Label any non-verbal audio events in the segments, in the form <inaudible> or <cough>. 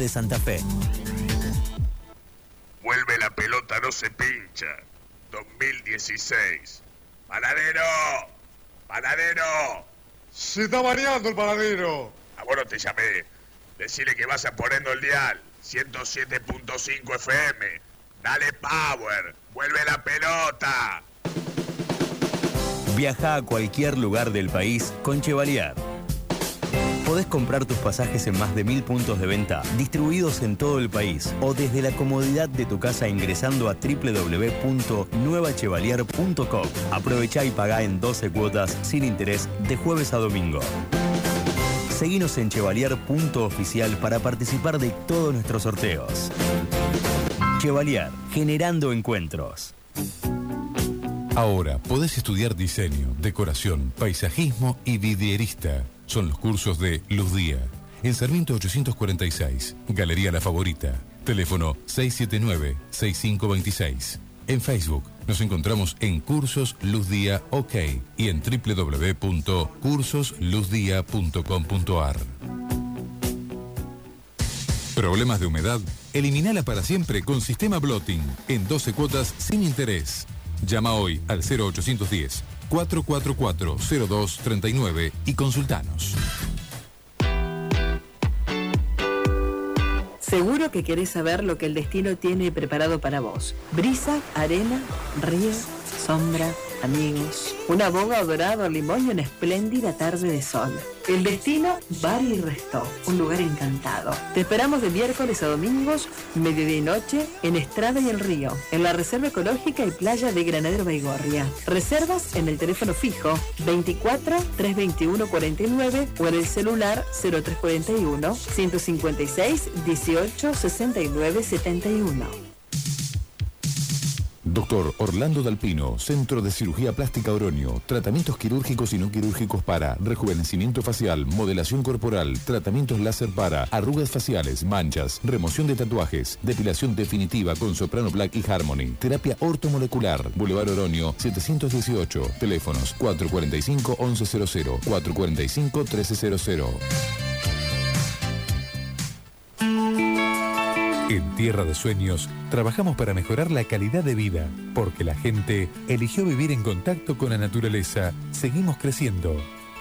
de Santa Fe. Vuelve la pelota, no se pincha. 2016. ¡Panadero! ¡Panadero! Se está variando el panadero. A vos no te llamé. Decile que vas a poniendo el dial. 107.5 FM. Dale power. Vuelve la pelota. Viaja a cualquier lugar del país con Chevalier. Podés comprar tus pasajes en más de mil puntos de venta, distribuidos en todo el país, o desde la comodidad de tu casa ingresando a www.nuevachevalier.com. Aprovecha y paga en 12 cuotas sin interés de jueves a domingo. Seguinos en chevalier.oficial para participar de todos nuestros sorteos. Chevalier, generando encuentros. Ahora podés estudiar diseño, decoración, paisajismo y vidrierista. Son los cursos de Luz Día. En Sarmiento 846, Galería La Favorita. Teléfono 679-6526. En Facebook nos encontramos en Cursos Luz Día OK y en www.cursosluzdia.com.ar. ¿Problemas de humedad? Eliminala para siempre con Sistema Blotting en 12 cuotas sin interés. Llama hoy al 0810 444 0239 y consultanos. Seguro que querés saber lo que el destino tiene preparado para vos. Brisa, arena, río, sombra, amigos. Una boga dorada o limón y una espléndida tarde de sol. El destino, Bar y Resto, un lugar encantado. Te esperamos de miércoles a domingos, mediodía y noche, en Estrada y el Río, en la Reserva Ecológica y Playa de Granadero Baigorria. Reservas en el teléfono fijo 24 321 49 o en el celular 0341 156 18 69 71. Doctor Orlando Dalpino, Centro de Cirugía Plástica Oroño, tratamientos quirúrgicos y no quirúrgicos para rejuvenecimiento facial, modelación corporal, tratamientos láser para arrugas faciales, manchas, remoción de tatuajes, depilación definitiva con soprano black y harmony, terapia ortomolecular, Boulevard Oroño 718, teléfonos 445 1100, 445 1300. En Tierra de Sueños trabajamos para mejorar la calidad de vida, porque la gente eligió vivir en contacto con la naturaleza. Seguimos creciendo.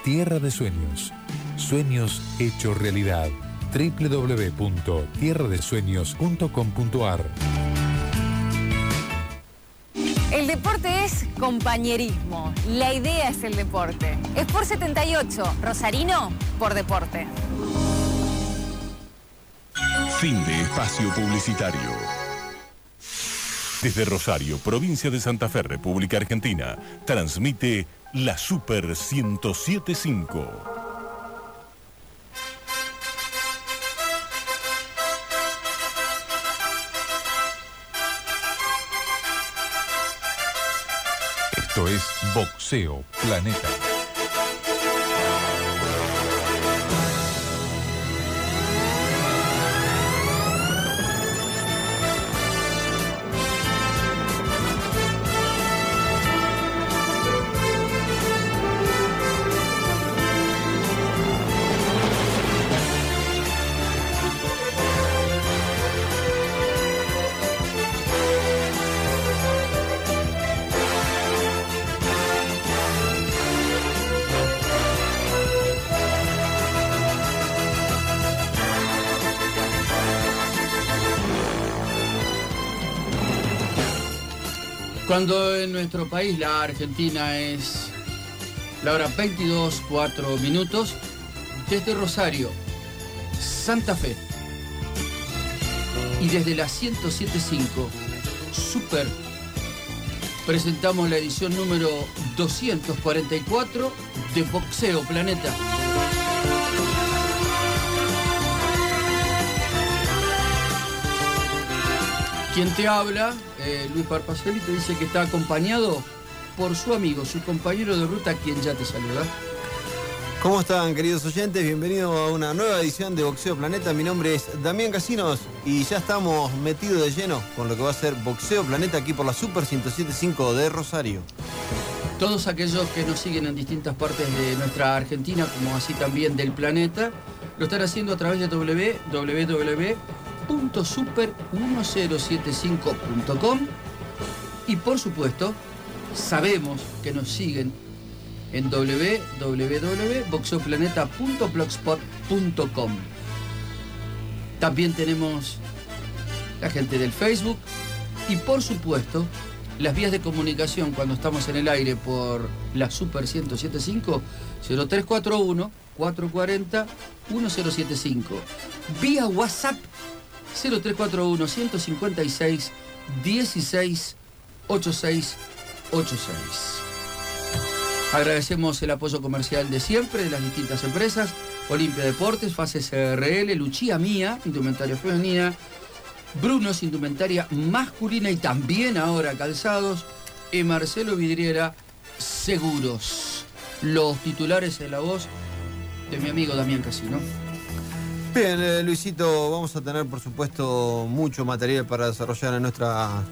Tierra de Sueños. Sueños hechos realidad. www.tierradesueños.com.ar El deporte es compañerismo. La idea es el deporte. Es por 78. Rosarino por deporte. Fin de espacio publicitario. Desde Rosario, provincia de Santa Fe, República Argentina, transmite la Super 1075. Esto es Boxeo Planeta. Cuando en nuestro país, la Argentina, es la hora 22, 4 minutos, desde Rosario, Santa Fe, y desde la 1075, Super, presentamos la edición número 244 de Boxeo Planeta. Quien te habla, eh, Luis Parpacelli, te dice que está acompañado por su amigo, su compañero de ruta, quien ya te saluda. ¿Cómo están, queridos oyentes? Bienvenidos a una nueva edición de Boxeo Planeta. Mi nombre es Damián Casinos y ya estamos metidos de lleno con lo que va a ser Boxeo Planeta aquí por la Super 1075 de Rosario. Todos aquellos que nos siguen en distintas partes de nuestra Argentina, como así también del planeta, lo están haciendo a través de www.super1075.com y por supuesto sabemos que nos siguen en www.boxeoplaneta.blogspot.com. También tenemos la gente del Facebook y por supuesto las vías de comunicación cuando estamos en el aire por la Super 1075 0341 440 1075. Vía WhatsApp 0341 156 16 86 86. Agradecemos el apoyo comercial de siempre de las distintas empresas, Olimpia Deportes, Fase CRL, Luchía Mía, Indumentaria Femenina, Brunos, Indumentaria Masculina y también ahora Calzados, y Marcelo Vidriera, Seguros. Los titulares de la voz de mi amigo Damián Casino. Bien, eh, Luisito, vamos a tener por supuesto mucho material para desarrollar en nuestra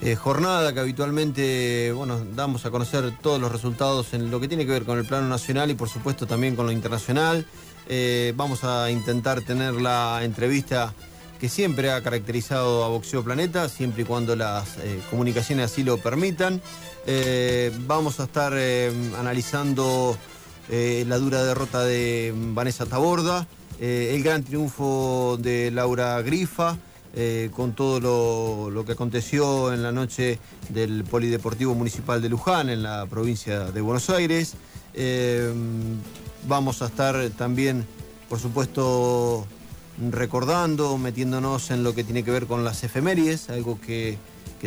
eh, jornada que habitualmente bueno, damos a conocer todos los resultados en lo que tiene que ver con el plano nacional y por supuesto también con lo internacional. Eh, vamos a intentar tener la entrevista que siempre ha caracterizado a Boxeo Planeta, siempre y cuando las comunicaciones así lo permitan. vamos a estar analizando la dura derrota de Vanessa Taborda, el gran triunfo de Laura Grifa. Eh, con todo lo, que aconteció en la noche del Polideportivo Municipal de Luján, en la provincia de Buenos Aires. Eh, vamos a estar también, por supuesto, recordando, metiéndonos en lo que tiene que ver con las efemérides, algo que,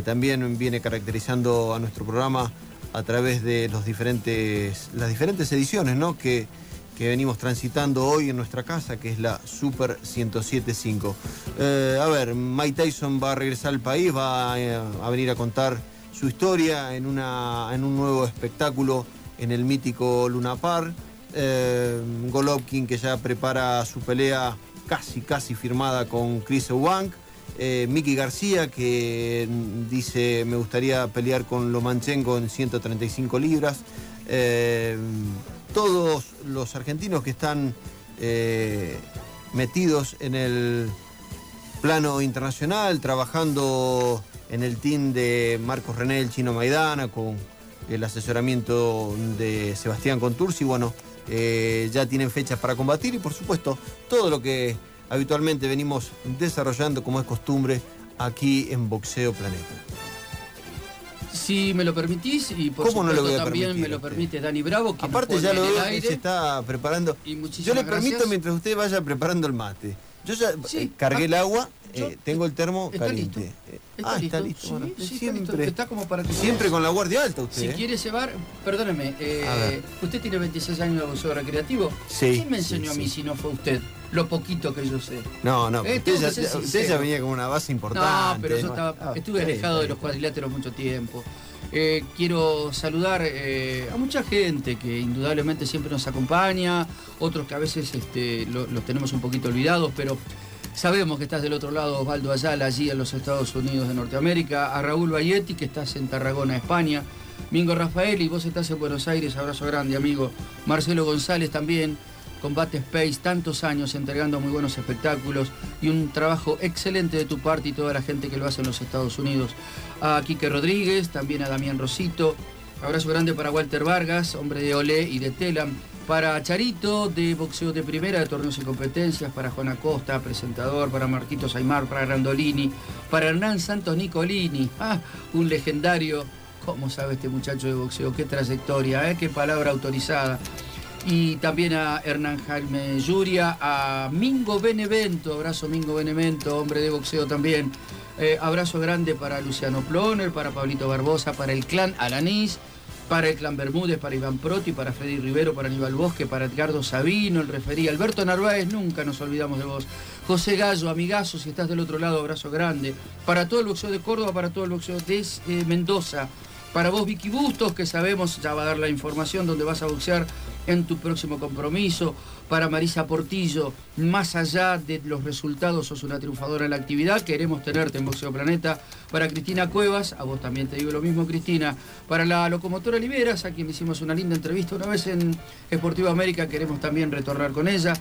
también viene caracterizando a nuestro programa a través de los diferentes, las diferentes ediciones ¿no? que, que venimos transitando hoy en nuestra casa, que es la Super 1075. Eh, a ver, Mike Tyson va a regresar al país, va eh, a, venir a contar su historia en, una, en un nuevo espectáculo en el mítico Luna Park. Eh, Golovkin que ya prepara su pelea casi, casi firmada con Chris Eubank. Eh, Miki García que dice me gustaría pelear con Lomachenko en 135 libras todos los argentinos que están eh, metidos en el plano internacional, trabajando en el team de Marcos René, el chino Maidana, con el asesoramiento de Sebastián Contursi, bueno, eh, ya tienen fechas para combatir y por supuesto todo lo que habitualmente venimos desarrollando como es costumbre aquí en Boxeo Planeta. Si me lo permitís, y por supuesto también me lo permite Dani Bravo, que Aparte ya lo veo que se está preparando. Yo le permito mientras usted vaya preparando el mate. Yo ya eh, cargué el agua, eh, tengo el termo caliente. Eh, ah, está listo. siempre, está, como para que siempre con la guardia alta usted. Si quiere llevar, perdóneme, usted tiene 26 años de boxeo recreativo. Sí. ¿Quién me enseñó a mí si no fue usted? Lo poquito que yo sé. No, no, usted, ya, venía con una base importante. No, pero yo estaba, ah, estuve alejado de los cuadriláteros mucho tiempo. Quiero saludar a mucha gente que indudablemente siempre nos acompaña, otros que a veces este, los tenemos un poquito olvidados, pero Sabemos que estás del otro lado, Osvaldo Ayala, allí en los Estados Unidos de Norteamérica, a Raúl Bayetti, que estás en Tarragona, España, Mingo Rafael, y vos estás en Buenos Aires, abrazo grande, amigo. Marcelo González también, Combate Space, tantos años entregando muy buenos espectáculos y un trabajo excelente de tu parte y toda la gente que lo hace en los Estados Unidos. A Quique Rodríguez, también a Damián Rosito, abrazo grande para Walter Vargas, hombre de Olé y de Telam para Charito, de boxeo de primera, de torneos y competencias, para Juan Acosta, presentador, para Marquitos Aymar, para Randolini, para Hernán Santos Nicolini, ah, un legendario, ¿cómo sabe este muchacho de boxeo? Qué trayectoria, ¿eh? qué palabra autorizada. Y también a Hernán Jaime Yuria, a Mingo Benevento, abrazo Mingo Benevento, hombre de boxeo también. Eh, abrazo grande para Luciano Ploner, para Pablito Barbosa, para el clan Alanís para el Clan Bermúdez, para Iván Proti, para Freddy Rivero, para Aníbal Bosque, para Edgardo Sabino, el referí, Alberto Narváez, nunca nos olvidamos de vos. José Gallo, amigazo, si estás del otro lado, abrazo grande. Para todo el boxeo de Córdoba, para todo el boxeo de eh, Mendoza. Para vos, Vicky Bustos, que sabemos, ya va a dar la información donde vas a boxear en tu próximo compromiso. Para Marisa Portillo, más allá de los resultados, sos una triunfadora en la actividad. Queremos tenerte en Boxeo Planeta. Para Cristina Cuevas, a vos también te digo lo mismo, Cristina. Para la locomotora Liberas, a quien hicimos una linda entrevista una vez en Esportivo América, queremos también retornar con ella.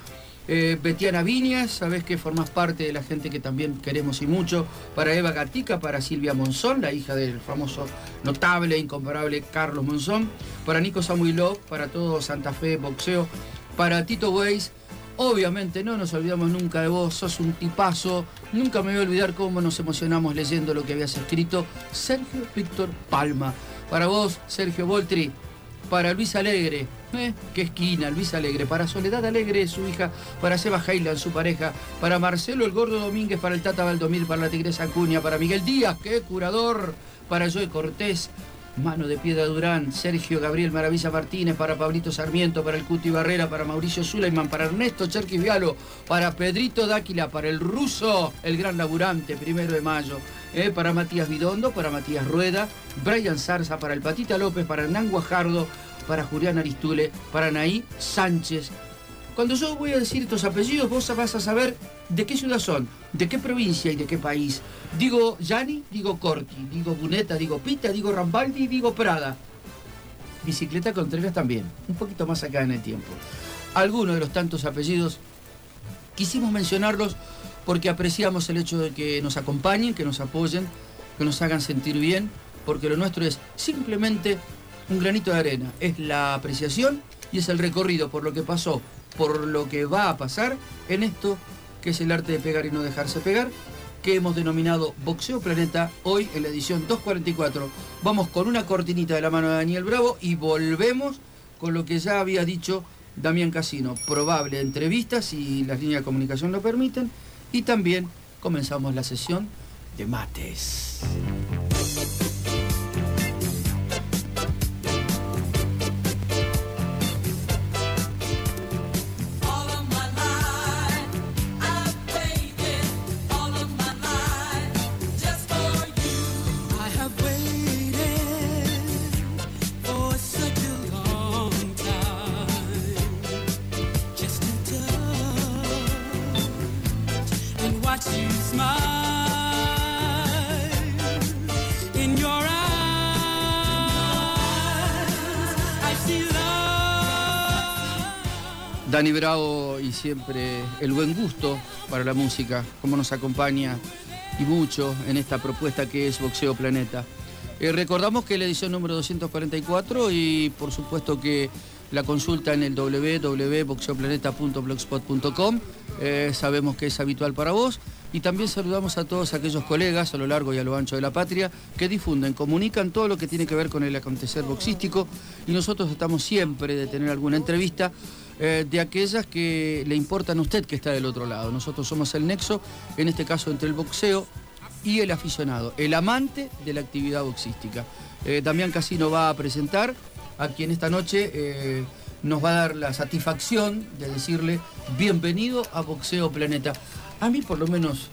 Eh, Betiana Viñas, sabes que formás parte de la gente que también queremos y mucho. Para Eva Gatica, para Silvia Monzón, la hija del famoso, notable, incomparable Carlos Monzón. Para Nico Samuilov, para todo Santa Fe Boxeo. Para Tito Weiss. Obviamente no nos olvidamos nunca de vos, sos un tipazo. Nunca me voy a olvidar cómo nos emocionamos leyendo lo que habías escrito. Sergio Víctor Palma. Para vos, Sergio Voltri, para Luis Alegre, ¿eh? qué esquina, Luis Alegre, para Soledad Alegre, su hija, para Seba Heiland, su pareja, para Marcelo el Gordo Domínguez, para el Tata Valdomir, para la Tigresa Acuña, para Miguel Díaz, que curador, para Joey Cortés, Mano de Piedra Durán, Sergio Gabriel Maravilla Martínez, para Pablito Sarmiento, para el Cuti Barrera, para Mauricio Suleiman, para Ernesto Cherquis Vialo, para Pedrito Dáquila, para el ruso, el gran laburante, primero de mayo, eh, para Matías Vidondo, para Matías Rueda, Brian Zarza, para el Patita López, para Hernán Guajardo, para Julián Aristule, para Naí Sánchez. Cuando yo voy a decir estos apellidos, vos vas a saber de qué ciudad son, de qué provincia y de qué país. Digo Yani, digo Corti, digo Buneta, digo Pita, digo Rambaldi, digo Prada. Bicicleta Contreras también, un poquito más acá en el tiempo. Algunos de los tantos apellidos quisimos mencionarlos porque apreciamos el hecho de que nos acompañen, que nos apoyen, que nos hagan sentir bien, porque lo nuestro es simplemente un granito de arena, es la apreciación y es el recorrido por lo que pasó, por lo que va a pasar en esto que es el arte de pegar y no dejarse pegar, que hemos denominado Boxeo Planeta hoy en la edición 244. Vamos con una cortinita de la mano de Daniel Bravo y volvemos con lo que ya había dicho Damián Casino, probable entrevista si las líneas de comunicación lo permiten y también comenzamos la sesión de mates. Dani Bravo y siempre el buen gusto para la música, como nos acompaña y mucho en esta propuesta que es Boxeo Planeta. Eh, recordamos que la edición número 244 y por supuesto que la consulta en el www.boxeoplaneta.blogspot.com eh, sabemos que es habitual para vos. Y también saludamos a todos aquellos colegas a lo largo y a lo ancho de la patria que difunden, comunican todo lo que tiene que ver con el acontecer boxístico. Y nosotros estamos siempre de tener alguna entrevista eh, de aquellas que le importan a usted que está del otro lado. Nosotros somos el nexo, en este caso entre el boxeo y el aficionado, el amante de la actividad boxística. Eh, Damián Casino va a presentar a quien esta noche eh, nos va a dar la satisfacción de decirle bienvenido a Boxeo Planeta. A mí por lo menos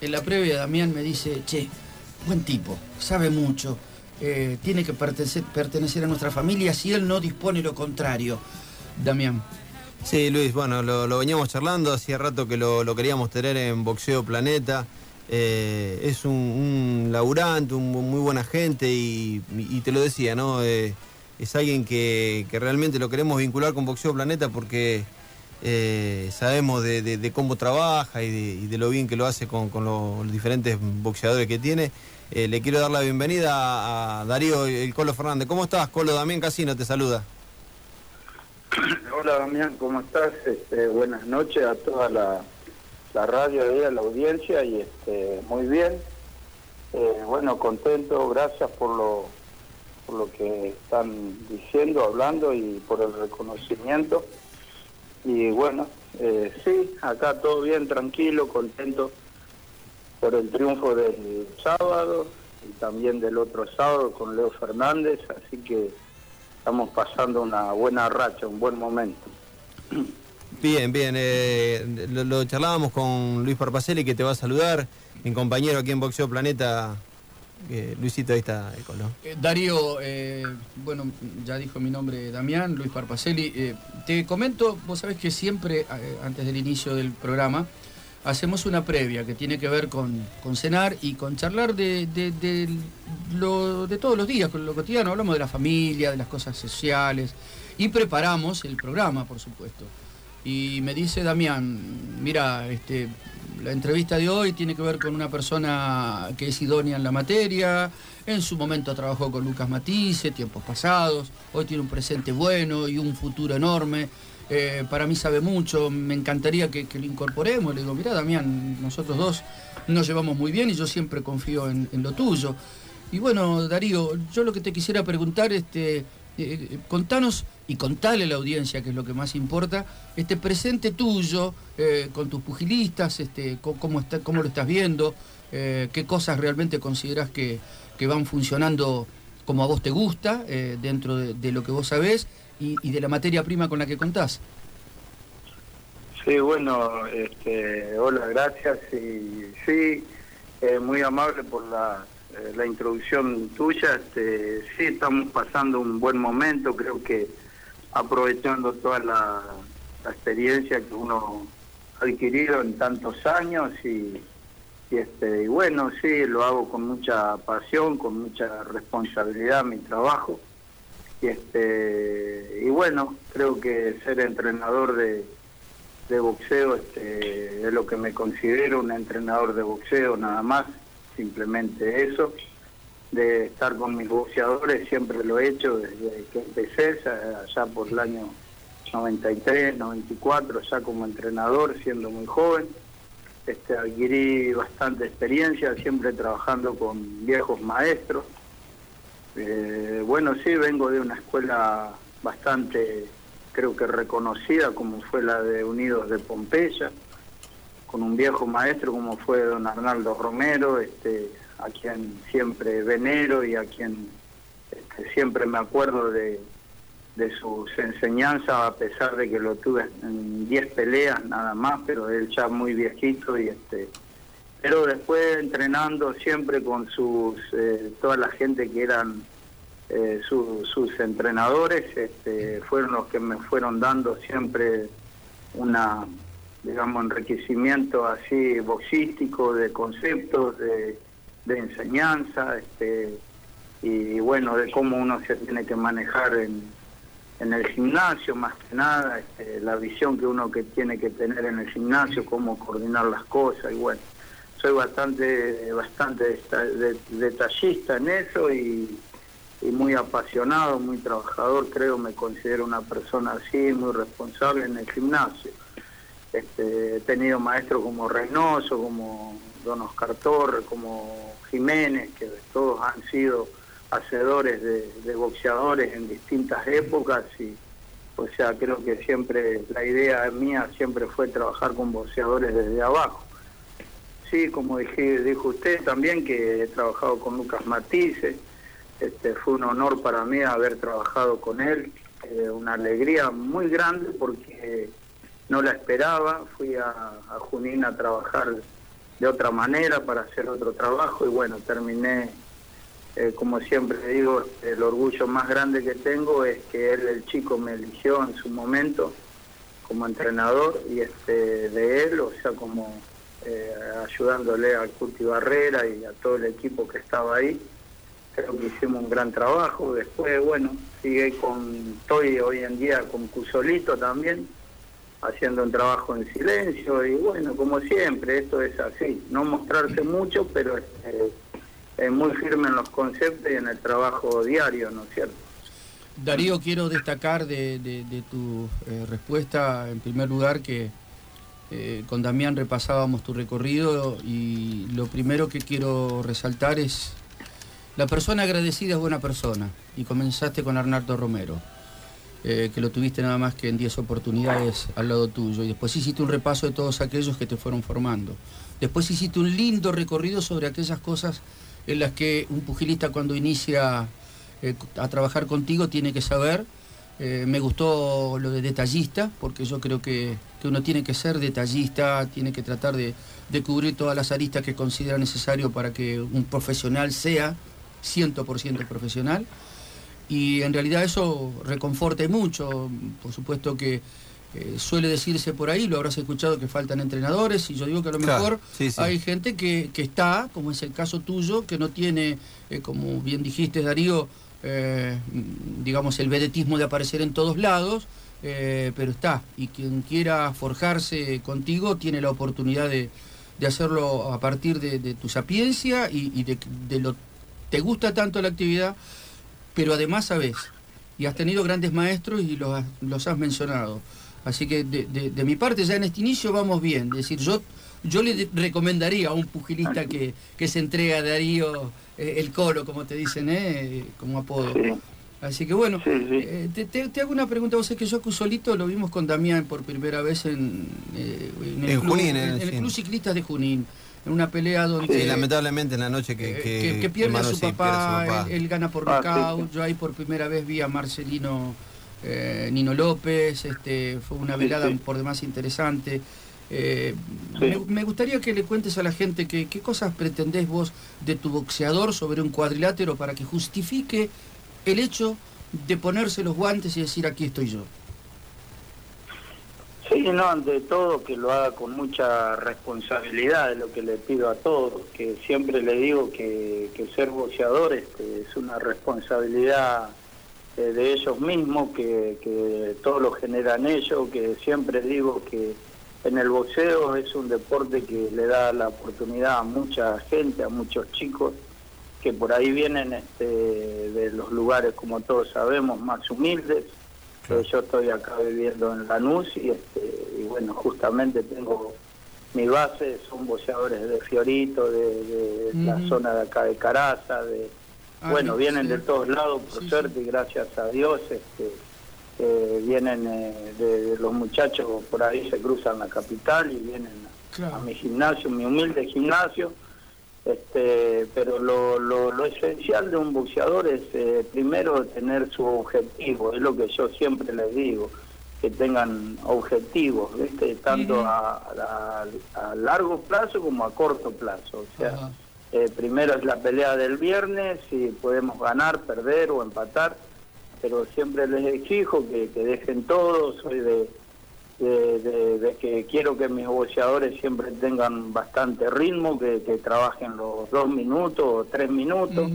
en la previa Damián me dice, che, buen tipo, sabe mucho, tiene que pertenecer, pertenecer a nuestra familia si él no dispone lo contrario. Damián. Sí, Luis, bueno, lo, veníamos charlando, hacía rato que lo, queríamos tener en Boxeo Planeta. Eh, es un, laburante, un, muy buena gente y, te lo decía, ¿no? Eh, es alguien que, realmente lo queremos vincular con Boxeo Planeta porque eh, sabemos de, cómo trabaja y de, lo bien que lo hace con, los, diferentes boxeadores que tiene. le quiero dar la bienvenida a Darío el Colo Fernández. ¿Cómo estás, Colo? Damián Casino te saluda. <clears throat> Hola Damián, ¿cómo estás? Este, buenas noches a toda la, radio y a la audiencia y este, muy bien. Eh, bueno, contento, gracias por lo, por lo que están diciendo, hablando y por el reconocimiento. Y bueno, eh, sí, acá todo bien, tranquilo, contento por el triunfo del sábado y también del otro sábado con Leo Fernández, así que estamos pasando una buena racha, un buen momento. Bien, bien. Eh, lo, charlábamos con Luis Parpacelli, que te va a saludar, mi compañero aquí en Boxeo Planeta. Luisito, ahí está. ¿no? Eh, Darío, eh, bueno, ya dijo mi nombre Damián, Luis Parpacelli. te comento, vos sabés que siempre, antes del inicio del programa, hacemos una previa que tiene que ver con, cenar y con charlar de, de todos los días, con lo cotidiano. Hablamos de la familia, de las cosas sociales y preparamos el programa, por supuesto. y me dice Damián, mira, este, la entrevista de hoy tiene que ver con una persona que es idónea en la materia, en su momento trabajó con Lucas Matisse, tiempos pasados, hoy tiene un presente bueno y un futuro enorme. Eh, para mí sabe mucho, me encantaría que, lo incorporemos. Le digo, mira Damián, nosotros dos nos llevamos muy bien y yo siempre confío en, lo tuyo. Y bueno, Darío, yo lo que te quisiera preguntar, este, eh, contanos y contale a la audiencia, que es lo que más importa, este presente tuyo eh, con tus pugilistas, este, cómo, está, cómo lo estás viendo, qué cosas realmente consideras que, van funcionando como a vos te gusta, dentro de, de, lo que vos sabés, y, de la materia prima con la que contás. Sí, bueno, este, hola, gracias. Y sí, eh, muy amable por la, eh, la introducción tuya. Este, sí, estamos pasando un buen momento, creo que aprovechando toda la, experiencia que uno ha adquirido en tantos años y, y, este, y bueno, sí, lo hago con mucha pasión, con mucha responsabilidad mi trabajo. Y, este, y bueno, creo que ser entrenador de, boxeo este, es lo que me considero un entrenador de boxeo nada más, simplemente eso. De estar con mis boxeadores siempre lo he hecho desde que empecé, allá por el año 93, 94, ya como entrenador, siendo muy joven. Este, adquirí bastante experiencia, siempre trabajando con viejos maestros. Eh, bueno, sí, vengo de una escuela bastante, creo que reconocida, como fue la de Unidos de Pompeya, con un viejo maestro como fue don Arnaldo Romero, este, a quien siempre venero y a quien este, siempre me acuerdo de, sus enseñanzas, a pesar de que lo tuve en 10 peleas nada más, pero él ya muy viejito y este pero después entrenando siempre con sus eh, toda la gente que eran eh, sus entrenadores este, fueron los que me fueron dando siempre una digamos enriquecimiento así boxístico de conceptos de, enseñanza este, y bueno de cómo uno se tiene que manejar en, en el gimnasio más que nada este, la visión que uno que tiene que tener en el gimnasio cómo coordinar las cosas y bueno soy bastante bastante detallista en eso y, muy apasionado, muy trabajador, creo, me considero una persona así, muy responsable en el gimnasio. Este, he tenido maestros como Reynoso, como Don Oscar Torres, como Jiménez, que todos han sido hacedores de, boxeadores en distintas épocas y o sea, creo que siempre la idea mía siempre fue trabajar con boxeadores desde abajo sí, como dijo usted también, que he trabajado con Lucas Matisse, este, fue un honor para mí haber trabajado con él, eh, una alegría muy grande porque no la esperaba, fui a, Junín a trabajar de otra manera para hacer otro trabajo y bueno, terminé, eh, como siempre digo, el orgullo más grande que tengo es que él, el chico, me eligió en su momento como entrenador y este de él, o sea, como eh, ayudándole al Curti Barrera y a todo el equipo que estaba ahí. Creo que hicimos un gran trabajo. Después, bueno, sigue con, estoy hoy en día con Cusolito también, haciendo un trabajo en silencio y bueno, como siempre, esto es así, no mostrarse mucho, pero eh, es muy firme en los conceptos y en el trabajo diario, ¿no es cierto? Darío, quiero destacar de, tu eh, respuesta, en primer lugar, que eh, con Damián repasábamos tu recorrido y lo primero que quiero resaltar es la persona agradecida es buena persona y comenzaste con Arnaldo Romero, eh, que lo tuviste nada más que en 10 oportunidades al lado tuyo y después hiciste un repaso de todos aquellos que te fueron formando. Después hiciste un lindo recorrido sobre aquellas cosas en las que un pugilista cuando inicia eh, a trabajar contigo tiene que saber eh, me gustó lo de detallista, porque yo creo que, uno tiene que ser detallista, tiene que tratar de, cubrir todas las aristas que considera necesario para que un profesional sea 100% profesional. Y en realidad eso reconforta mucho. Por supuesto que eh, suele decirse por ahí, lo habrás escuchado que faltan entrenadores, y yo digo que a lo mejor hay gente que, está, como es el caso tuyo, que no tiene, eh, como bien dijiste Darío, eh, digamos, el vedetismo de aparecer en todos lados, eh, pero está. Y quien quiera forjarse contigo tiene la oportunidad de, de hacerlo a partir de, tu sapiencia y, de, de lo te gusta tanto la actividad, pero además sabes. Y has tenido grandes maestros y los, los has mencionado. Así que de, de- de mi parte ya en este inicio vamos bien. Es decir, yo, yo le recomendaría a un pugilista que, que se entrega a Darío eh, el colo, como te dicen, ¿eh? como apodo. Sí. Así que bueno, Sí, sí. eh, te, te- te hago una pregunta. Vos sabés que yo a Cusolito lo vimos con Damián por primera vez en, eh, en el, En club, Junín, en, en- en el. Club Ciclistas de Junín, en una pelea donde... Sí, lamentablemente en la noche que, que, que, que pierde a su sí, pierde a papá, su papá. Él, él gana por Ah, nocaut. sí, sí. Yo ahí por primera vez vi a Marcelino eh, Nino López, este, fue una Sí, velada sí. por demás interesante. Eh, Sí. me, me gustaría que le cuentes a la gente que, qué cosas pretendés vos de tu boxeador sobre un cuadrilátero para que justifique el hecho de ponerse los guantes y decir aquí estoy yo. Sí, no, ante todo que lo haga con mucha responsabilidad, es lo que le pido a todos, que siempre le digo que, que ser boxeador este, es una responsabilidad eh, de ellos mismos, que, que todo lo generan ellos, que siempre digo que en el boxeo es un deporte que le da la oportunidad a mucha gente, a muchos chicos, que por ahí vienen este, de los lugares, como todos sabemos, más humildes. Eh, yo estoy acá viviendo en Lanús y, este, y bueno, justamente tengo mi base, son boxeadores de Fiorito, de, de la zona de acá de Caraza, de, Ah, bueno, sí, vienen sí. de todos lados, por Sí, suerte, y gracias a Dios, este, eh, vienen eh, de, los muchachos por ahí, se cruzan la capital y vienen a- Claro. a mi gimnasio, mi humilde gimnasio. Este, pero lo, lo, lo esencial de un boxeador es eh, primero tener su objetivo, es lo que yo siempre les digo, que tengan objetivos, ¿viste? tanto a, a- a largo plazo como a corto plazo. O sea, eh, primero es la pelea del viernes, si podemos ganar, perder o empatar, pero siempre les exijo que, que dejen todo, soy de, de, de- de que quiero que mis boxeadores siempre tengan bastante ritmo, que, que trabajen los dos minutos o tres minutos,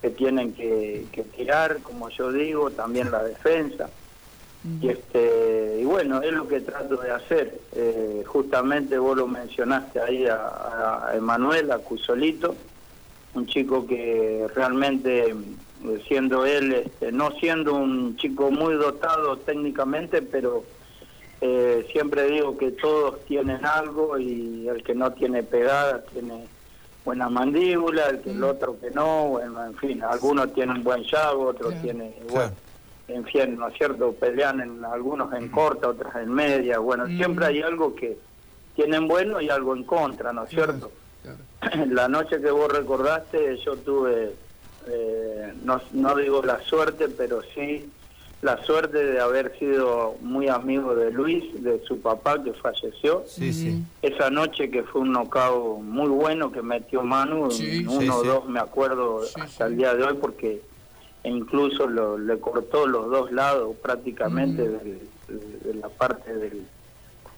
que tienen que, que tirar, como yo digo, también la defensa. Y, este, y bueno, es lo que trato de hacer. Eh, justamente vos lo mencionaste ahí a, a Emanuel, a Cusolito, un chico que realmente, siendo él, este, no siendo un chico muy dotado técnicamente, pero eh, siempre digo que todos tienen algo y el que no tiene pegada tiene buena mandíbula, el que el otro que no, bueno, en fin, algunos tienen buen llago, otros Claro. tienen, Claro. bueno, en fin, ¿no es cierto? Pelean en, algunos en corta, otros en media, bueno, Mm. siempre hay algo que tienen bueno y algo en contra, ¿no es Claro, cierto? claro. <clears throat> la noche que vos recordaste, yo tuve, eh, no, no digo la suerte, pero sí la suerte de haber sido muy amigo de Luis, de su papá que falleció. Sí, sí. Esa noche que fue un knockout muy bueno que metió Manu, Sí, uno o dos me acuerdo hasta el día de hoy porque incluso lo, le cortó los dos lados prácticamente del- de la parte del,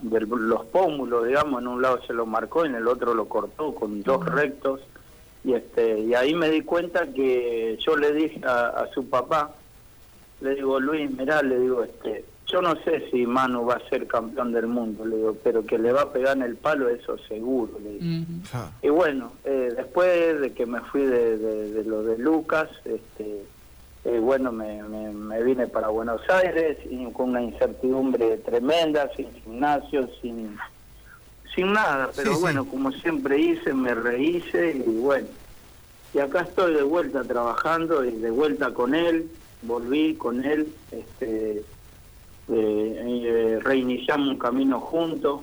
de los pómulos, digamos, en un lado se lo marcó y en el otro lo cortó con dos rectos y este y ahí me di cuenta que yo le dije a, a su papá le digo Luis mirá le digo este yo no sé si Manu va a ser campeón del mundo le digo pero que le va a pegar en el palo eso seguro le digo. Y bueno eh, después de que me fui de, de- de lo de Lucas este eh, bueno me, me, me vine para Buenos Aires y con una incertidumbre tremenda sin gimnasio sin sin nada, pero Sí, sí. bueno, como siempre hice, me rehice y bueno. Y acá estoy de vuelta trabajando y de vuelta con él, volví con él, este, eh, eh, reiniciamos un camino juntos.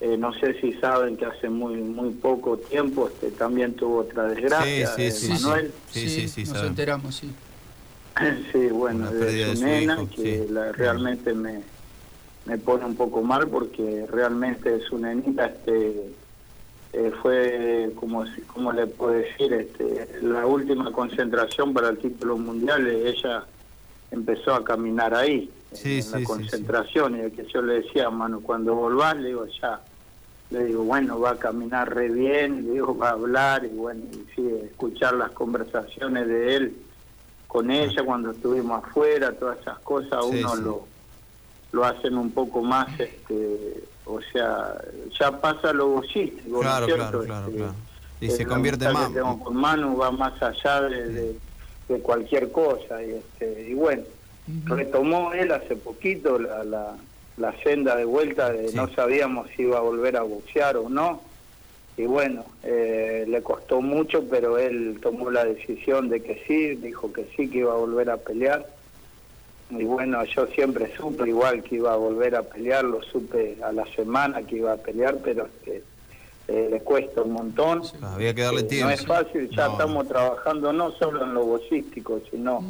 Eh, no sé si saben que hace muy muy poco tiempo este, también tuvo otra desgracia, Sí, sí, eh, sí, sí. Manuel. Sí, sí, sí, nos enteramos, sí. <laughs> Sí, bueno, de su nena, hijo, que sí. la- realmente me, me pone un poco mal porque realmente su nenita este, eh, fue, como, como le puedo decir, este, la última concentración para el título mundial, eh, ella empezó a caminar ahí, Sí, en sí, la sí, concentración, y que yo le decía, mano, cuando volvás, le digo, ya, le digo, bueno, va a caminar re bien, le digo, va a hablar, y bueno, y sí, escuchar las conversaciones de él con ella cuando estuvimos afuera, todas esas cosas, uno lo lo hacen un poco más, este, o sea, ya pasa lo boxístico, ¿no Claro, es cierto? claro, claro, Este, claro. Y se convierte más. que tengo con Manu va más allá de, de- de cualquier cosa y, este, y bueno, retomó él hace poquito la, la, la senda de vuelta de Sí. no sabíamos si iba a volver a boxear o no y bueno, eh, le costó mucho, pero él tomó la decisión de que sí, dijo que sí, que iba a volver a pelear. Y bueno, yo siempre supe igual que iba a volver a pelear, lo supe a la semana que iba a pelear, pero este, eh, le cuesta un montón. Había que darle Eh, tiempo. No es fácil, ya No. estamos trabajando no solo en lo boxístico, sino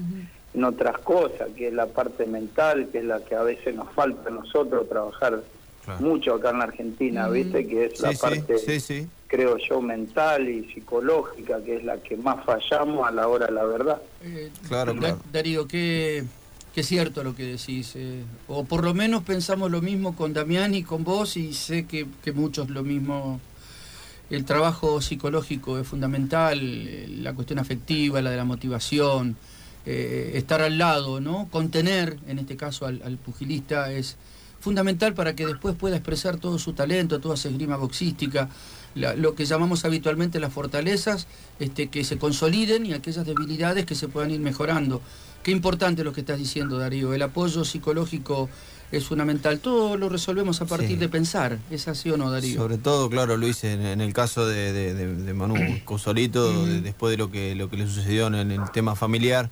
en otras cosas, que es la parte mental, que es la que a veces nos falta a nosotros trabajar Claro. mucho acá en la Argentina, ¿viste? Que es la Sí, parte sí, sí. creo yo, mental y psicológica, que es la que más fallamos a la hora de la verdad. Eh, Claro, claro. Darío, que, que es cierto lo que decís. eh, o por lo menos pensamos lo mismo con Damián y con vos y sé que, muchos lo mismo. El trabajo psicológico es fundamental, eh, la cuestión afectiva, la de la motivación, eh, estar al lado, ¿no? Contener, en este caso, al, pugilista es fundamental para que después pueda expresar todo su talento, toda su esgrima boxística, lo que llamamos habitualmente las fortalezas, este, que se consoliden y aquellas debilidades que se puedan ir mejorando. Qué importante lo que estás diciendo, Darío. El apoyo psicológico es fundamental. Todo lo resolvemos a partir Sí. de pensar. ¿Es así o no, Darío? Sobre todo, claro, Luis, en, en el caso de, de, de- de Manu <clears throat> Cosolito, de- después de lo que, lo que le sucedió en, el- el tema familiar,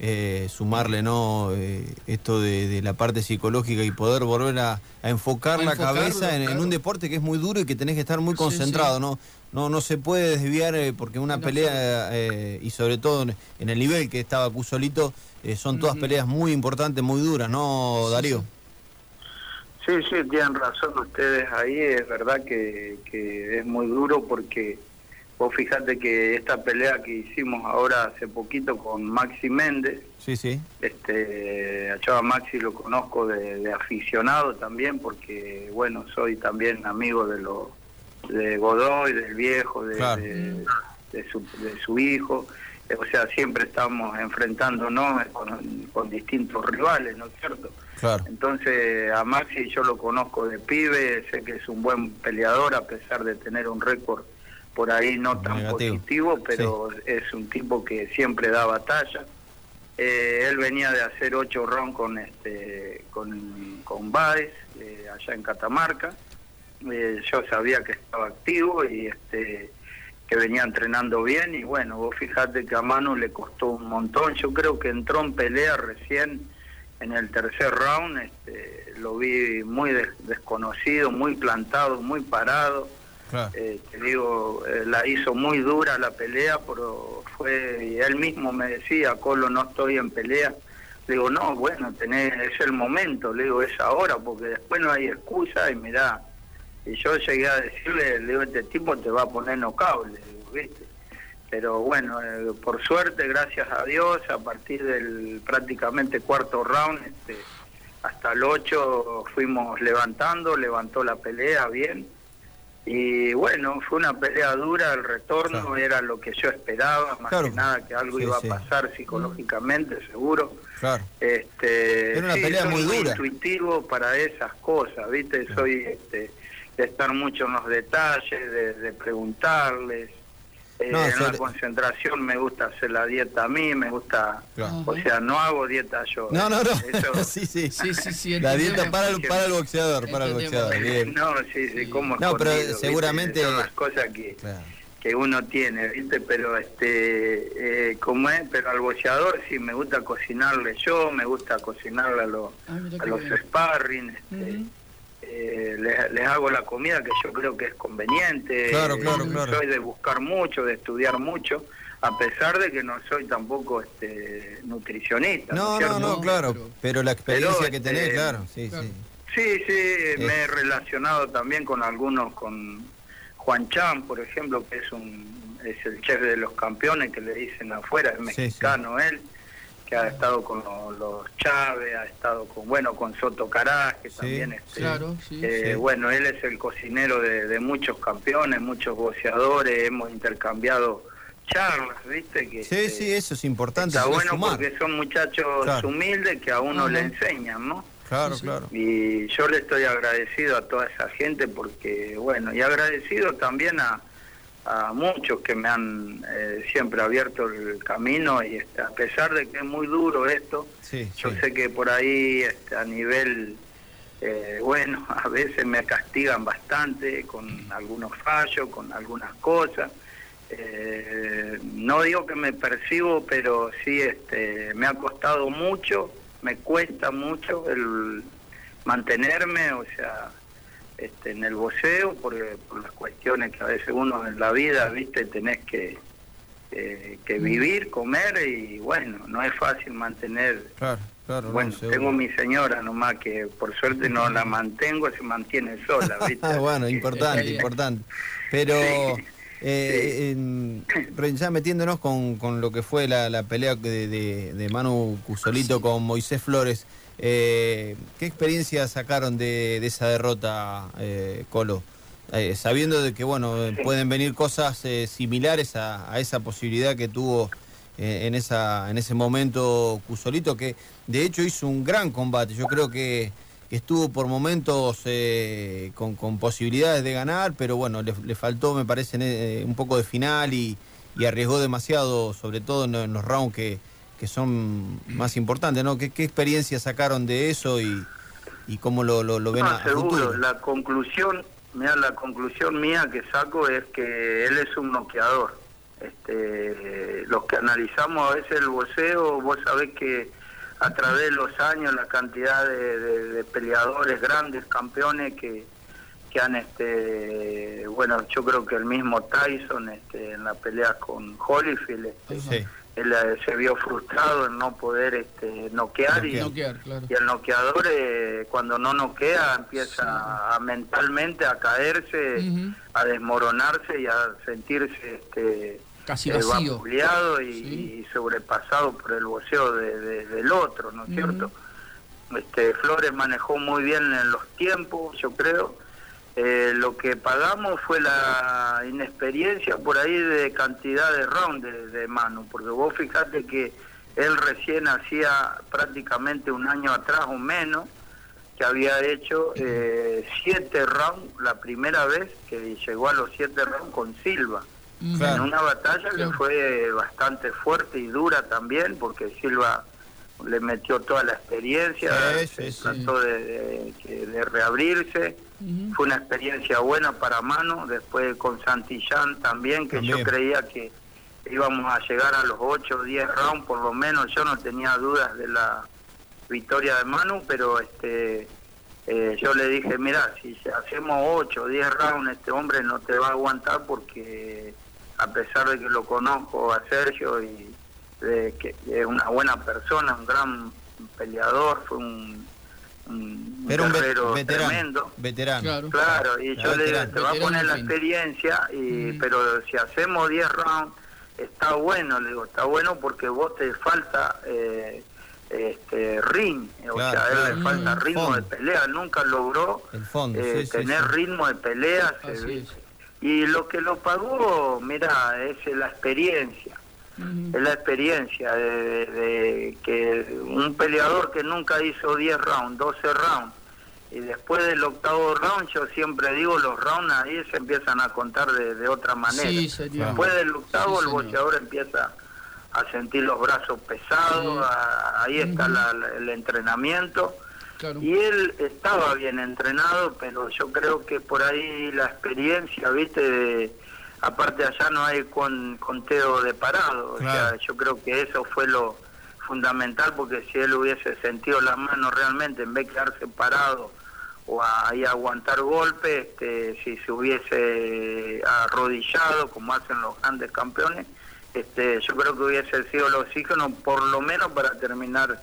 eh, sumarle no Eh, esto de, la parte psicológica y poder volver a, a enfocar A la cabeza en, un deporte que es muy duro y que tenés que estar muy Sí, concentrado, sí. ¿no? No, no se puede desviar eh, porque una pelea, eh, y sobre todo en, el nivel que estaba Cusolito, eh, son todas peleas muy importantes, muy duras, ¿no, Darío? Sí, sí, tienen razón ustedes ahí, es verdad que, que es muy duro porque vos fijate que esta pelea que hicimos ahora hace poquito con Maxi Méndez, Sí, sí. este, a Chava Maxi lo conozco de, de aficionado también porque, bueno, soy también amigo de lo de Godoy, del viejo, de, Claro. de, de su, de su hijo. Eh, O sea, siempre estamos enfrentándonos con, con distintos rivales, ¿no es cierto? Claro. Entonces a Maxi yo lo conozco de pibe, sé que es un buen peleador a pesar de tener un récord por ahí no tan Negativo. positivo, pero es un tipo que siempre da batalla. Eh, él venía de hacer ocho rounds con este con, con Baez eh, allá en Catamarca. Eh, yo sabía que estaba activo y este que venía entrenando bien y bueno, vos fijate que a Manu le costó un montón. Yo creo que entró en pelea recién en el tercer round, este, lo vi muy des- desconocido, muy plantado, muy parado. Claro. Eh, te digo, eh, la hizo muy dura la pelea, pero fue, y él mismo me decía, Colo, no estoy en pelea. Le digo, no, bueno, tenés, es el momento, le digo, es ahora, porque después no hay excusa y mirá. Y yo llegué a decirle, le digo, este tipo te va a poner nocaut, le digo, ¿viste? Pero bueno, eh, por suerte, gracias a Dios, a partir del prácticamente cuarto round, este, hasta el 8 fuimos levantando, levantó la pelea bien. Y bueno, fue una pelea dura, el retorno Claro. era lo que yo esperaba, más Claro. que nada que algo Sí, iba sí. a pasar psicológicamente, seguro. Claro. Este, Era una sí, pelea soy muy dura. intuitivo para esas cosas, ¿viste? Soy este, de estar mucho en los detalles, de, de preguntarles. Eh, No, en la concentración me gusta hacer la dieta a mí, me gusta... Claro. O sea, no hago dieta yo. No, no, no. Eso- <laughs> sí, sí. Sí, sí, sí. La dieta para el, para el boxeador, para el boxeador. Bien. No, sí, sí, como No, pero seguramente- Son las cosas que, Claro. que uno tiene, ¿viste? Pero este, eh, como es, pero al boxeador sí me gusta cocinarle yo, me gusta cocinarle a, los Ah, a los sparring, este, Ujú. Eh, les, les hago la comida que yo creo que es conveniente. Claro, claro, Eh, claro. Soy de buscar mucho, de estudiar mucho, a pesar de que no soy tampoco este nutricionista. No, no, no, No, claro. pero- la experiencia Pero, que tenés, este, claro. Sí, claro. sí. Sí, sí, me he relacionado también con algunos, con Juan Chan, por ejemplo, que es un es el chef de los campeones que le dicen afuera, es Sí, sí. mexicano él, que ha estado con los, los Chávez, ha estado con, bueno, con Soto Carás, que Sí, también este, Claro, sí. eh, Sí. Bueno, él es el cocinero de, de muchos campeones, muchos boxeadores, hemos intercambiado charlas, ¿viste? Que, Sí, eh, sí, eso es importante. Está bueno sumar. porque son muchachos Claro. humildes que a uno le enseñan, ¿no? Claro, claro. Y yo le estoy agradecido a toda esa gente porque, bueno, y agradecido también a, a muchos que me han eh, siempre abierto el camino y este, a pesar de que es muy duro esto, Sí, yo sí. sé que por ahí este, a nivel, eh, bueno, <laughs> a veces me castigan bastante con algunos fallos, con algunas cosas. Eh, no digo que me percibo, pero sí este, me ha costado mucho, me cuesta mucho el mantenerme, o sea, este, en el voceo, por, por las cuestiones que a veces uno en la vida, viste, tenés que, eh, que vivir, comer y bueno, no es fácil mantener Claro, claro. no, bueno, tengo mi señora nomás que por suerte no la mantengo, se mantiene sola, <laughs> ¿viste? Bueno, Así que- importante, importante. Pero eh, en- re- ya metiéndonos con, con lo que fue la, la pelea de, de- de Manu Cusolito con Moisés Flores, eh, ¿qué experiencia sacaron de, de esa derrota, eh, Colo? Eh, sabiendo de que bueno pueden venir cosas similares a, a esa posibilidad que tuvo en esa en ese momento Cusolito que de hecho hizo un gran combate yo creo que, que estuvo por momentos con, con posibilidades de ganar pero bueno le, le faltó me parece un poco de final y, y arriesgó demasiado sobre todo en, en los rounds que, que son más importantes no ¿Qué, qué experiencia sacaron de eso y, y cómo lo, lo, lo ven No, a, seguro, futuro la conclusión, mira, la conclusión mía que saco es que él es un noqueador. Este, los que analizamos a veces el boxeo, vos sabés que a través de los años la cantidad de, de- de peleadores grandes, campeones que, que han, este, bueno, yo creo que el mismo Tyson este, en la pelea con Holyfield, este, Sí. Él eh, se vio frustrado en no poder este, noquear y, Noquear, claro. y el noqueador eh, cuando no noquea empieza a, mentalmente a caerse, a desmoronarse y a sentirse este, Casi eh, vacío. vapuleado y, Sí. y sobrepasado por el voceo de- de- del otro, ¿no es cierto? Este, Flores manejó muy bien en los tiempos, yo creo. Eh, lo que pagamos fue la inexperiencia por ahí de cantidad de rounds de, de Manu, porque vos fijate que él recién hacía prácticamente un año atrás o menos que había hecho eh, siete rounds la primera vez que llegó a los siete rounds con Silva. En Claro. una batalla que fue bastante fuerte y dura también, porque Silva le metió toda la experiencia, Sí, sí, sí. trató de, de- que- de reabrirse. Fue una experiencia buena para Mano, después con Santillán también, que También. yo creía que íbamos a llegar a los 8 o 10 rounds, por lo menos yo no tenía dudas de la victoria de Manu, pero este eh, yo le dije, mira, si hacemos 8 o 10 rounds, este hombre no te va a aguantar porque a pesar de que lo conozco a Sergio y de que es una buena persona, un gran peleador, fue un, un Era un veterano. tremendo. Veterano. Claro. Claro, y Claro, yo le digo, te va a poner la experiencia, y Mm. pero si hacemos 10 rounds, está bueno, le digo, está bueno porque vos te falta eh, este ring, o sea, a él claro. le falta Mm. ritmo de pelea, nunca logró El fondo, eh, sí, tener sí. ritmo de pelea. se. Y lo que lo pagó, mira, es la experiencia Es la experiencia de, de- de que un peleador que nunca hizo 10 rounds, 12 rounds, y después del octavo round, yo siempre digo, los rounds ahí se empiezan a contar de, de otra manera. Sí. Después del octavo, Sí, el boxeador empieza a sentir los brazos pesados, Sí. a- ahí está la- la- el entrenamiento. Claro. Y él estaba bien entrenado, pero yo creo que por ahí la experiencia, viste, de- aparte allá no hay con, conteo de parado, o sea, yo creo que eso fue lo fundamental, porque si él hubiese sentido las manos realmente, en vez de quedarse parado o ahí aguantar golpes, este, si se hubiese arrodillado, como hacen los grandes campeones, este, yo creo que hubiese sido el oxígeno, por lo menos para terminar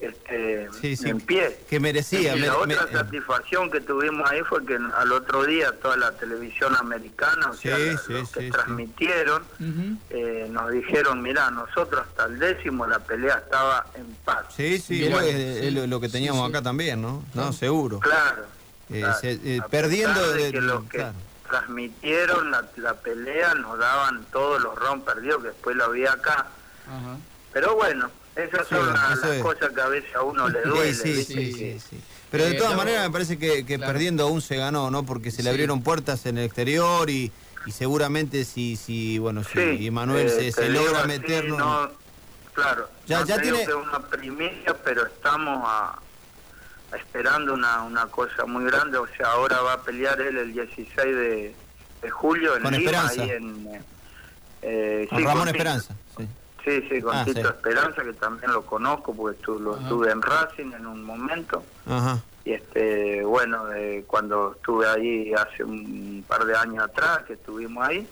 este, Sí, sí, en pie. que merecía. Y me- la me- otra satisfacción que tuvimos ahí fue que al otro día toda la televisión americana, o Sí, sea, los sí, que sí. transmitieron, eh, nos dijeron, mira, nosotros hasta el décimo la pelea estaba en paz. Sí, sí, bueno, es- lo, lo que teníamos Sí, sí. acá también, ¿no? No, seguro. Claro. Eh, claro. se- eh, perdiendo de de- que los que claro. transmitieron la, la pelea nos daban todos los rounds perdidos que después lo vi acá. Ajá. Pero bueno, Esas Sí, son las es. cosas que a veces a uno le duele. sí, sí. Pero de Eh, todas no, maneras me parece que, que claro. perdiendo aún se ganó, ¿no? Porque se le abrieron puertas en el exterior y, y seguramente si, si bueno, si Manuel eh, se, se logra así, meternos... no- claro, Ya- no ya tiene- que una primicia, pero estamos a- esperando una, una cosa muy grande. O sea, ahora va a pelear él el 16 de, de julio en Con Lima, Esperanza. ahí en... eh, eh, Con Ramón. Esperanza. sí. Sí, sí, con Ah, Tito sí. Esperanza, que también lo conozco porque estu- lo estuve en Racing en un momento. Ajá. Y este, bueno, eh, cuando estuve ahí hace un par de años atrás, que estuvimos ahí.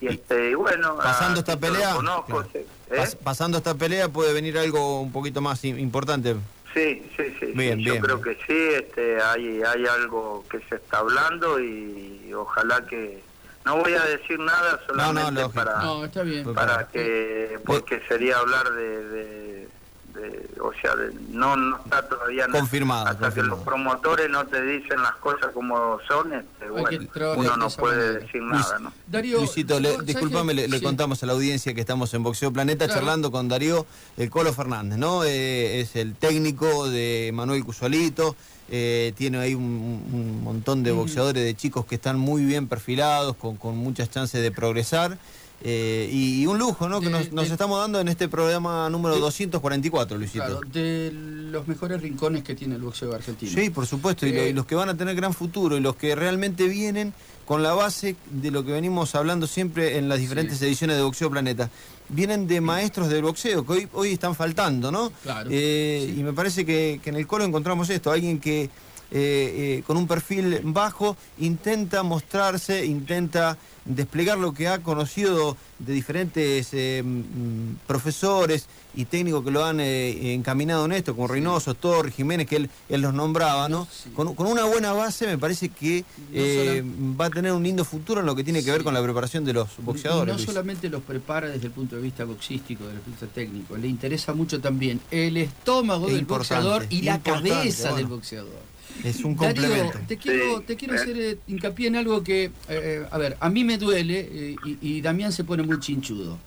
Y este, y bueno, Pasando a esta pelea, conozco, claro. ¿eh? Pas- pasando esta pelea puede venir algo un poquito más im- importante. Sí, sí, sí. Bien, sí, bien, Yo creo que sí, este, hay, hay algo que se está hablando y, ojalá que... No voy a decir nada solamente lógico. para, No, está bien. para que... Porque sería hablar de... de- de- o sea, de- no, no está todavía... no- Confirmado, Hasta que los promotores no te dicen las cosas como son, este, bueno, uno no puede manera. decir Luis, nada, ¿no? Darío, Luisito, le- que- le, le sí. contamos a la audiencia que estamos en Boxeo Planeta Claro. charlando con Darío El Colo Fernández, ¿no? Eh, es el técnico de Manuel Cusualito, eh, tiene ahí un, un montón de boxeadores, de chicos que están muy bien perfilados, con, con muchas chances de progresar. eh, y, y un lujo, ¿no? Que De- nos, nos de- estamos dando en este programa número de- 244, Luisito. Claro, de los mejores rincones que tiene el boxeo argentino. Sí, por supuesto, y, lo- Eh, y los que van a tener gran futuro y los que realmente vienen con la base de lo que venimos hablando siempre en las diferentes Sí. ediciones de Boxeo Planeta. Vienen de maestros del boxeo, que hoy, hoy están faltando, ¿no? Claro, Eh, sí. Y me parece que, que en el colo encontramos esto, alguien que eh, eh, con un perfil bajo intenta mostrarse, intenta desplegar lo que ha conocido de diferentes eh, mm, profesores y técnicos que lo han eh, encaminado en esto, como Reynoso, Torres, Jiménez, que él, él los nombraba, ¿no? Sí. Con, con una buena base me parece que eh, va a tener un lindo futuro en lo que tiene que ver con la preparación de los boxeadores. No Luis. solamente los prepara desde el punto de vista boxístico, desde el punto de vista técnico, le interesa mucho también el estómago Es del boxeador y la cabeza del boxeador. Es un Darío, complemento. te quiero, Sí. te quiero hacer eh, hincapié en algo que, eh, a ver, a mí me duele eh, y, y Damián se pone muy chinchudo.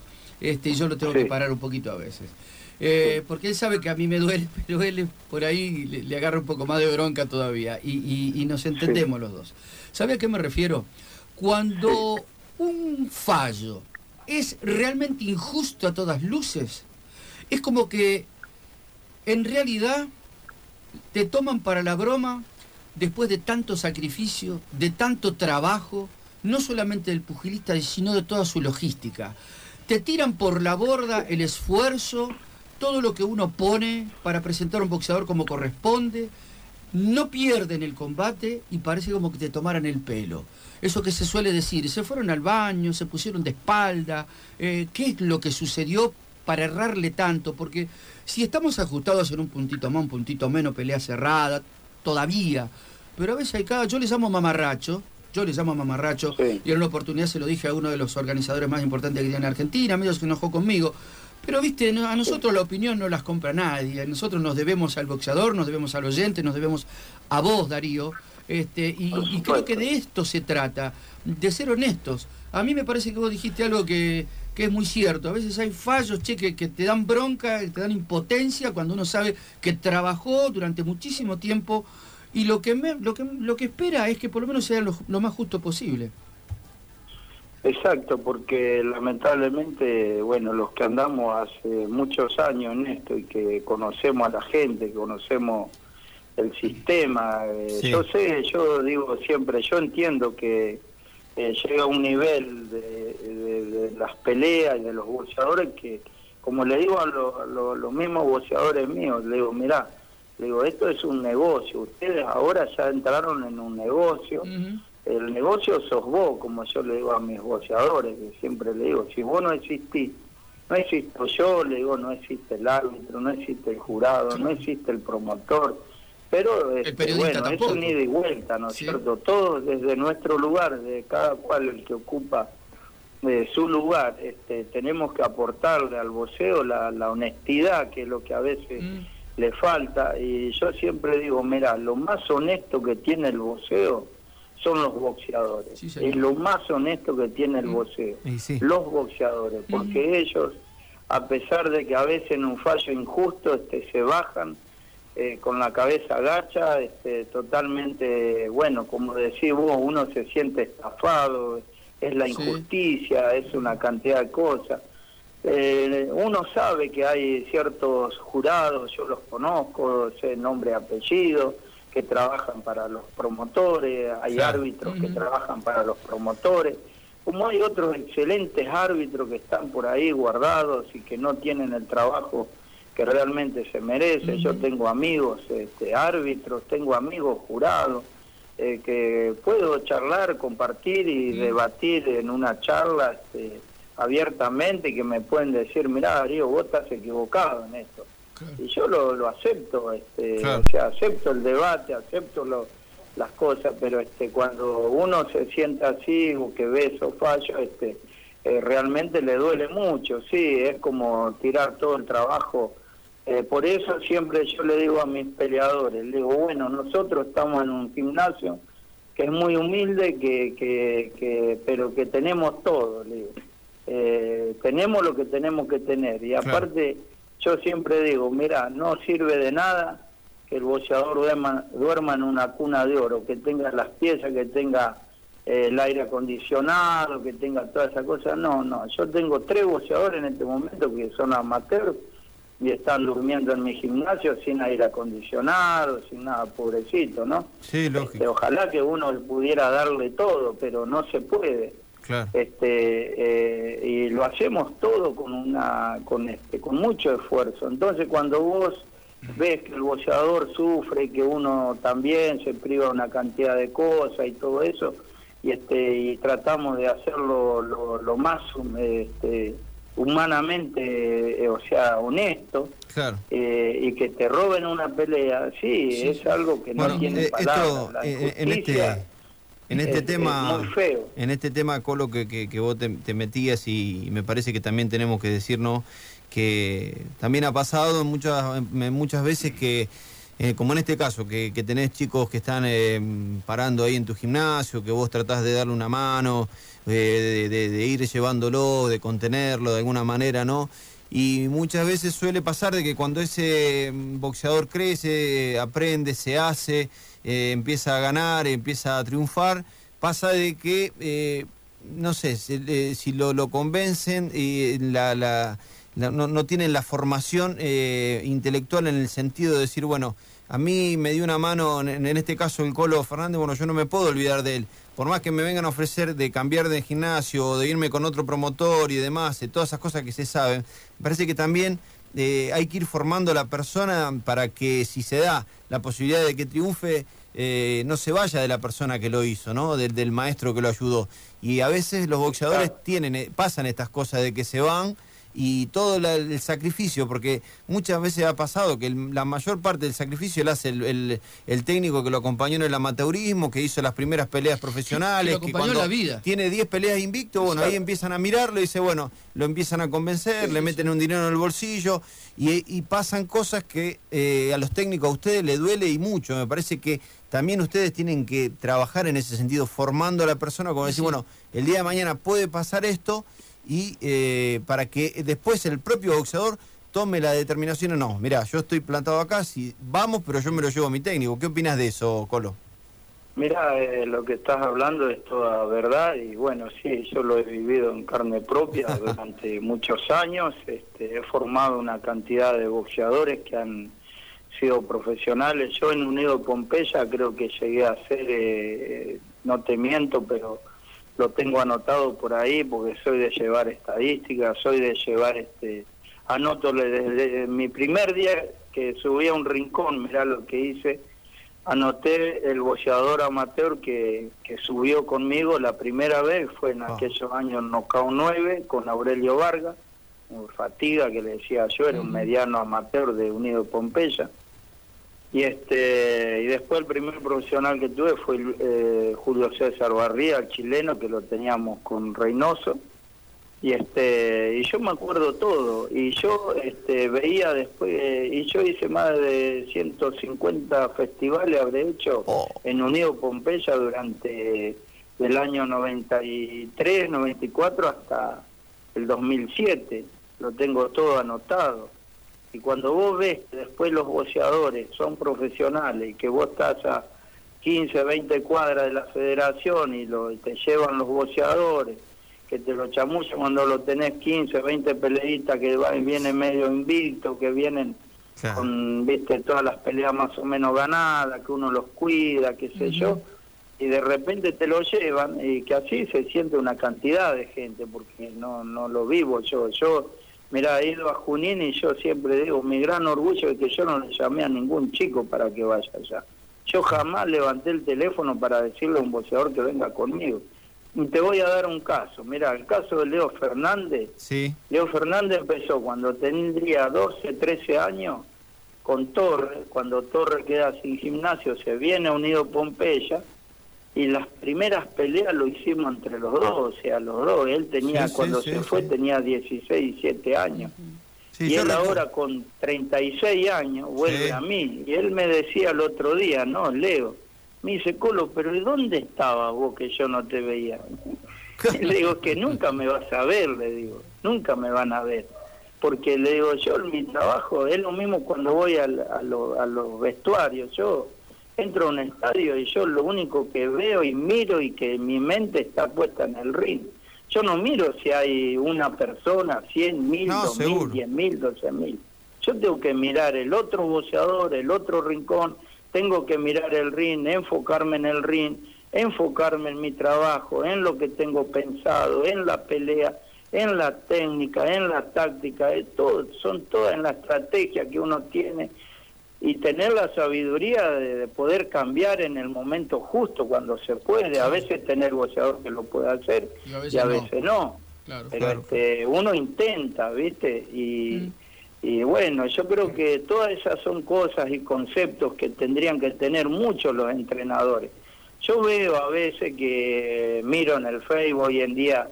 Este, y yo lo tengo Sí. que parar un poquito a veces. Eh, porque él sabe que a mí me duele, <laughs> pero él por ahí le, le agarra un poco más de bronca todavía. Y, y- y nos entendemos los dos. ¿Sabe a qué me refiero? Cuando un fallo es realmente injusto a todas luces, es como que en realidad te toman para la broma después de tanto sacrificio, de tanto trabajo, no solamente del pugilista, sino de toda su logística. Te tiran por la borda el esfuerzo, todo lo que uno pone para presentar a un boxeador como corresponde, no pierden el combate y parece como que te tomaran el pelo. Eso que se suele decir, se fueron al baño, se pusieron de espalda, eh, ¿qué es lo que sucedió para errarle tanto? Porque si estamos ajustados en un puntito más, un puntito menos, pelea cerrada, todavía, pero a veces hay cada, yo le llamo mamarracho, yo le llamo mamarracho, Sí. y en una oportunidad se lo dije a uno de los organizadores más importantes que tiene en Argentina, medio se enojó conmigo, pero viste, a nosotros la opinión no las compra nadie, a nosotros nos debemos al boxeador, nos debemos al oyente, nos debemos a vos, Darío, este, y, creo que de esto se trata, de ser honestos. A mí me parece que vos dijiste algo que, que es muy cierto. A veces hay fallos, che, que, que te dan bronca, que te dan impotencia cuando uno sabe que trabajó durante muchísimo tiempo y lo que, me- lo que, lo que espera es que por lo menos sea lo, lo más justo posible. Exacto, porque lamentablemente, bueno, los que andamos hace muchos años en esto y que conocemos a la gente, que conocemos el sistema, eh, Sí. yo sé, yo digo siempre, yo entiendo que eh, llega un nivel de, de- de las peleas y de los boxeadores que, como le digo a, lo- a lo- los mismos boxeadores míos, le digo, mirá, le digo, esto es un negocio, ustedes ahora ya entraron en un negocio, el negocio sos vos, como yo le digo a mis boxeadores, que siempre le digo, si vos no existís, no existo yo, le digo, no existe el árbitro, no existe el jurado, no existe el promotor, pero este, periodista bueno, tampoco. es un ida y vuelta, ¿no es Sí. cierto? Todos desde nuestro lugar, de cada cual el que ocupa de su lugar, este, tenemos que aportarle al boxeo la, la honestidad, que es lo que a veces Mm. le falta. Y yo siempre digo, mira, lo más honesto que tiene el boxeo son los boxeadores. Sí, es lo más honesto que tiene el Mm. sí. Los boxeadores, porque ellos a pesar de que a veces en un fallo injusto este, se bajan eh, con la cabeza agacha, este, totalmente, bueno, como decís vos, uno se siente estafado, es la injusticia, es una cantidad de cosas. Eh, uno sabe que hay ciertos jurados, yo los conozco, sé nombre y apellido, que trabajan para los promotores, hay árbitros que trabajan para los promotores, como hay otros excelentes árbitros que están por ahí guardados y que no tienen el trabajo que realmente se merece. Yo tengo amigos este, árbitros, tengo amigos jurados, eh, que puedo charlar, compartir y debatir en una charla. Este, abiertamente que me pueden decir, mira Darío, vos estás equivocado en esto. Y yo lo, lo acepto, este, o sea, acepto el debate, acepto lo, las cosas, pero este, cuando uno se sienta así o que ve esos fallos, este, eh, realmente le duele mucho, sí, es como tirar todo el trabajo. Eh, por eso siempre yo le digo a mis peleadores, le digo, bueno, nosotros estamos en un gimnasio que es muy humilde, que, que, que pero que tenemos todo, le digo eh, tenemos lo que tenemos que tener. Y aparte, yo siempre digo, mira, no sirve de nada que el boxeador duerma, duerma en una cuna de oro, que tenga las piezas, que tenga eh, el aire acondicionado, que tenga todas esas cosas. No, no, yo tengo tres boxeadores en este momento que son amateurs y están durmiendo en mi gimnasio sin aire acondicionado, sin nada, pobrecito, ¿no? Sí, lógico. Este, ojalá que uno pudiera darle todo, pero no se puede este, eh, y lo hacemos todo con una con este con mucho esfuerzo. Entonces cuando vos ves que el boxeador sufre, que uno también se priva una cantidad de cosas y todo eso, y este y tratamos de hacerlo lo, más este, humanamente, eh, o sea, honesto, eh, y que te roben una pelea, sí, es algo que no tiene palabras. en este en este tema, en este tema, Colo, que, que, vos te, metías y, me parece que también tenemos que decirnos que también ha pasado muchas, muchas veces que, eh, como en este caso, que, tenés chicos que están eh, parando ahí en tu gimnasio, que vos tratás de darle una mano, eh, de, ir llevándolo, de contenerlo de alguna manera, ¿no? Y muchas veces suele pasar de que cuando ese boxeador crece, aprende, se hace, eh, empieza a ganar, empieza a triunfar, pasa de que, eh, no sé, si, eh, lo, convencen y la, no, tienen la formación intelectual en el sentido de decir, bueno, a mí me dio una mano, en, este caso el Colo Fernández, bueno, yo no me puedo olvidar de él. Por más que me vengan a ofrecer de cambiar de gimnasio o de irme con otro promotor y demás, de todas esas cosas que se saben, me parece que también hay que ir formando a la persona para que si se da la posibilidad de que triunfe, eh, no se vaya de la persona que lo hizo, ¿no? Del, maestro que lo ayudó. Y a veces los boxeadores tienen, eh, pasan estas cosas de que se van y todo el sacrificio, porque muchas veces ha pasado que la mayor parte del sacrificio lo hace el, técnico que lo acompañó en el amateurismo, que hizo las primeras peleas profesionales, que, cuando la vida. tiene 10 peleas invicto, bueno, ahí empiezan a mirarlo y dice, bueno, lo empiezan a convencer, le meten un dinero en el bolsillo y, pasan cosas que eh, a los técnicos a ustedes le duele y mucho. Me parece que también ustedes tienen que trabajar en ese sentido, formando a la persona, como decir, bueno, el día de mañana puede pasar esto y eh, para que después el propio boxeador tome la determinación o no. Mira, yo estoy plantado acá, si vamos, pero yo me lo llevo a mi técnico. ¿Qué opinas de eso, Colo? Mira, eh, lo que estás hablando es toda verdad y bueno, sí, yo lo he vivido en carne propia <laughs> durante muchos años. Este, he formado una cantidad de boxeadores que han sido profesionales. Yo en Unido Pompeya creo que llegué a ser, eh, no te miento, pero lo tengo anotado por ahí porque soy de llevar estadísticas, soy de llevar, este anoto desde mi primer día que subí a un rincón, mirá lo que hice, anoté el boxeador amateur que, que subió conmigo la primera vez, fue en ah. aquellos años Nocao 9 con Aurelio Vargas, fatiga que le decía yo, era un mediano amateur de Unido Pompeya y este y después el primer profesional que tuve fue eh, Julio César Barría, el chileno, que lo teníamos con Reynoso. Y este y yo me acuerdo todo. Y yo este veía después, y yo hice más de 150 festivales, habré hecho oh. en Unido Pompeya durante el año 93, 94 hasta el 2007. lo tengo todo anotado. Y cuando vos ves que después los boceadores son profesionales y que vos estás a 15, 20 cuadras de la federación y lo, te llevan los boceadores, que te lo chamuchan cuando lo tenés 15, 20 peleistas que van, vienen medio invicto, que vienen con, viste, todas las peleas más o menos ganadas, que uno los cuida, qué sé yo, y de repente te lo llevan y que así se siente una cantidad de gente, porque no, no lo vivo yo. Yo, mira, he ido a Junín y yo siempre digo, mi gran orgullo es que yo no le llamé a ningún chico para que vaya allá. Yo jamás levanté el teléfono para decirle a un boxeador que venga conmigo. Y te voy a dar un caso. Mira, el caso de Leo Fernández. Sí. Leo Fernández empezó cuando tendría 12, 13 años con Torre. Cuando Torre queda sin gimnasio, se viene a Unido Pompeya. Y las primeras peleas lo hicimos entre los dos, o sea, los dos. Él tenía, Sí, cuando sí, se sí. fue, tenía 16, 17 años. Y él ahora con 36 años vuelve a mí. Y él me decía el otro día, no, Leo, me dice, Colo, pero ¿y dónde estabas vos que yo no te veía? <laughs> Le digo, que nunca me vas a ver, le digo, nunca me van a ver. Porque le digo, yo en mi trabajo es lo mismo cuando voy al- a, lo- a los vestuarios. Yo entro a un estadio y yo lo único que veo y miro y que mi mente está puesta en el ring. Yo no miro si hay una persona, 100 mil, No, dos mil, seguro. diez mil, doce mil. Yo tengo que mirar el otro boceador, el otro rincón, tengo que mirar el ring, enfocarme en el ring, enfocarme en mi trabajo, en lo que tengo pensado, en la pelea, en la técnica, en la táctica, todo, son todas en la estrategia que uno tiene y tener la sabiduría de, de poder cambiar en el momento justo cuando se puede. A veces tener boxeador que lo puede hacer Y a veces y a no. veces no. Claro. Pero Claro. este, uno intenta, ¿viste? Y, y bueno, yo creo que todas esas son cosas y conceptos que tendrían que tener muchos los entrenadores. Yo veo a veces que miro en el Facebook hoy en día,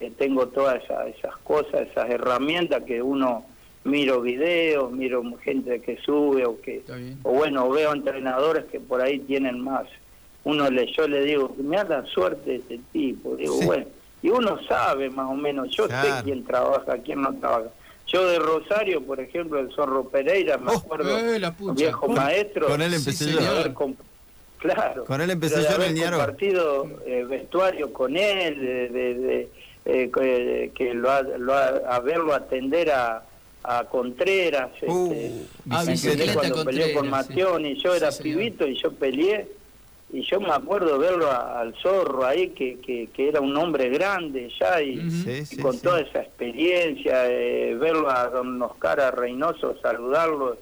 eh, tengo todas esa- esas cosas, esas herramientas que uno miro videos, miro gente que sube o que o bueno, veo entrenadores que por ahí tienen más. Uno le, yo le digo, me da la suerte de este tipo. Digo, Sí. bueno, y uno sabe más o menos, yo sé quién trabaja, quién no trabaja. Yo de Rosario, por ejemplo, el Zorro Pereira, me Oh, acuerdo, eh, la pucha. viejo maestro. Con él Sí, empecé señor. yo. comp- Claro. Con él empecé yo en el compartido eh, vestuario con él, de, de- de, eh, que, que lo, ha- lo ha- a verlo atender a, a Contreras. Uh, este, Ah, ¿me bicicleta entendés? cuando peleó con. Matión y yo era pibito y yo peleé y yo me acuerdo verlo a- al zorro ahí que, que, que era un hombre grande ya y, Ujú. Sí, y sí, con sí. toda esa experiencia, eh, verlo a don Oscar a Reynoso, saludarlo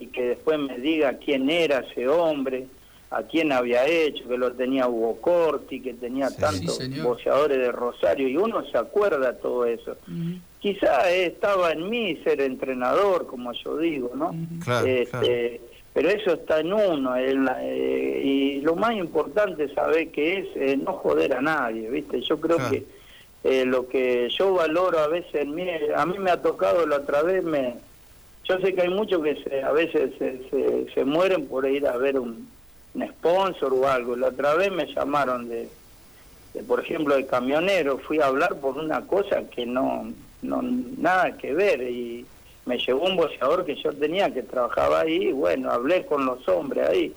y que después me diga quién era ese hombre, a quién había hecho, que lo tenía Hugo Corti, que tenía Sí. tantos boxeadores de Rosario y uno se acuerda todo eso. Quizá eh, estaba en mí ser entrenador, como yo digo, ¿no? Claro, Este, claro. Pero eso está en uno, en la- eh, y lo más importante, saber que es eh, no joder a nadie, ¿viste? Yo creo Claro. que eh, lo que yo valoro a veces en mí, a mí me ha tocado la otra vez, me, yo sé que hay muchos que se, a veces se, se, se mueren por ir a ver un, un sponsor o algo. La otra vez me llamaron de, de, por ejemplo, de camionero, fui a hablar por una cosa que no, no nada que ver y me llegó un boxeador que yo tenía que trabajaba ahí, y bueno, hablé con los hombres ahí.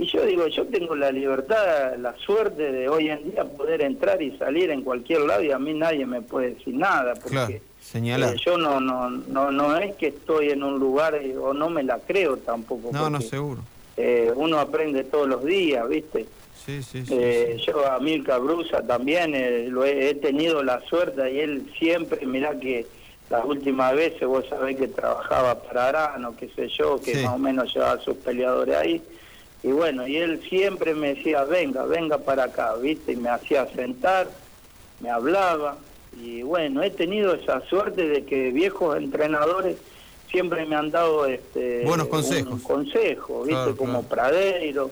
Y yo digo, yo tengo la libertad, la suerte de hoy en día poder entrar y salir en cualquier lado y a mí nadie me puede decir nada, porque Claro, señalar. eh, yo no, no, no, no es que estoy en un lugar eh, o no me la creo tampoco. No, no, seguro. eh, uno aprende todos los días, ¿viste? Sí, sí, sí. Eh, sí. Yo a Milka Brusa también eh, lo he, he tenido la suerte y él siempre, mirá que las últimas veces vos sabés que trabajaba para Arano, qué sé yo, que Sí. más o menos llevaba a sus peleadores ahí. Y bueno, y él siempre me decía, venga, venga para acá, ¿viste? Y me hacía sentar, me hablaba. Y bueno, he tenido esa suerte de que viejos entrenadores siempre me han dado este, Buenos un consejos. consejo, ¿viste? Claro, Como claro. Pradeiro,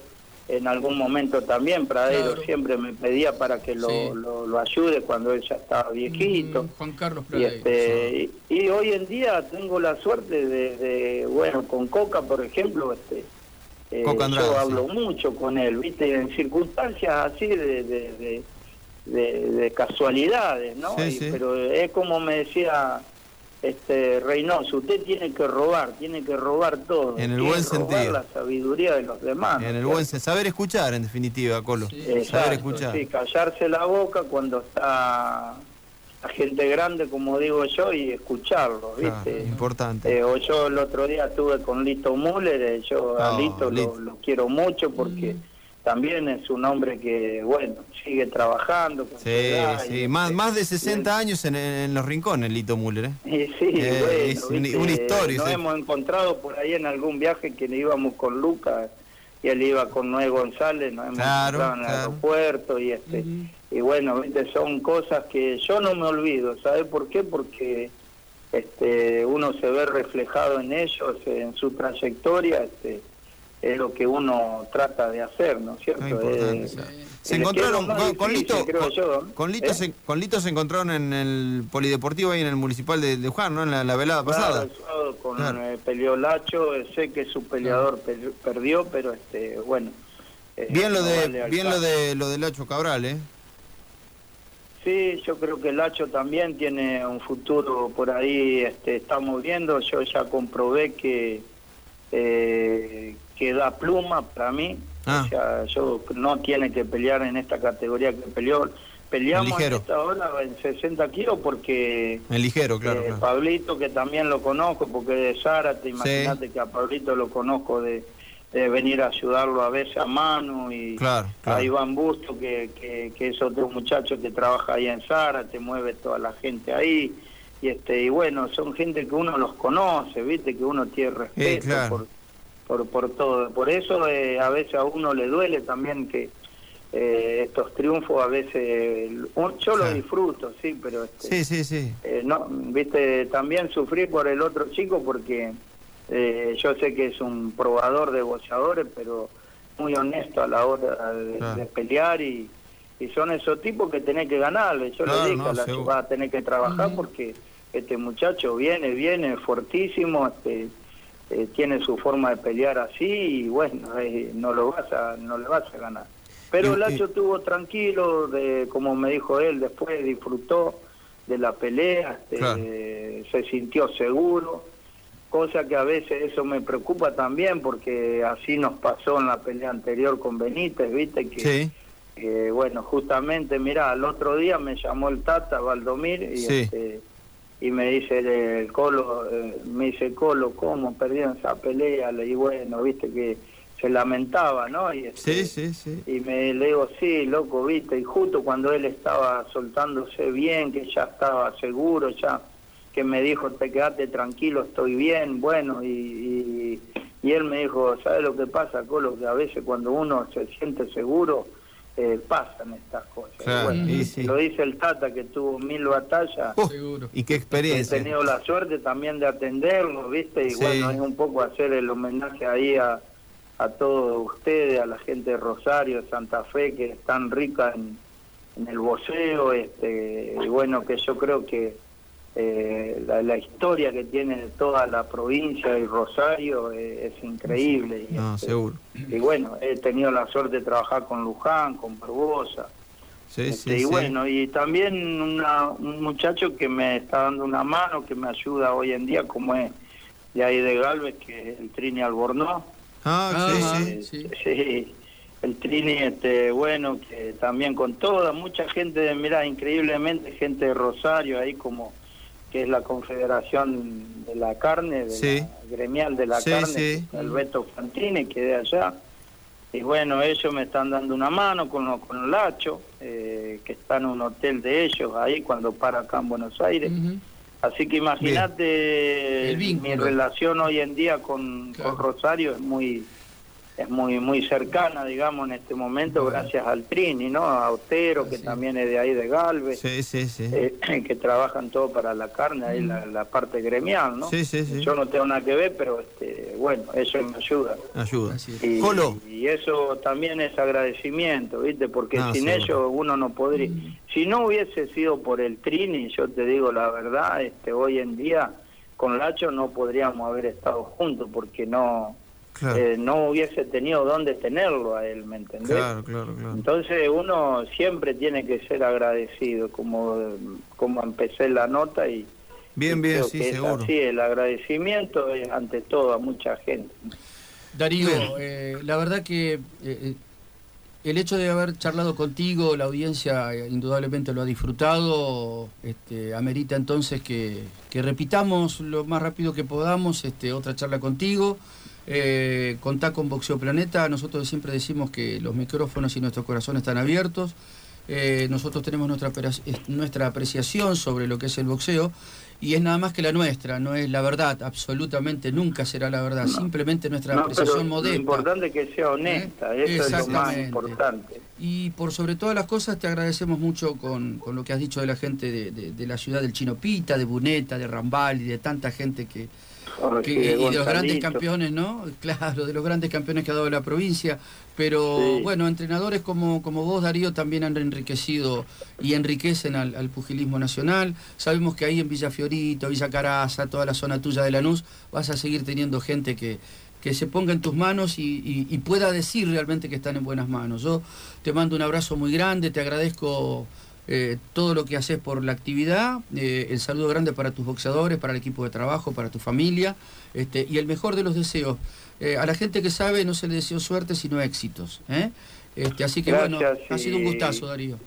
en algún momento también Pradeiro Claro. siempre me pedía para que lo, Sí. lo, lo ayude cuando él ya estaba viejito. Mm, Juan Carlos Y, Pradeiro. este, y, y hoy en día tengo la suerte de, de, bueno, con Coca, por ejemplo, este, eh, Andrade, yo sí. hablo mucho con él, ¿viste? En circunstancias así de, de, de, de- de casualidades, ¿no? Sí, Y- sí. Pero es como me decía este Reynoso, usted tiene que robar, tiene que robar todo. En el buen robar sentido. la sabiduría de los demás. En ¿no el buen saber escuchar, en definitiva, Colo. Exacto, Saber escuchar. Sí, callarse la boca cuando está la gente grande, como digo yo, y escucharlo, Claro, ¿viste? importante. Eh, o yo el otro día estuve con Lito Müller, eh, yo a Lito Lito. lo, lo quiero mucho porque también es un hombre que, bueno, sigue trabajando. con Sí, y, sí. Más, más de y 60 años en, en los rincones, Lito Müller, ¿eh? sí, Eh, bueno, es un- viste, una historia, Nos hemos encontrado por ahí en algún viaje que íbamos con Lucas y él iba con Noé González, nos hemos Claro, encontrado en el claro. aeropuerto y este y bueno, viste, son cosas que yo no me olvido, ¿sabes por qué? Porque este uno se ve reflejado en ellos, en su trayectoria, este es lo que uno trata de hacer, ¿no es cierto? Eh, el Se encontraron con, Lito, creo con, yo, con Lito ¿Eh? se, con Lito se encontraron en el polideportivo ahí en el municipal de, de Juan, ¿no? En la, la velada Claro, pasada. con Claro. eh, peleó Lacho, eh, sé que su peleador per- perdió, pero este bueno. eh, Bien lo de vale bien lo de lo de Lacho Cabral, ¿eh? Sí, yo creo que Lacho también tiene un futuro por ahí, este, estamos viendo, yo ya comprobé que eh, que da pluma para mí, Ah. o sea, yo no tiene que pelear en esta categoría que peleó. Peleamos en esta hora en 60 kilos porque En ligero, claro. Eh, claro. Pablito, que también lo conozco, porque es de Zárate, imagínate que a Pablito lo conozco de, de venir a ayudarlo a veces a mano, y Claro, claro. a Iván Busto, que, que, que es otro muchacho que trabaja ahí en Zárate, mueve toda la gente ahí, y este y bueno, son gente que uno los conoce, viste, que uno tiene respeto claro. por, por, por todo. Por eso eh, a veces a uno le duele también que eh, estos triunfos a veces, un- yo los disfruto, sí, pero... Este, Sí, sí, sí. eh, no, viste, también sufrí por el otro chico porque eh, yo sé que es un probador de boxeadores, pero muy honesto a la hora de, Claro. de pelear y, y son esos tipos que tenés que ganarle. Yo Claro, le dije no, a la seguro. va a tener que trabajar porque este muchacho viene, viene fuertísimo, este, eh, tiene su forma de pelear así y bueno, eh, no lo vas a, no le vas a ganar. Pero Lacho estuvo tranquilo, de, como me dijo él, después disfrutó de la pelea, este, Claro. se sintió seguro, cosa que a veces eso me preocupa también porque así nos pasó en la pelea anterior con Benítez, viste que Sí. eh, bueno, justamente, mira, el otro día me llamó el Tata Valdomir y, Sí. este, y me dice el, el Colo, eh, me dice Colo, ¿cómo perdieron esa pelea? Le digo, bueno, viste que se lamentaba, ¿no? Y, este, Sí, sí, sí. y me le digo, sí, loco, viste, y justo cuando él estaba soltándose bien, que ya estaba seguro, ya que me dijo, te quedaste tranquilo, estoy bien, bueno, y, y, y él me dijo, ¿sabes lo que pasa, Colo? Que a veces cuando uno se siente seguro, eh, pasan estas cosas. Claro, Bueno, y sí. Lo dice el Tata, que tuvo mil batallas. Uh, Seguro. y qué He experiencia. tenido la suerte también de atenderlo, ¿viste? Y Sí. bueno, es un poco hacer el homenaje ahí a, a todos ustedes, a la gente de Rosario, de Santa Fe, que es tan rica en, en el boxeo, este, y bueno, que yo creo que eh, la, la historia que tiene toda la provincia y Rosario eh, es increíble. No, este, seguro. y bueno, he tenido la suerte de trabajar con Luján, con Barbosa. Sí, Este, sí, y sí. bueno, y también una- un muchacho que me está dando una mano, que me ayuda hoy en día, como es de ahí de Galvez, que es el Trini Albornoz. Ah, Ah, sí, sí. sí. Sí, el Trini, este, bueno, que también con toda, mucha gente, mira, increíblemente gente de Rosario, ahí como que es la Confederación de la Carne, de Sí. la gremial de la Sí, carne, sí. el Beto Fantini, que de allá. Y bueno, ellos me están dando una mano con, lo- con Lacho, eh, que está en un hotel de ellos ahí cuando para acá en Buenos Aires. Así que imagínate mi relación hoy en día con, Claro. con Rosario es muy es muy muy cercana, digamos, en este momento, gracias al Trini, ¿no? A Otero, que Sí. también es de ahí de Galvez, Sí, sí, sí. eh, <clears throat> que trabajan todo para la carne, ahí la, la parte gremial, ¿no? Sí, sí, sí. Yo no tengo nada que ver, pero este bueno, eso me ayuda. Ayuda. Y, Colo. y eso también es agradecimiento, ¿viste? Porque No, sin ellos uno no podría. Si no hubiese sido por el Trini, yo te digo la verdad, este hoy en día con Lacho no podríamos haber estado juntos porque no Claro, eh, no hubiese tenido dónde tenerlo a él, ¿me entendés? claro, claro, claro. Entonces uno siempre tiene que ser agradecido, como, como empecé la nota y, Bien, bien, sí, seguro. así, el agradecimiento es ante todo a mucha gente. Darío, eh, la verdad que eh, eh, el hecho de haber charlado contigo, la audiencia eh, indudablemente lo ha disfrutado, este, amerita entonces que, que repitamos lo más rápido que podamos este, otra charla contigo. Eh, contá con Boxeo Planeta, nosotros siempre decimos que los micrófonos y nuestro corazón están abiertos. Eh, nosotros tenemos nuestra, nuestra apreciación sobre lo que es el boxeo y es nada más que la nuestra, no es la verdad, absolutamente nunca será la verdad, simplemente nuestra No, apreciación lo modesta. importante es que sea honesta, ¿Eh? eso es lo más importante. Y por sobre todas las cosas te agradecemos mucho con, con lo que has dicho de la gente de, de- de la ciudad del Chinopita, de Buneta, de Rambal y de tanta gente que, que- y de los grandes campeones, ¿no? Claro, de los grandes campeones que ha dado la provincia. Pero Sí. bueno, entrenadores como, como vos, Darío, también han enriquecido y enriquecen al, al pugilismo nacional. Sabemos que ahí en Villa Fiorito, Villa Caraza, toda la zona tuya de Lanús, vas a seguir teniendo gente que, que se ponga en tus manos y, y- y pueda decir realmente que están en buenas manos. Yo te mando un abrazo muy grande, te agradezco eh, todo lo que haces por la actividad, eh, el saludo grande para tus boxeadores, para el equipo de trabajo, para tu familia, este, y el mejor de los deseos. Eh, a la gente que sabe no se le deseo suerte, sino éxitos. ¿eh? Este, así que bueno, ha sido un gustazo, Darío.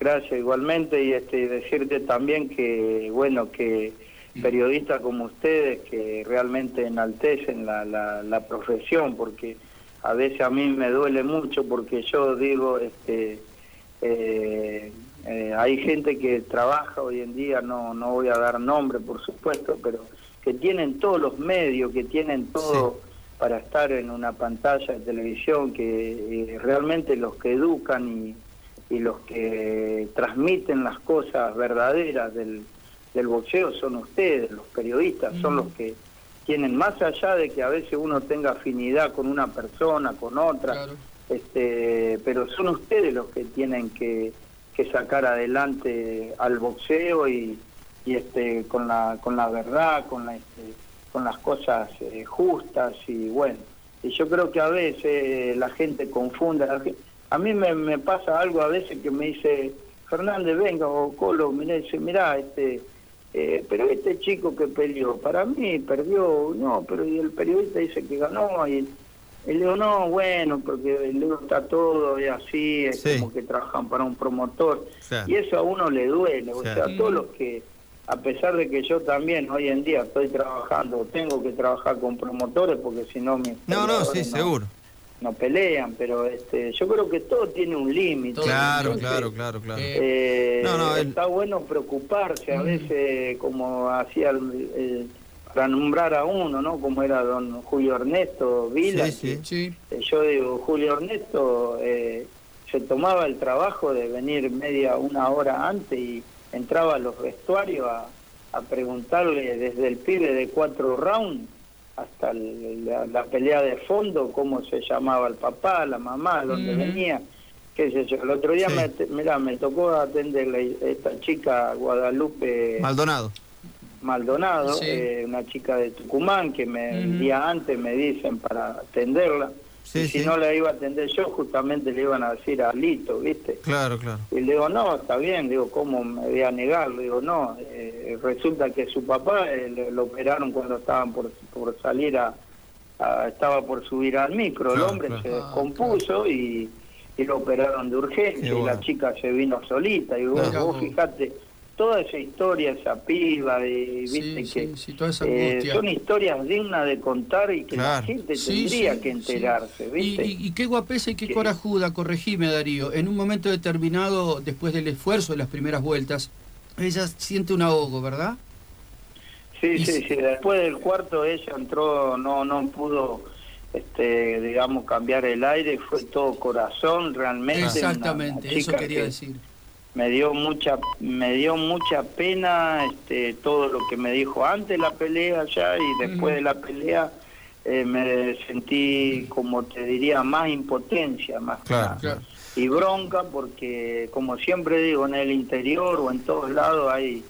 Gracias, igualmente, y este decirte también que, bueno, que periodistas como ustedes que realmente enaltecen la, la, la profesión, porque a veces a mí me duele mucho, porque yo digo, este, eh, eh, hay gente que trabaja hoy en día, no, no voy a dar nombre, por supuesto, pero que tienen todos los medios, que tienen todo para estar en una pantalla de televisión, que eh, realmente los que educan y y los que transmiten las cosas verdaderas del, del boxeo son ustedes, los periodistas, son los que tienen, más allá de que a veces uno tenga afinidad con una persona, con otra, Claro. este, pero son ustedes los que tienen que, sacar adelante al boxeo y, y este con la con la verdad, con la este, con las cosas eh, justas y bueno, y yo creo que a veces eh, la gente confunde, la gen- a mí me, pasa algo a veces que me dice Fernández, venga o Colo, mira, dice, mirá, este eh, pero este chico que peleó, para mí perdió, no, pero y el periodista dice que ganó y, y le digo, no, bueno, porque le digo, está todo y así, es Sí. como que trabajan para un promotor. Claro. Y eso a uno le duele, o Claro. sea, todos los que, a pesar de que yo también hoy en día estoy trabajando, tengo que trabajar con promotores porque si no mis No, no, sí, seguro. no pelean, pero este, yo creo que todo tiene un límite. Claro, claro, claro, claro. Eh, Eh, No, no, el- está bueno preocuparse a Mm. veces, como hacía el- el- para nombrar a uno, ¿no? Como era don Julio Ernesto Vila. Sí, sí. sí, eh, yo digo, Julio Ernesto eh, se tomaba el trabajo de venir media, una hora antes y entraba a los vestuarios a, a preguntarle desde el pibe de cuatro rounds hasta el- la, la pelea de fondo, cómo se llamaba el papá, la mamá, dónde venía, qué sé yo. El otro día Sí. me, mirá, me tocó atenderle esta chica Guadalupe Maldonado. Maldonado, Sí. eh, una chica de Tucumán que me, un día antes me dicen para atenderla. Sí, y si sí. no la iba a atender yo, justamente le iban a decir a Lito, ¿viste? Claro, claro. Y le digo, no, está bien, digo, ¿cómo me voy a negar? Le digo, no, eh, resulta que su papá eh, lo operaron cuando estaban por, por salir a, a- estaba por subir al micro, Claro, el hombre claro. se Ah, descompuso y, y lo operaron de urgencia y la chica se vino solita y vos, vos vos. Toda esa historia, esa piba, y, viste sí, que sí, toda esa eh, son historias dignas de contar y que la gente tendría que enterarse. Y, y- y qué guapesa y qué corajuda, corregime Darío, en un momento determinado, después del esfuerzo de las primeras vueltas, ella siente un ahogo, ¿verdad? Sí, Y sí, sí. Después del cuarto ella entró, no, no pudo, este, digamos, cambiar el aire. Fue todo corazón, realmente. Exactamente, una eso quería que decir. Me dio mucha, me dio mucha pena, este, todo lo que me dijo antes la pelea ya y después de la pelea. eh, me sentí, como te diría, más impotencia, más Claro, y bronca porque como siempre digo en el interior o en todos lados hay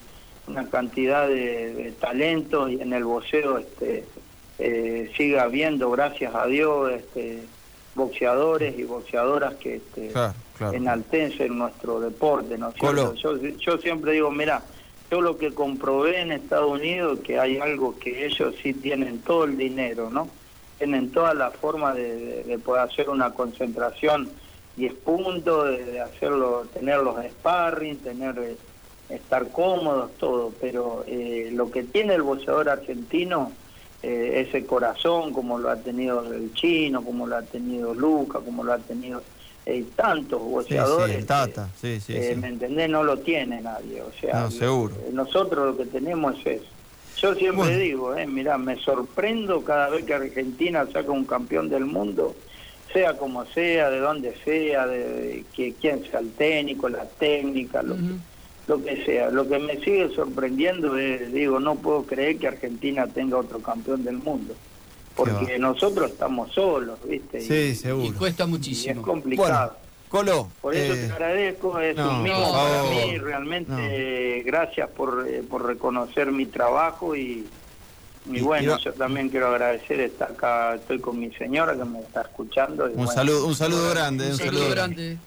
una cantidad de, de talentos y en el boxeo este eh, sigue habiendo gracias a Dios este boxeadores y boxeadoras que este, Claro, claro. enaltecen nuestro deporte ¿no yo yo siempre digo mira yo lo que comprobé en Estados Unidos que hay algo que ellos sí tienen todo el dinero, ¿no? Tienen toda la forma de, de poder hacer una concentración 10 puntos, de, hacerlo, tener los sparring, tener eh, estar cómodos, todo, pero eh, lo que tiene el boxeador argentino, eh, ese corazón, como lo ha tenido el chino, como lo ha tenido Luca, como lo ha tenido eh, tantos boxeadores. Sí, Tata, sí, sí, ¿Me entendés? No lo tiene nadie. O sea, no, seguro. nosotros lo que tenemos es eso. Yo siempre digo, eh, mira, me sorprendo cada vez que Argentina saca un campeón del mundo, sea como sea, de donde sea, de, que quién sea el técnico, la técnica, lo, lo que sea. Lo que me sigue sorprendiendo es, digo, no puedo creer que Argentina tenga otro campeón del mundo porque nosotros estamos solos, ¿viste? Sí, seguro. Y cuesta muchísimo. Y es complicado. Colo. Por eso te eh, agradezco, es un mimo para mí, realmente gracias por, eh, por reconocer mi trabajo y, y, bueno, yo también quiero agradecer, estar acá, estoy con mi señora que me está escuchando. un, saludo, un saludo grande, un, saludo, grande.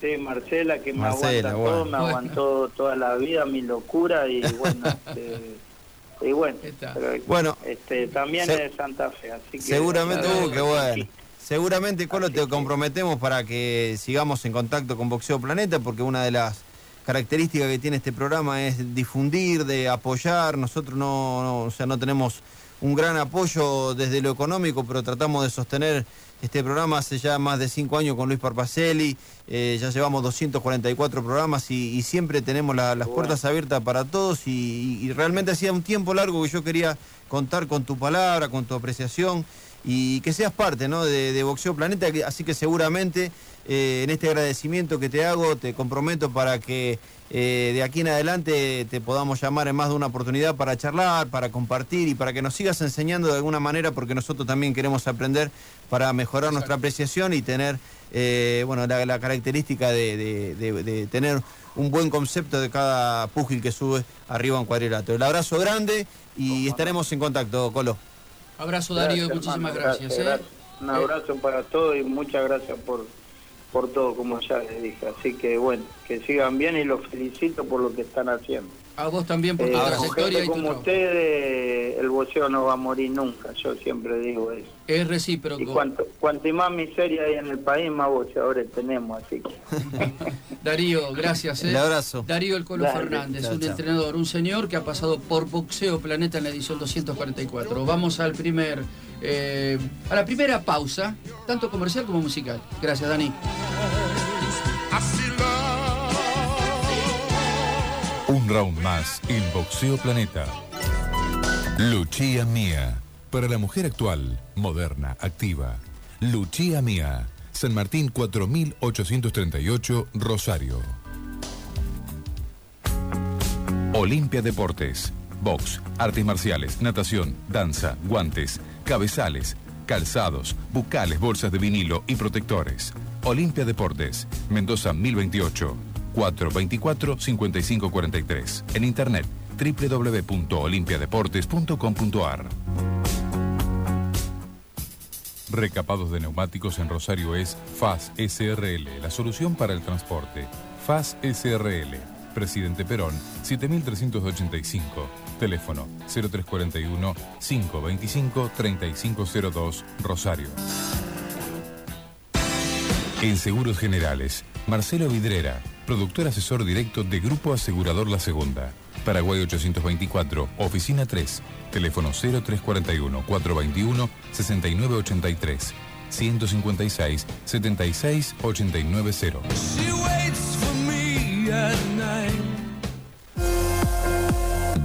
Sí, Marcela, que me aguanta todo, me aguantó toda la vida, mi locura y <laughs> bueno, este, y bueno, bueno este, también es de Santa Fe, así que... Seguramente, uh, qué bueno. Seguramente, Colo, te comprometemos para que sigamos en contacto con Boxeo Planeta, porque una de las características que tiene este programa es difundir, de apoyar. Nosotros no, o sea, no tenemos un gran apoyo desde lo económico, pero tratamos de sostener este programa hace ya más de cinco años con Luis Parpacelli, eh, ya llevamos 244 programas y, siempre tenemos las puertas abiertas para todos y, realmente hacía un tiempo largo que yo quería contar con tu palabra, con tu apreciación y que seas parte ¿no? de, Boxeo Planeta, así que seguramente eh, en este agradecimiento que te hago te comprometo para que eh, de aquí en adelante te podamos llamar en más de una oportunidad para charlar, para compartir y para que nos sigas enseñando de alguna manera, porque nosotros también queremos aprender para mejorar nuestra apreciación y tener eh, bueno, la, característica de, tener un buen concepto de cada púgil que sube arriba en cuadrilátero. El abrazo grande y estaremos en contacto, Colo. Abrazo Darío, muchísimas gracias. ¿eh? Un abrazo para todos y muchas gracias por por todo, como ya les dije. Así que bueno, que sigan bien y los felicito por lo que están haciendo. A vos también por tu eh, trayectoria y como ustedes, el boxeo no va a morir nunca, yo siempre digo eso. Es recíproco. Y cuanto, cuanto más miseria hay en el país, más boxeadores tenemos, así que... <laughs> Darío, gracias. ¿eh? Un abrazo. Darío El Colo Fernández, un entrenador, un señor que ha pasado por Boxeo Planeta en la edición 244. Vamos al primer eh, a la primera pausa, tanto comercial como musical. Gracias, Dani. Un round más en Boxeo Planeta. Luchía Mía. Para la mujer actual, moderna, activa. Luchía Mía. San Martín 4838, Rosario. Olimpia Deportes. Box, artes marciales, natación, danza, guantes cabezales, calzados, bucales, bolsas de vinilo y protectores. Olimpia Deportes, Mendoza 1028, 424-5543. En internet www.olimpiadeportes.com.ar. Recapados de neumáticos en Rosario es FAS SRL, la solución para el transporte. FAS SRL, Presidente Perón, 7385. Teléfono 0341 525 3502 Rosario. En Seguros Generales, Marcelo Vidrera, productor asesor directo de Grupo Asegurador La Segunda. Paraguay 824, Oficina 3, teléfono 0341 421 6983 156 76 890.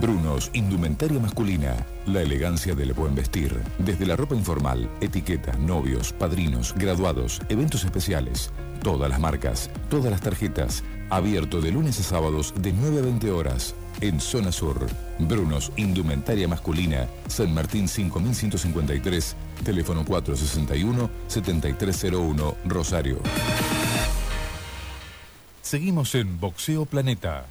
Brunos, indumentaria masculina. La elegancia del buen vestir. Desde la ropa informal, etiqueta, novios, padrinos, graduados, eventos especiales. Todas las marcas, todas las tarjetas. Abierto de lunes a sábados de 9 a 20 horas. En Zona Sur. Brunos, indumentaria masculina. San Martín 5153. Teléfono 461-7301. Rosario. Seguimos en Boxeo Planeta.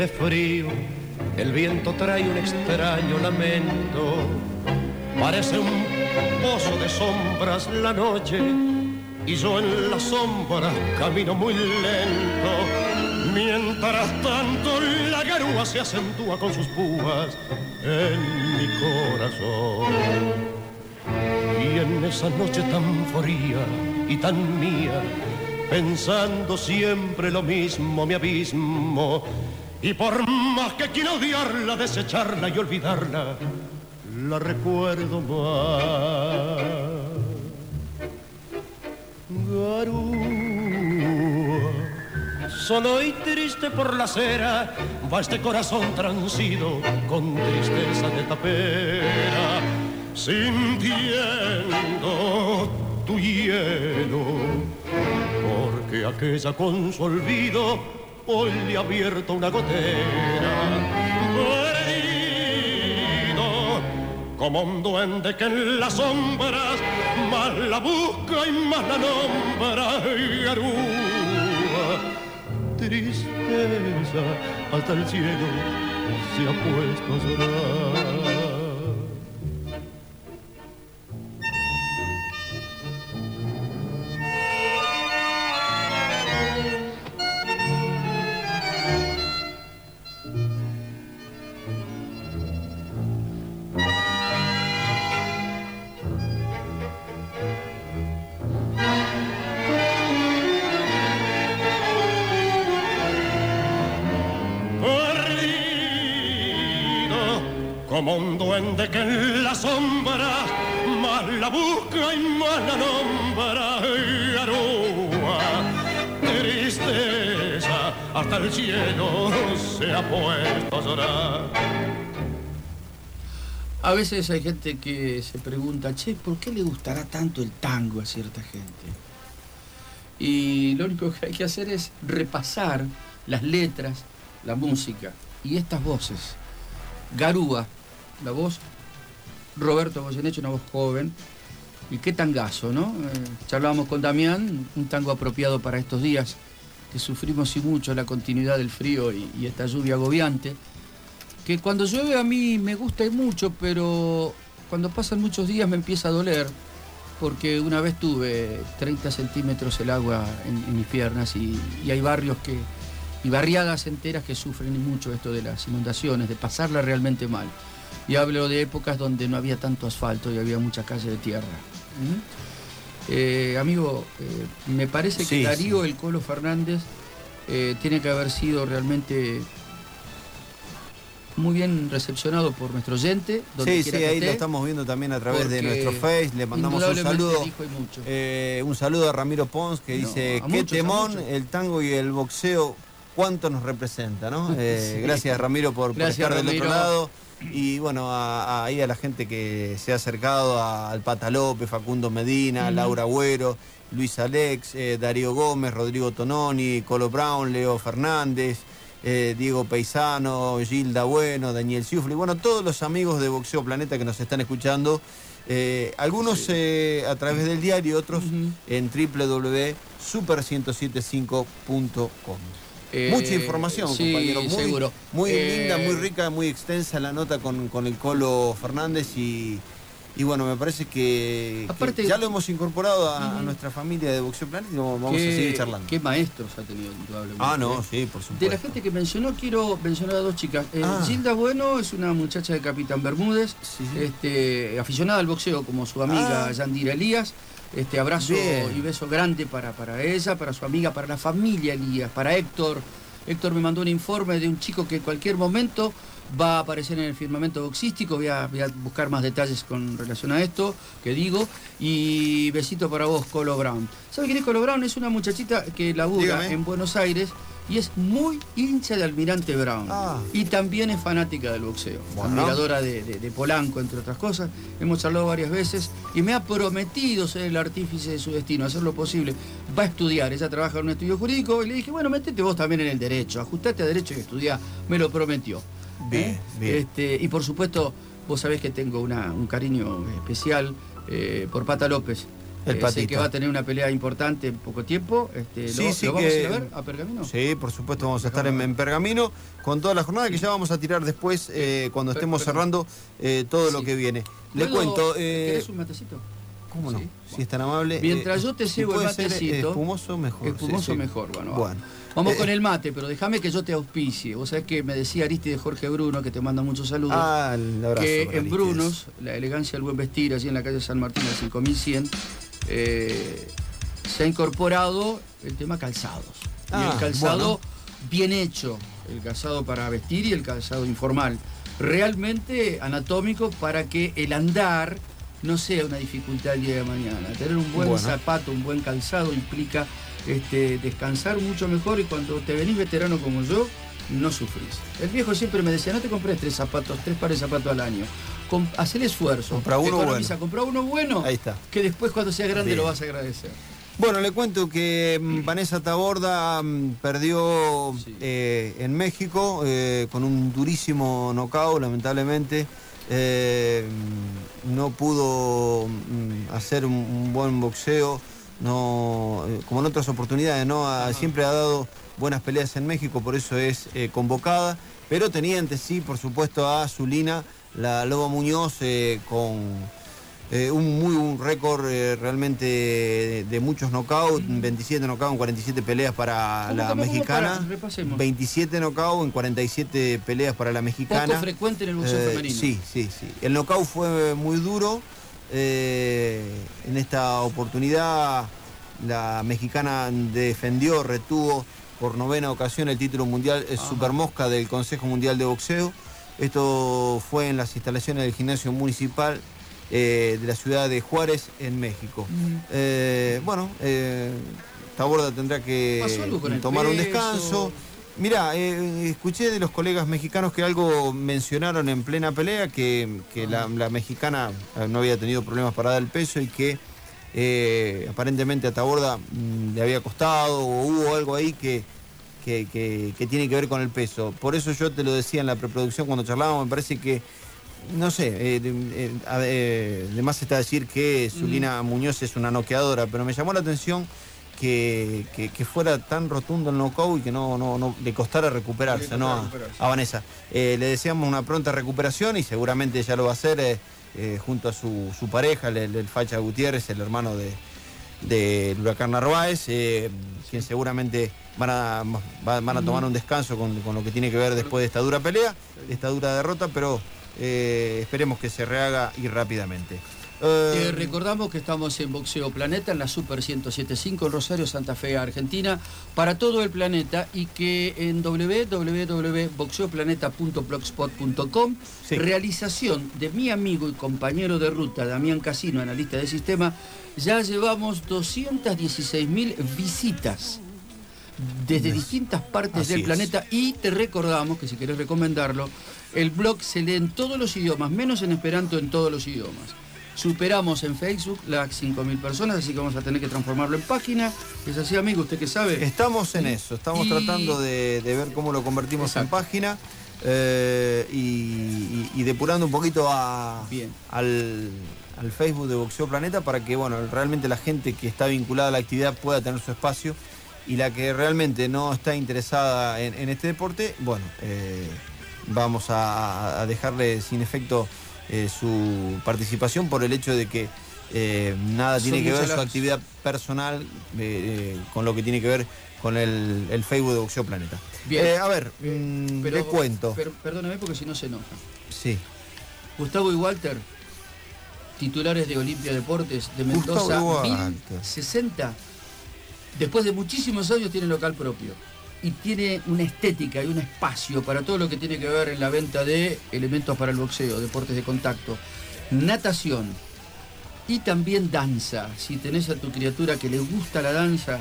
De frío. El viento trae un extraño lamento. Parece un pozo de sombras la noche y yo en la sombra camino muy lento. Mientras tanto la garúa se acentúa con sus púas en mi corazón. Y en esa noche tan fría y tan mía, pensando siempre lo mismo, mi abismo. Y por más que quiero odiarla, desecharla y olvidarla, la recuerdo más. Garúa, solo y triste por la acera, va este corazón transido con tristeza de tapera, sintiendo tu hielo, porque aquella con su olvido hoy le ha abierto una gotera. Perdido, como un duende que en las sombras más la busca y más la nombra. Garúa, tristeza, hasta el cielo se ha puesto a llorar. Duende que en la sombra más la busca y más la nombra Garúa tristeza hasta el cielo se ha puesto a llorar A veces hay gente que se pregunta, che, ¿por qué le gustará tanto el tango a cierta gente? Y lo único que hay que hacer es repasar las letras, la música y estas voces. Garúa, la voz, Roberto Goyeneche, una voz joven. Y qué tangazo, ¿no? Eh, charlábamos con Damián, un tango apropiado para estos días, que sufrimos y mucho la continuidad del frío y, esta lluvia agobiante. Que cuando llueve a mí me gusta y mucho, pero cuando pasan muchos días me empieza a doler, porque una vez tuve 30 centímetros el agua en, en mis piernas y, y hay barrios que, y barriadas enteras que sufren mucho esto de las inundaciones, de pasarla realmente mal. Y hablo de épocas donde no había tanto asfalto y había mucha calle de tierra. ¿Mm? Eh, amigo, eh, me parece que Sí, Darío El Colo Fernández eh, tiene que haber sido realmente muy bien recepcionado por nuestro oyente. donde Sí, sí, ahí esté. lo estamos viendo también a través de nuestro Face. Le mandamos un saludo. mucho. Eh, un saludo a Ramiro Pons que No, dice, qué muchos, temón, muchos". el tango y el boxeo, cuánto nos representa, ¿no? <laughs> Eh, Sí. Gracias Ramiro por, por Gracias, estar del otro lado. Y bueno, a- a- ahí a la gente que se ha acercado, a- al Pata López, Facundo Medina. Laura Agüero, Luis Alex, eh, Darío Gómez, Rodrigo Tononi, Colo Brown, Leo Fernández, eh, Diego Peisano, Gilda Bueno, Daniel Ciufli, bueno, todos los amigos de Boxeo Planeta que nos están escuchando, eh, algunos eh, a través del diario, otros en www.super1075.com. Eh, Mucha información, sí, compañero. Muy, seguro. muy Eh, linda, muy rica, muy extensa la nota con, con el Colo Fernández y, y bueno, me parece que, ya lo hemos incorporado a, nuestra familia de Boxeo Planeta y vamos a seguir charlando. Qué maestros ha tenido, indudablemente. Ah, no, ¿eh? sí, por De supuesto. la gente que mencionó, quiero mencionar a dos chicas. Eh, Ah. Gilda Bueno es una muchacha de Capitán Bermúdez, sí. este, aficionada al boxeo como su amiga Ah. Yandira Elías. Este, abrazo Bien. y beso grande para, para ella, para su amiga, para la familia Elías, para Héctor. Héctor me mandó un informe de un chico que en cualquier momento va a aparecer en el firmamento boxístico. Voy a, voy a buscar más detalles con relación a esto que digo. Y besito para vos, Colo Brown. ¿Sabe quién es Colo Brown? Es una muchachita que labura Dígame. en Buenos Aires y es muy hincha de Almirante Brown. Ah. Y también es fanática del boxeo. Bueno. Admiradora de, de- de Polanco, entre otras cosas. Hemos charlado varias veces y me ha prometido ser el artífice de su destino, hacer lo posible. Va a estudiar, ella trabaja en un estudio jurídico y le dije, bueno, metete vos también en el derecho, ajustate a derecho y estudiá. Me lo prometió. Bien, ¿Eh? bien. Este, y por supuesto, vos sabés que tengo una- un cariño especial eh, por Pata López. El Eh, sé que va a tener una pelea importante en poco tiempo. Este, ¿lo, Sí, sí, lo vamos a ir a ver a Pergamino? Sí, por supuesto vamos a estar en, en Pergamino con toda la jornada que ya vamos a tirar después eh, cuando estemos cerrando eh, todo lo Sí. que viene. Le ¿Puedo- cuento... eh, ¿Querés un matecito? ¿Cómo no? Sí. Si es tan amable. Mientras yo te si cebo el puede ser, matecito. espumoso, mejor. sí, Espumoso sí. mejor, bueno. Bueno. Vamos con el mate, pero déjame que yo te auspicie. Vos sabés que me decía Aristide Jorge Bruno, que te manda muchos saludos. Ah, el abrazo que en Aristides. Brunos, la elegancia del buen vestir, allí en la calle San Martín al 5100, eh, se ha incorporado el tema calzados. y Ah, el calzado bueno. bien hecho, el calzado para vestir y el calzado informal. Realmente anatómico para que el andar no sea una dificultad el día de mañana. Tener un buen Bueno. zapato, un buen calzado implica este, descansar mucho mejor y cuando te venís veterano como yo, no sufrís. El viejo siempre me decía, no te compres tres zapatos, tres pares de zapatos al año. Com- el esfuerzo. Compra uno Economiza, compra uno bueno. Ahí está. Que después cuando seas grande Bien. lo vas a agradecer. Bueno, le cuento que mm, Vanessa Taborda mm, perdió Sí. eh, en México eh, con un durísimo knockout, lamentablemente. Eh, mm, no pudo hacer un, un buen boxeo, no, como en otras oportunidades, ¿no? Ha- siempre ha dado buenas peleas en México, por eso es eh, convocada. Pero tenía ante sí, por supuesto, a Zulina, la Loba Muñoz, eh, con eh, un muy un récord realmente de, de muchos knockouts, 27 knockouts en 47 peleas para ¿Cómo, la cómo, mexicana, repasemos. 27 knockouts en 47 peleas para la mexicana. Poco frecuente en el boxeo femenino. Sí, sí, sí. El knockout fue muy duro. en esta oportunidad la mexicana defendió, retuvo por novena ocasión el título mundial eh, Supermosca del Consejo Mundial de Boxeo. Esto fue en las instalaciones del gimnasio municipal eh, de la ciudad de Juárez, en México. Eh, bueno, eh, Taborda tendrá que ¿Pasó algo con el tomar un descanso. Mira, escuché de los colegas mexicanos que algo mencionaron en plena pelea, que, que la, la mexicana eh, no había tenido problemas para dar el peso y que eh, aparentemente a Taborda mm, le había costado o hubo algo ahí que, que, que- que tiene que ver con el peso. Por eso yo te lo decía en la preproducción cuando charlábamos, me parece que, no sé, eh, eh, a- eh, está decir que Zulina Muñoz es una noqueadora, pero me llamó la atención que, que- fuera tan rotundo el knockout y que no, no, no le costara recuperarse, ¿no? A, a Vanessa. Eh, le deseamos una pronta recuperación y seguramente ella lo va a hacer eh, junto a su, su pareja, el, Facha Gutiérrez, el hermano de del huracán Narváez, eh, quien seguramente van a, va- van a tomar un descanso con, con lo que tiene que ver después de esta dura pelea, de esta dura derrota, pero eh, esperemos que se rehaga y rápidamente. Eh, Eh, recordamos que estamos en Boxeo Planeta, en la Super 1075 en Rosario, Santa Fe, Argentina, para todo el planeta y que en www.boxeoplaneta.blogspot.com Sí. realización de mi amigo y compañero de ruta, Damián Casino, analista de sistema, ya llevamos 216 mil visitas desde distintas partes Así del es. planeta y te recordamos que si querés recomendarlo, el blog se lee en todos los idiomas, menos en esperanto en todos los idiomas. Superamos en Facebook las 5.000 personas, así que vamos a tener que transformarlo en página. ¿Es así, amigo? ¿Usted qué sabe? Estamos en eso, estamos Y- tratando de, de ver cómo lo convertimos Exacto. en página eh, y, y- y depurando un poquito a, Bien. al, al Facebook de Boxeo Planeta para que bueno, realmente la gente que está vinculada a la actividad pueda tener su espacio y la que realmente no está interesada en, en este deporte, bueno, eh, vamos a, a dejarle sin efecto eh, su participación por el hecho de que eh, nada Son tiene que ver su actividad personal eh, con lo que tiene que ver con el, el Facebook de Boxeo Planeta. Bien. A ver, mm, le cuento. Pero, perdóname porque si no se enoja. sí. Gustavo y Walter, titulares de Olimpia Deportes de Mendoza, y Walter. 1060. Después de muchísimos años tiene local propio. Y tiene una estética y un espacio para todo lo que tiene que ver en la venta de elementos para el boxeo, deportes de contacto, natación y también danza. Si tenés a tu criatura que le gusta la danza,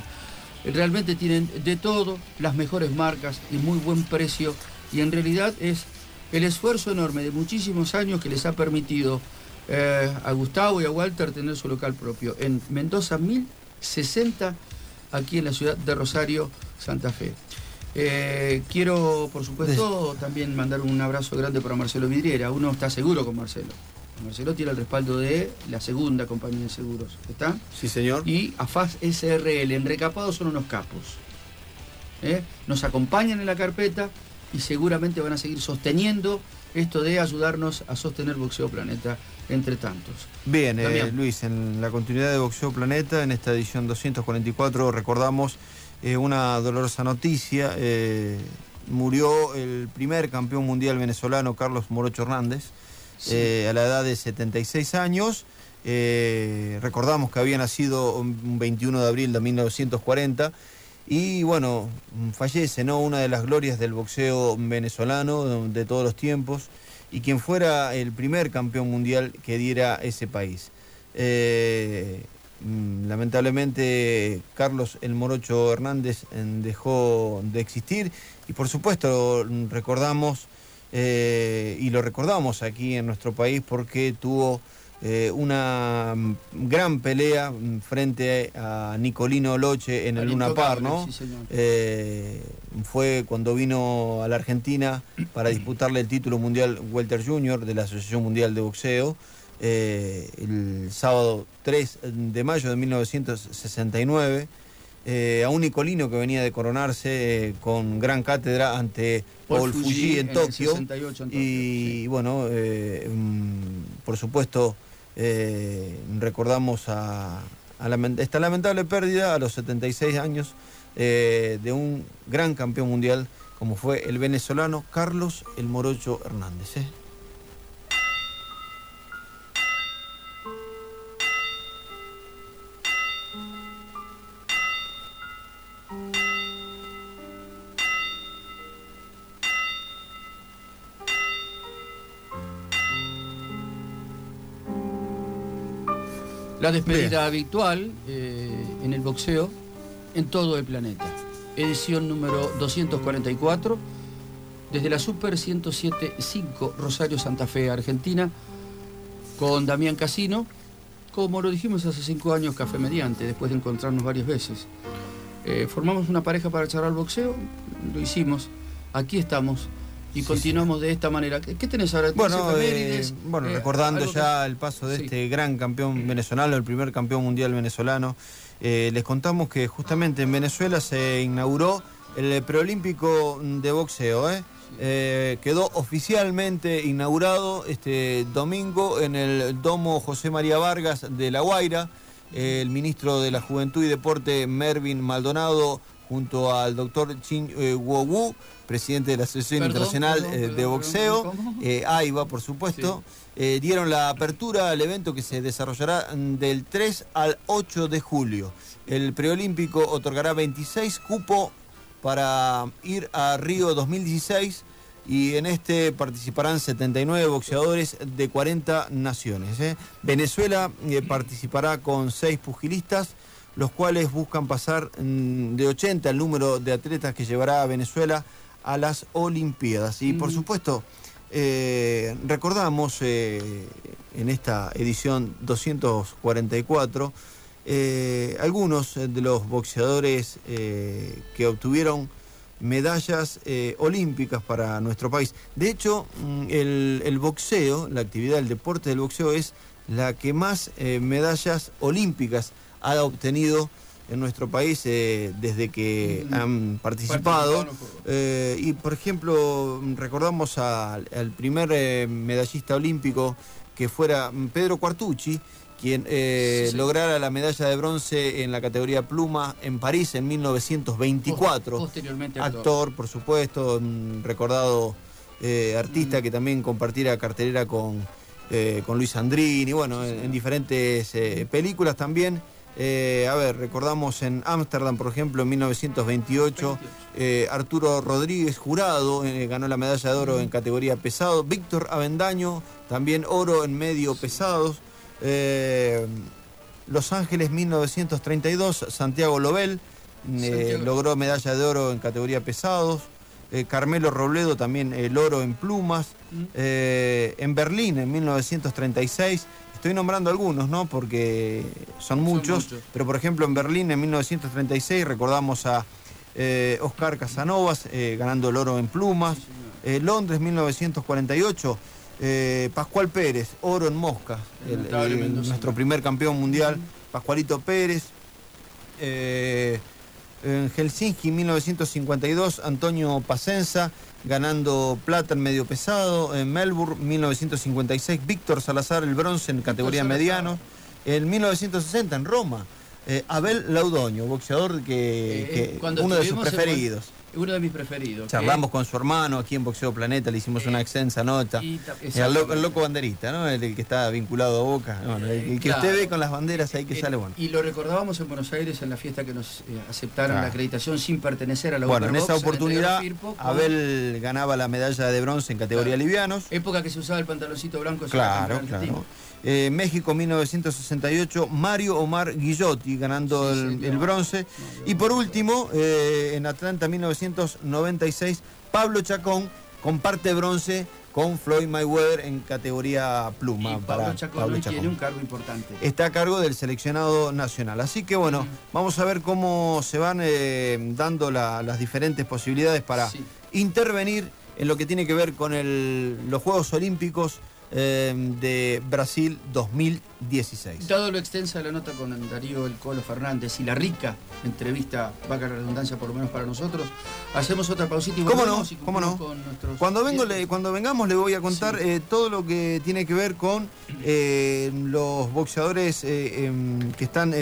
realmente tienen de todo, las mejores marcas y muy buen precio. Y en realidad es el esfuerzo enorme de muchísimos años que les ha permitido eh, a Gustavo y a Walter tener su local propio en Mendoza 1060, aquí en la ciudad de Rosario, Santa Fe. Eh, quiero, por supuesto, también mandar un abrazo grande para Marcelo Vidriera. Uno está seguro con Marcelo. Marcelo tiene el respaldo de la segunda compañía de seguros, ¿está? Sí, señor. Y AFAS SRL, en recapado son unos capos. ¿eh? Nos acompañan en la carpeta y seguramente van a seguir sosteniendo esto de ayudarnos a sostener Boxeo Planeta entre tantos. Bien, eh. Luis, en la continuidad de Boxeo Planeta, en esta edición 244, recordamos eh, una dolorosa noticia. eh, murió el primer campeón mundial venezolano, Carlos Morocho Hernández, eh, a la edad de 76 años. Recordamos que había nacido un 21 de abril de 1940. Y bueno, fallece, ¿no? Una de las glorias del boxeo venezolano de todos los tiempos y quien fuera el primer campeón mundial que diera ese país. Eh, lamentablemente Carlos El Morocho Hernández eh, dejó de existir y por supuesto mm, recordamos eh, y lo recordamos aquí en nuestro país porque tuvo eh, una mm, gran pelea mm, frente a Nicolino Loche en el Luna Par, ¿no? sí, señor. Eh, fue cuando vino a la Argentina para disputarle el título mundial Welter Junior de la Asociación Mundial de Boxeo eh, el sábado 3 de mayo de 1969 eh, a un Nicolino que venía de coronarse eh, con gran cátedra ante Paul, Paul Fuji, Fuji en Tokio 68 en Tokio, y bueno mm, por supuesto recordamos a, a lament- esta lamentable pérdida a los 76 años de un gran campeón mundial como fue el venezolano Carlos El Morocho Hernández. La despedida habitual eh, en el boxeo en todo el planeta. Edición número 244, desde la Super 107.5 Rosario Santa Fe, Argentina, con Damián Casino, como lo dijimos hace cinco años, Café Mediante, después de encontrarnos varias veces. Eh, formamos una pareja para charlar boxeo, lo hicimos, aquí estamos y continuamos de esta manera. ¿Qué, qué tenés ahora? ¿Tenés Bueno, eh, bueno Eh, recordando que- ya el paso de Sí. este gran campeón venezolano, el primer campeón mundial venezolano, eh, les contamos que justamente en Venezuela se inauguró el preolímpico de boxeo. ¿eh? Eh, quedó oficialmente inaugurado este domingo en el Domo José María Vargas de La Guaira. Eh, el ministro de la Juventud y Deporte, Mervin Maldonado, junto al doctor Chin eh, Wowu, presidente de la Asociación Perdón, Internacional perdón, eh, de Boxeo, eh, AIBA, por supuesto, eh, dieron la apertura al evento que se desarrollará mm, del 3 al 8 de julio. El preolímpico otorgará 26 cupos para ir a Río 2016 y en este participarán 79 boxeadores de 40 naciones. ¿eh? Venezuela eh, participará con 6 pugilistas, los cuales buscan pasar mm, de 80 el número de atletas que llevará a Venezuela a las Olimpiadas. Y por supuesto, eh, recordamos eh, en esta edición 244 eh, algunos de los boxeadores que obtuvieron medallas olímpicas para nuestro país. De hecho, mm, el, el boxeo, la actividad, el deporte del boxeo es la que más medallas olímpicas ha obtenido en nuestro país eh, desde que han participado. Eh, y por ejemplo, recordamos al, al primer eh, medallista olímpico que fuera Pedro Cuartucci, quien Sí, sí. lograra la medalla de bronce en la categoría pluma en París en 1924. Posteriormente actor. Actor, por supuesto, recordado artista que también compartiera cartelera con, con Luis Andrini, bueno, en, en diferentes películas también. Eh, a ver, recordamos en Ámsterdam, por ejemplo, en 1928, eh, Arturo Rodríguez Jurado eh, ganó la medalla de oro en categoría pesado, Víctor Avendaño también oro en medio pesados, Los Ángeles 1932, Santiago Lobel Santiago. logró medalla de oro en categoría pesados, Carmelo Robledo también el oro en plumas, Mm. en Berlín en 1936, estoy nombrando algunos, ¿no? Porque son muchos, muchos. pero por ejemplo en Berlín en 1936 recordamos a eh, Oscar Casanovas eh, ganando el oro en plumas, Eh, Londres 1948, Eh, Pascual Pérez, oro en mosca, el- el- nuestro primer campeón mundial, Pascualito Pérez. Eh, en Helsinki 1952, Antonio Pacenza ganando plata en medio pesado. En Melbourne 1956, Víctor Salazar el bronce en categoría mediano. En 1960 en Roma, eh, Abel Laudoño, boxeador que, Eh, que- cuando uno de sus preferidos. Uno de mis preferidos. que- Charlamos con su hermano aquí en Boxeo Planeta, le hicimos una extensa nota. y Eh, al loco, el loco banderita, ¿no? El, el que está vinculado a Boca. Bueno, el, el que Claro. usted ve con las banderas ahí que Eh, sale, bueno. Y lo recordábamos en Buenos Aires en la fiesta que nos eh, aceptaron la acreditación sin pertenecer a la Bueno, en esa oportunidad, de Firpo, con- Abel ganaba la medalla de bronce en categoría Claro. livianos. Época que se usaba el pantaloncito blanco. Claro, claro. Eh, México 1968, Mario Omar Guillotti ganando Sí, el, bronce. Y por último, eh, en Atlanta 1996, Pablo Chacón comparte bronce con Floyd Mayweather en categoría pluma. Y para Pablo Chacón Pablo Chacón. tiene un cargo importante. está a cargo del seleccionado nacional. Así que bueno, vamos a ver cómo se van eh, dando la- las diferentes posibilidades para Sí. intervenir en lo que tiene que ver con el- los Juegos Olímpicos eh, de Brasil 2016. Dado lo extensa de la nota con Darío El Colo Fernández y la rica entrevista, vaca la redundancia por lo menos para nosotros, hacemos otra pausita y ¿Cómo no? y ¿Cómo no? con nuestros Cuando, vengo, le- cuando vengamos le voy a contar Sí. eh, todo lo que tiene que ver con eh, los boxeadores eh, em, que están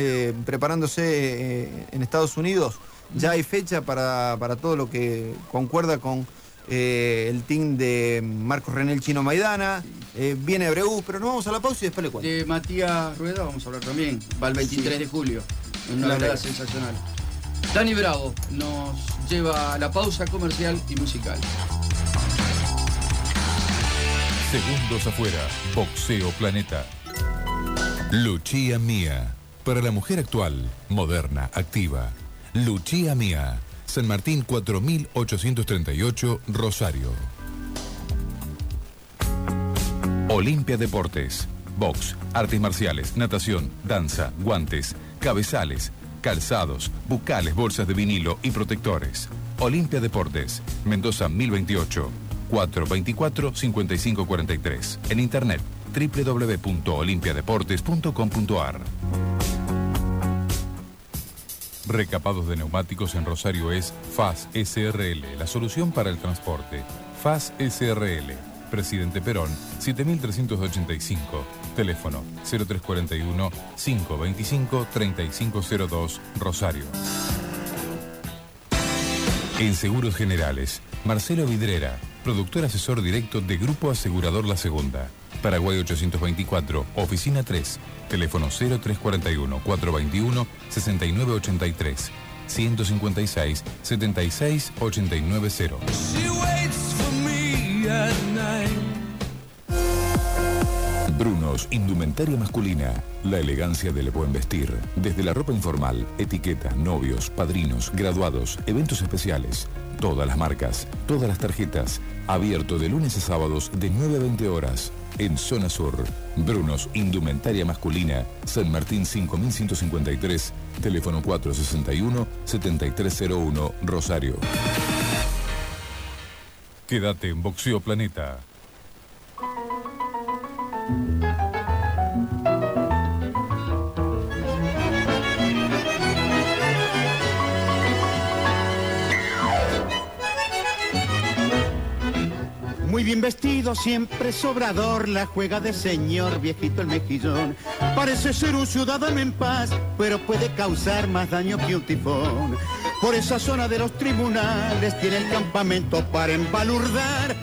preparándose en Estados Unidos. Ya hay fecha para, para todo lo que concuerda con eh, el team de Marcos Renel Chino Maidana. Eh, viene Abreu, pero nos vamos a la pausa y después le cuento. De Matías Rueda vamos a hablar también, va el 23 de julio, en una ley. sensacional. Dani Bravo nos lleva a la pausa comercial y musical. Segundos afuera, Boxeo Planeta. Luchía Mía. Para la mujer actual, moderna, activa. Luchía Mía. San Martín 4838, Rosario. Olimpia Deportes. Box, artes marciales, natación, danza, guantes, cabezales, calzados, bucales, bolsas de vinilo y protectores. Olimpia Deportes, Mendoza 1028, 424-5543. En internet www.olimpiadeportes.com.ar. Recapados de neumáticos en Rosario es FAS SRL, la solución para el transporte. FAS SRL, Presidente Perón, 7385. Teléfono 0341 525 3502, Rosario. En Seguros Generales, Marcelo Vidrera, productor asesor directo de Grupo Asegurador La Segunda. Paraguay 824, Oficina 3, teléfono 0341 421 6983, 156 76 890. Brunos, indumentaria masculina. La elegancia del buen vestir. Desde la ropa informal, etiqueta, novios, padrinos, graduados, eventos especiales. Todas las marcas, todas las tarjetas. Abierto de lunes a sábados de 9 a 20 horas. En Zona Sur. Brunos, indumentaria masculina. San Martín 5153. Teléfono 461-7301, Rosario. Quédate en Boxeo Planeta. Muy bien vestido, siempre sobrador, la juega de señor, viejito el mejillón. Parece ser un ciudadano en paz, pero puede causar más daño que un tifón. Por esa zona de los tribunales tiene el campamento para embalurdar.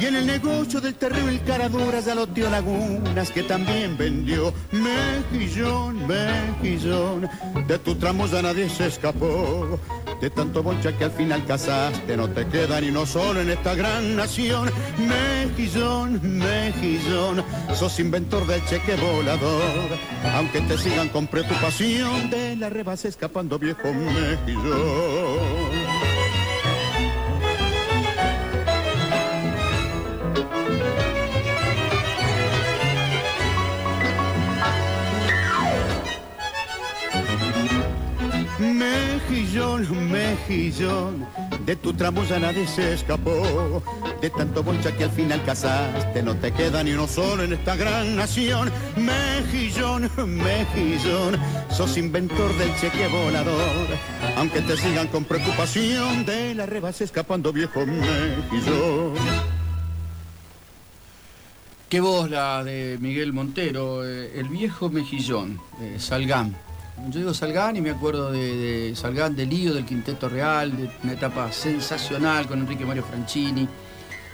Y en el negocio del terreno el caradura ya lo dio lagunas que también vendió. Mejillón, mejillón, de tu tramo ya nadie se escapó. De tanto boncha que al final casaste, no te queda ni no solo en esta gran nación. Mejillón, mejillón, sos inventor del cheque volador. Aunque te sigan con preocupación, de la rebas escapando viejo mejillón. Mejillón, mejillón, de tu tramo ya nadie se escapó. De tanto boncha que al final casaste, no te queda ni uno solo en esta gran nación. Mejillón, mejillón, sos inventor del cheque volador. Aunque te sigan con preocupación, de la rebas escapando viejo mejillón. Qué voz la de Miguel Montero, eh, el viejo mejillón, eh. Yo digo Salgán y me acuerdo de, de Salgán de Lío, del Quinteto Real, de una etapa sensacional con Enrique Mario Franchini,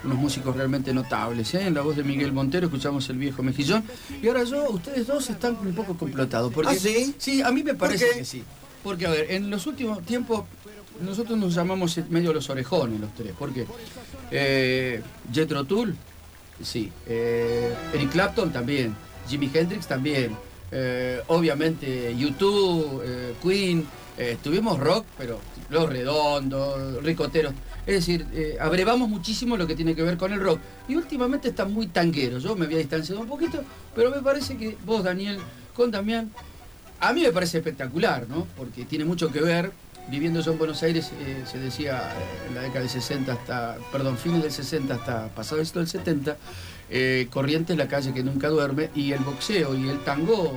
unos músicos realmente notables. ¿eh? En la voz de Miguel Montero escuchamos el viejo mejillón. Y ahora yo, ustedes dos están un poco complotados. Porque, ¿Ah, sí? Sí, a mí me parece que sí. Porque, a ver, en los últimos tiempos nosotros nos llamamos medio los orejones los tres. Porque eh, Jethro Tull, sí. Eh, Eric Clapton también. Jimi Hendrix también. Eh, obviamente YouTube, eh, Queen. eh, tuvimos rock, pero Los Redondos, Ricoteros. Es decir, eh, abrevamos muchísimo lo que tiene que ver con el rock. Y últimamente están muy tangueros. Yo me había distanciado un poquito, pero me parece que vos, Daniel, con Damián, a mí me parece espectacular, ¿no? Porque tiene mucho que ver. Viviendo yo en Buenos Aires, se decía en la década del 60 hasta, perdón, fines del 60 hasta pasado esto del 70, eh, Corrientes la calle que nunca duerme y el boxeo y el tango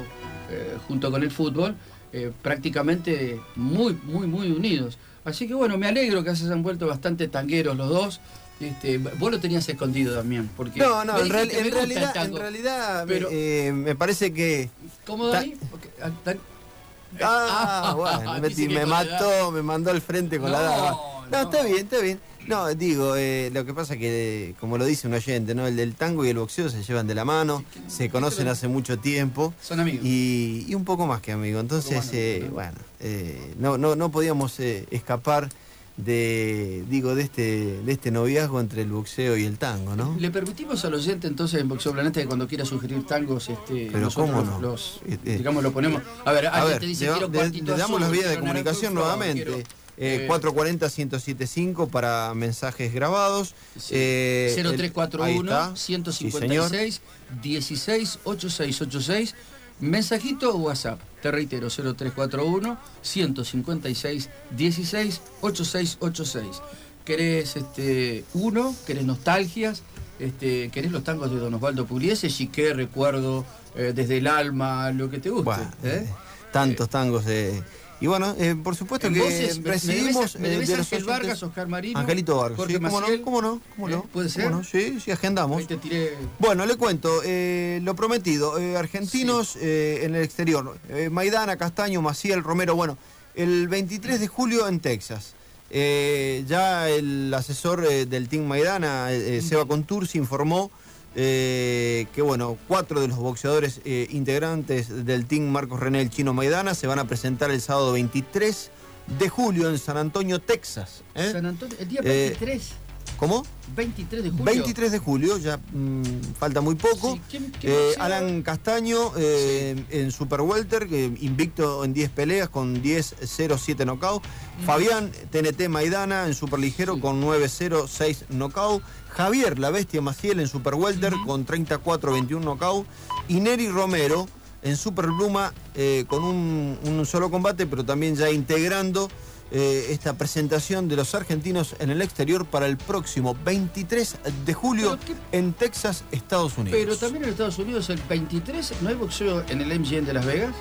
eh, junto con el fútbol eh, prácticamente muy, muy, muy unidos. Así que bueno, me alegro que se han vuelto bastante tangueros los dos. Este, vos lo tenías escondido también, porque No, no, en, real- en "Me gusta el realidad, en tango". realidad Pero- eh, me parece que... ¿Cómo, Dani? Ah, tan- <laughs> Ah, bueno, me, mató, me mandó al frente con la daga. No, no. está bien, está bien. No, digo, eh, lo que pasa que, como lo dice un oyente, ¿no? El del tango y el boxeo se llevan de la mano, se conocen hace mucho tiempo. Son amigos. Y, y un poco más que amigos. Entonces, eh, ¿no? bueno, eh, no, no, no podíamos eh, escapar de, digo, de este, de este noviazgo entre el boxeo y el tango, ¿no? Le permitimos al oyente entonces en Boxeo Planeta que cuando quiera sugerir tangos, este, Pero ¿cómo no? los- Eh, eh. digamos, lo ponemos. A ver, A ver, te dice le, quiero le- damos las vías de comunicación nuevamente. quiero, Eh, eh, 440-175 para mensajes grabados. Sí. Eh, el- ahí 0341 está. Sí, señor. 156 16 8686 Mensajito o WhatsApp. Te reitero, 0341 156 16 8686. ¿Querés este, uno? ¿Querés nostalgias? Este, ¿Querés los tangos de Don Osvaldo Pugliese? Chiqué, recuerdo, eh, desde el alma, lo que te guste. Bueno, ¿eh? Tantos tangos de. Y bueno, eh, por supuesto que voces, me recibimos debes- me eh, debes de Ángel Vargas, Oscar Marino, Angelito Vargas, Jorge sí, ¿cómo Maciel. no? ¿Cómo no? ¿Cómo no? ¿Eh? ¿Puede ¿Cómo ser? no? Sí, sí, agendamos. Ahí te tiré. Bueno, le cuento, eh, lo prometido, eh, argentinos eh, en el exterior, eh, Maidana, Castaño, Maciel, Romero, bueno, el 23 de julio en Texas. Eh, ya el asesor eh, del Team Maidana, eh, eh, Seba Contursi, informó eh, que bueno, cuatro de los boxeadores eh, integrantes del Team Marcos René el Chino Maidana se van a presentar el sábado 23 de julio en San Antonio, Texas. ¿eh? San Antonio, el día Eh, 23. ¿Cómo? 23 de julio. 23 de julio, ya mm, falta muy poco. Sí, ¿quién-? Alan Castaño en Super Welter, invicto en 10 peleas con 10-0-7 knockout. Fabián TNT Maidana en Super Ligero Sí. con 9-0-6 knockout. Javier La Bestia Maciel en Super Welter con 34-21 knockout. Y Neri Romero en Super Pluma eh, con un, un solo combate, pero también ya integrando eh, esta presentación de los argentinos en el exterior para el próximo 23 de julio en Texas, Estados Unidos. Pero también en Estados Unidos el 23, ¿no hay boxeo en el MGM de Las Vegas?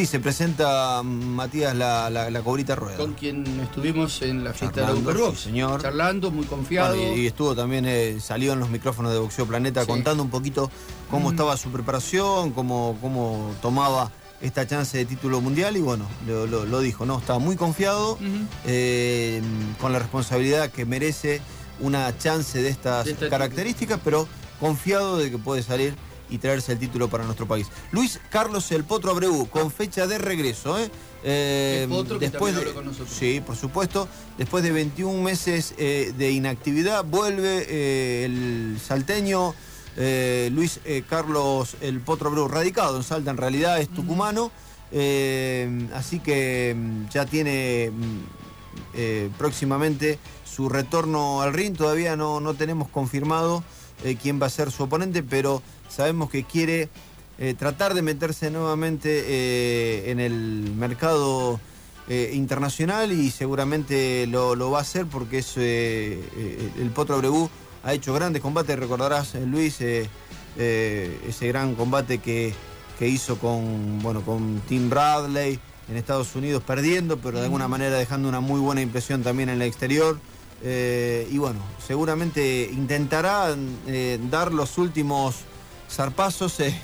Sí, se presenta mm, Matías la, la, la cobrita rueda. Con quien estuvimos en la fiesta Charlando, de la Box. sí, señor. Charlando, muy confiado. Bueno, y, y estuvo también, eh, salió en los micrófonos de Boxeo Planeta Sí. contando un poquito cómo Mm. estaba su preparación, cómo, cómo tomaba esta chance de título mundial y bueno, lo, lo- lo dijo, ¿no? Estaba muy confiado, eh, con la responsabilidad que merece una chance de estas De este características, pero confiado de que puede salir y traerse el título para nuestro país. Luis Carlos El Potro Abreu, con fecha de regreso, ¿eh? Eh, El Potro, después de- con nosotros. Sí, por supuesto. Después de 21 meses eh, de inactividad, vuelve eh, el salteño eh, Luis Carlos El Potro Abreu, radicado en Salta, en realidad es tucumano. así que mm, ya tiene mm, próximamente su retorno al ring. Todavía no, no tenemos confirmado eh, quién va a ser su oponente, pero sabemos que quiere eh, tratar de meterse nuevamente eh, en el mercado internacional y seguramente lo, lo va a hacer porque es el Potro Abreu ha hecho grandes combates, recordarás Luis, ese gran combate que, que hizo con, bueno, con Tim Bradley en Estados Unidos perdiendo, pero de alguna manera dejando una muy buena impresión también en el exterior. Eh, y bueno, seguramente intentará eh, dar los últimos zarpazos eh,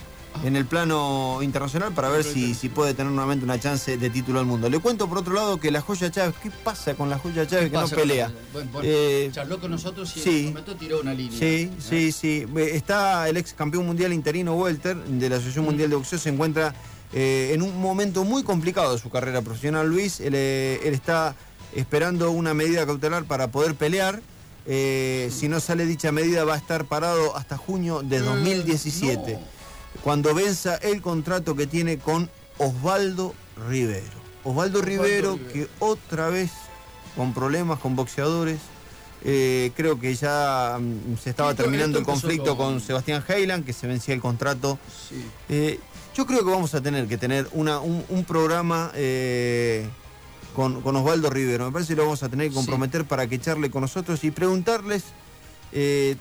en el plano internacional para ver si, si puede tener nuevamente una chance de título al mundo. Le cuento por otro lado que la joya Chávez, ¿qué pasa con la joya Chávez que no pelea? Bueno, bueno, charló con nosotros y sí. en momento tiró una línea. Sí, sí, sí. Está el ex campeón mundial interino Welter de la Asociación Mundial de Boxeo, se encuentra en un momento muy complicado de su carrera profesional, Luis. Él, él está esperando una medida cautelar para poder pelear. Eh, si no sale dicha medida va a estar parado hasta junio de 2017, cuando venza el contrato que tiene con Osvaldo Rivero. Osvaldo Rivero, Rivero. que otra vez con problemas con boxeadores. Eh, creo que ya mm, se estaba terminando el conflicto con- con Sebastián Heiland, que se vencía el contrato. Sí. Eh, yo creo que vamos a tener que tener una, un, un programa eh, con, con Osvaldo Rivero. Me parece que lo vamos a tener que comprometer para que charle con nosotros y preguntarles eh,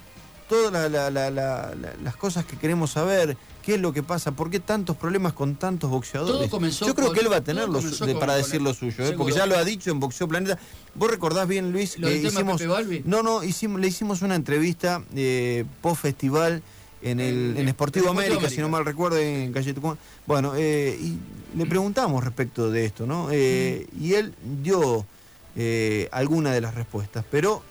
todas la- la- la- la- la- las cosas que queremos saber. ¿Qué es lo que pasa? ¿Por qué tantos problemas con tantos boxeadores? Todo comenzó Yo creo con- que él va a todo tener lo su- comenzó de- con- para con decir lo suyo, ¿eh? porque ya lo ha dicho en Boxeo Planeta. ¿Vos recordás bien, Luis? ¿Lo del que tema hicimos, Pepe? No, no, hicimos, le hicimos una entrevista eh, post-festival en el en Sportivo América, si no mal recuerdo, en Calle Tucumán. Bueno, eh, y le preguntamos respecto de esto, ¿no? Eh. Y él dio eh, alguna de las respuestas, pero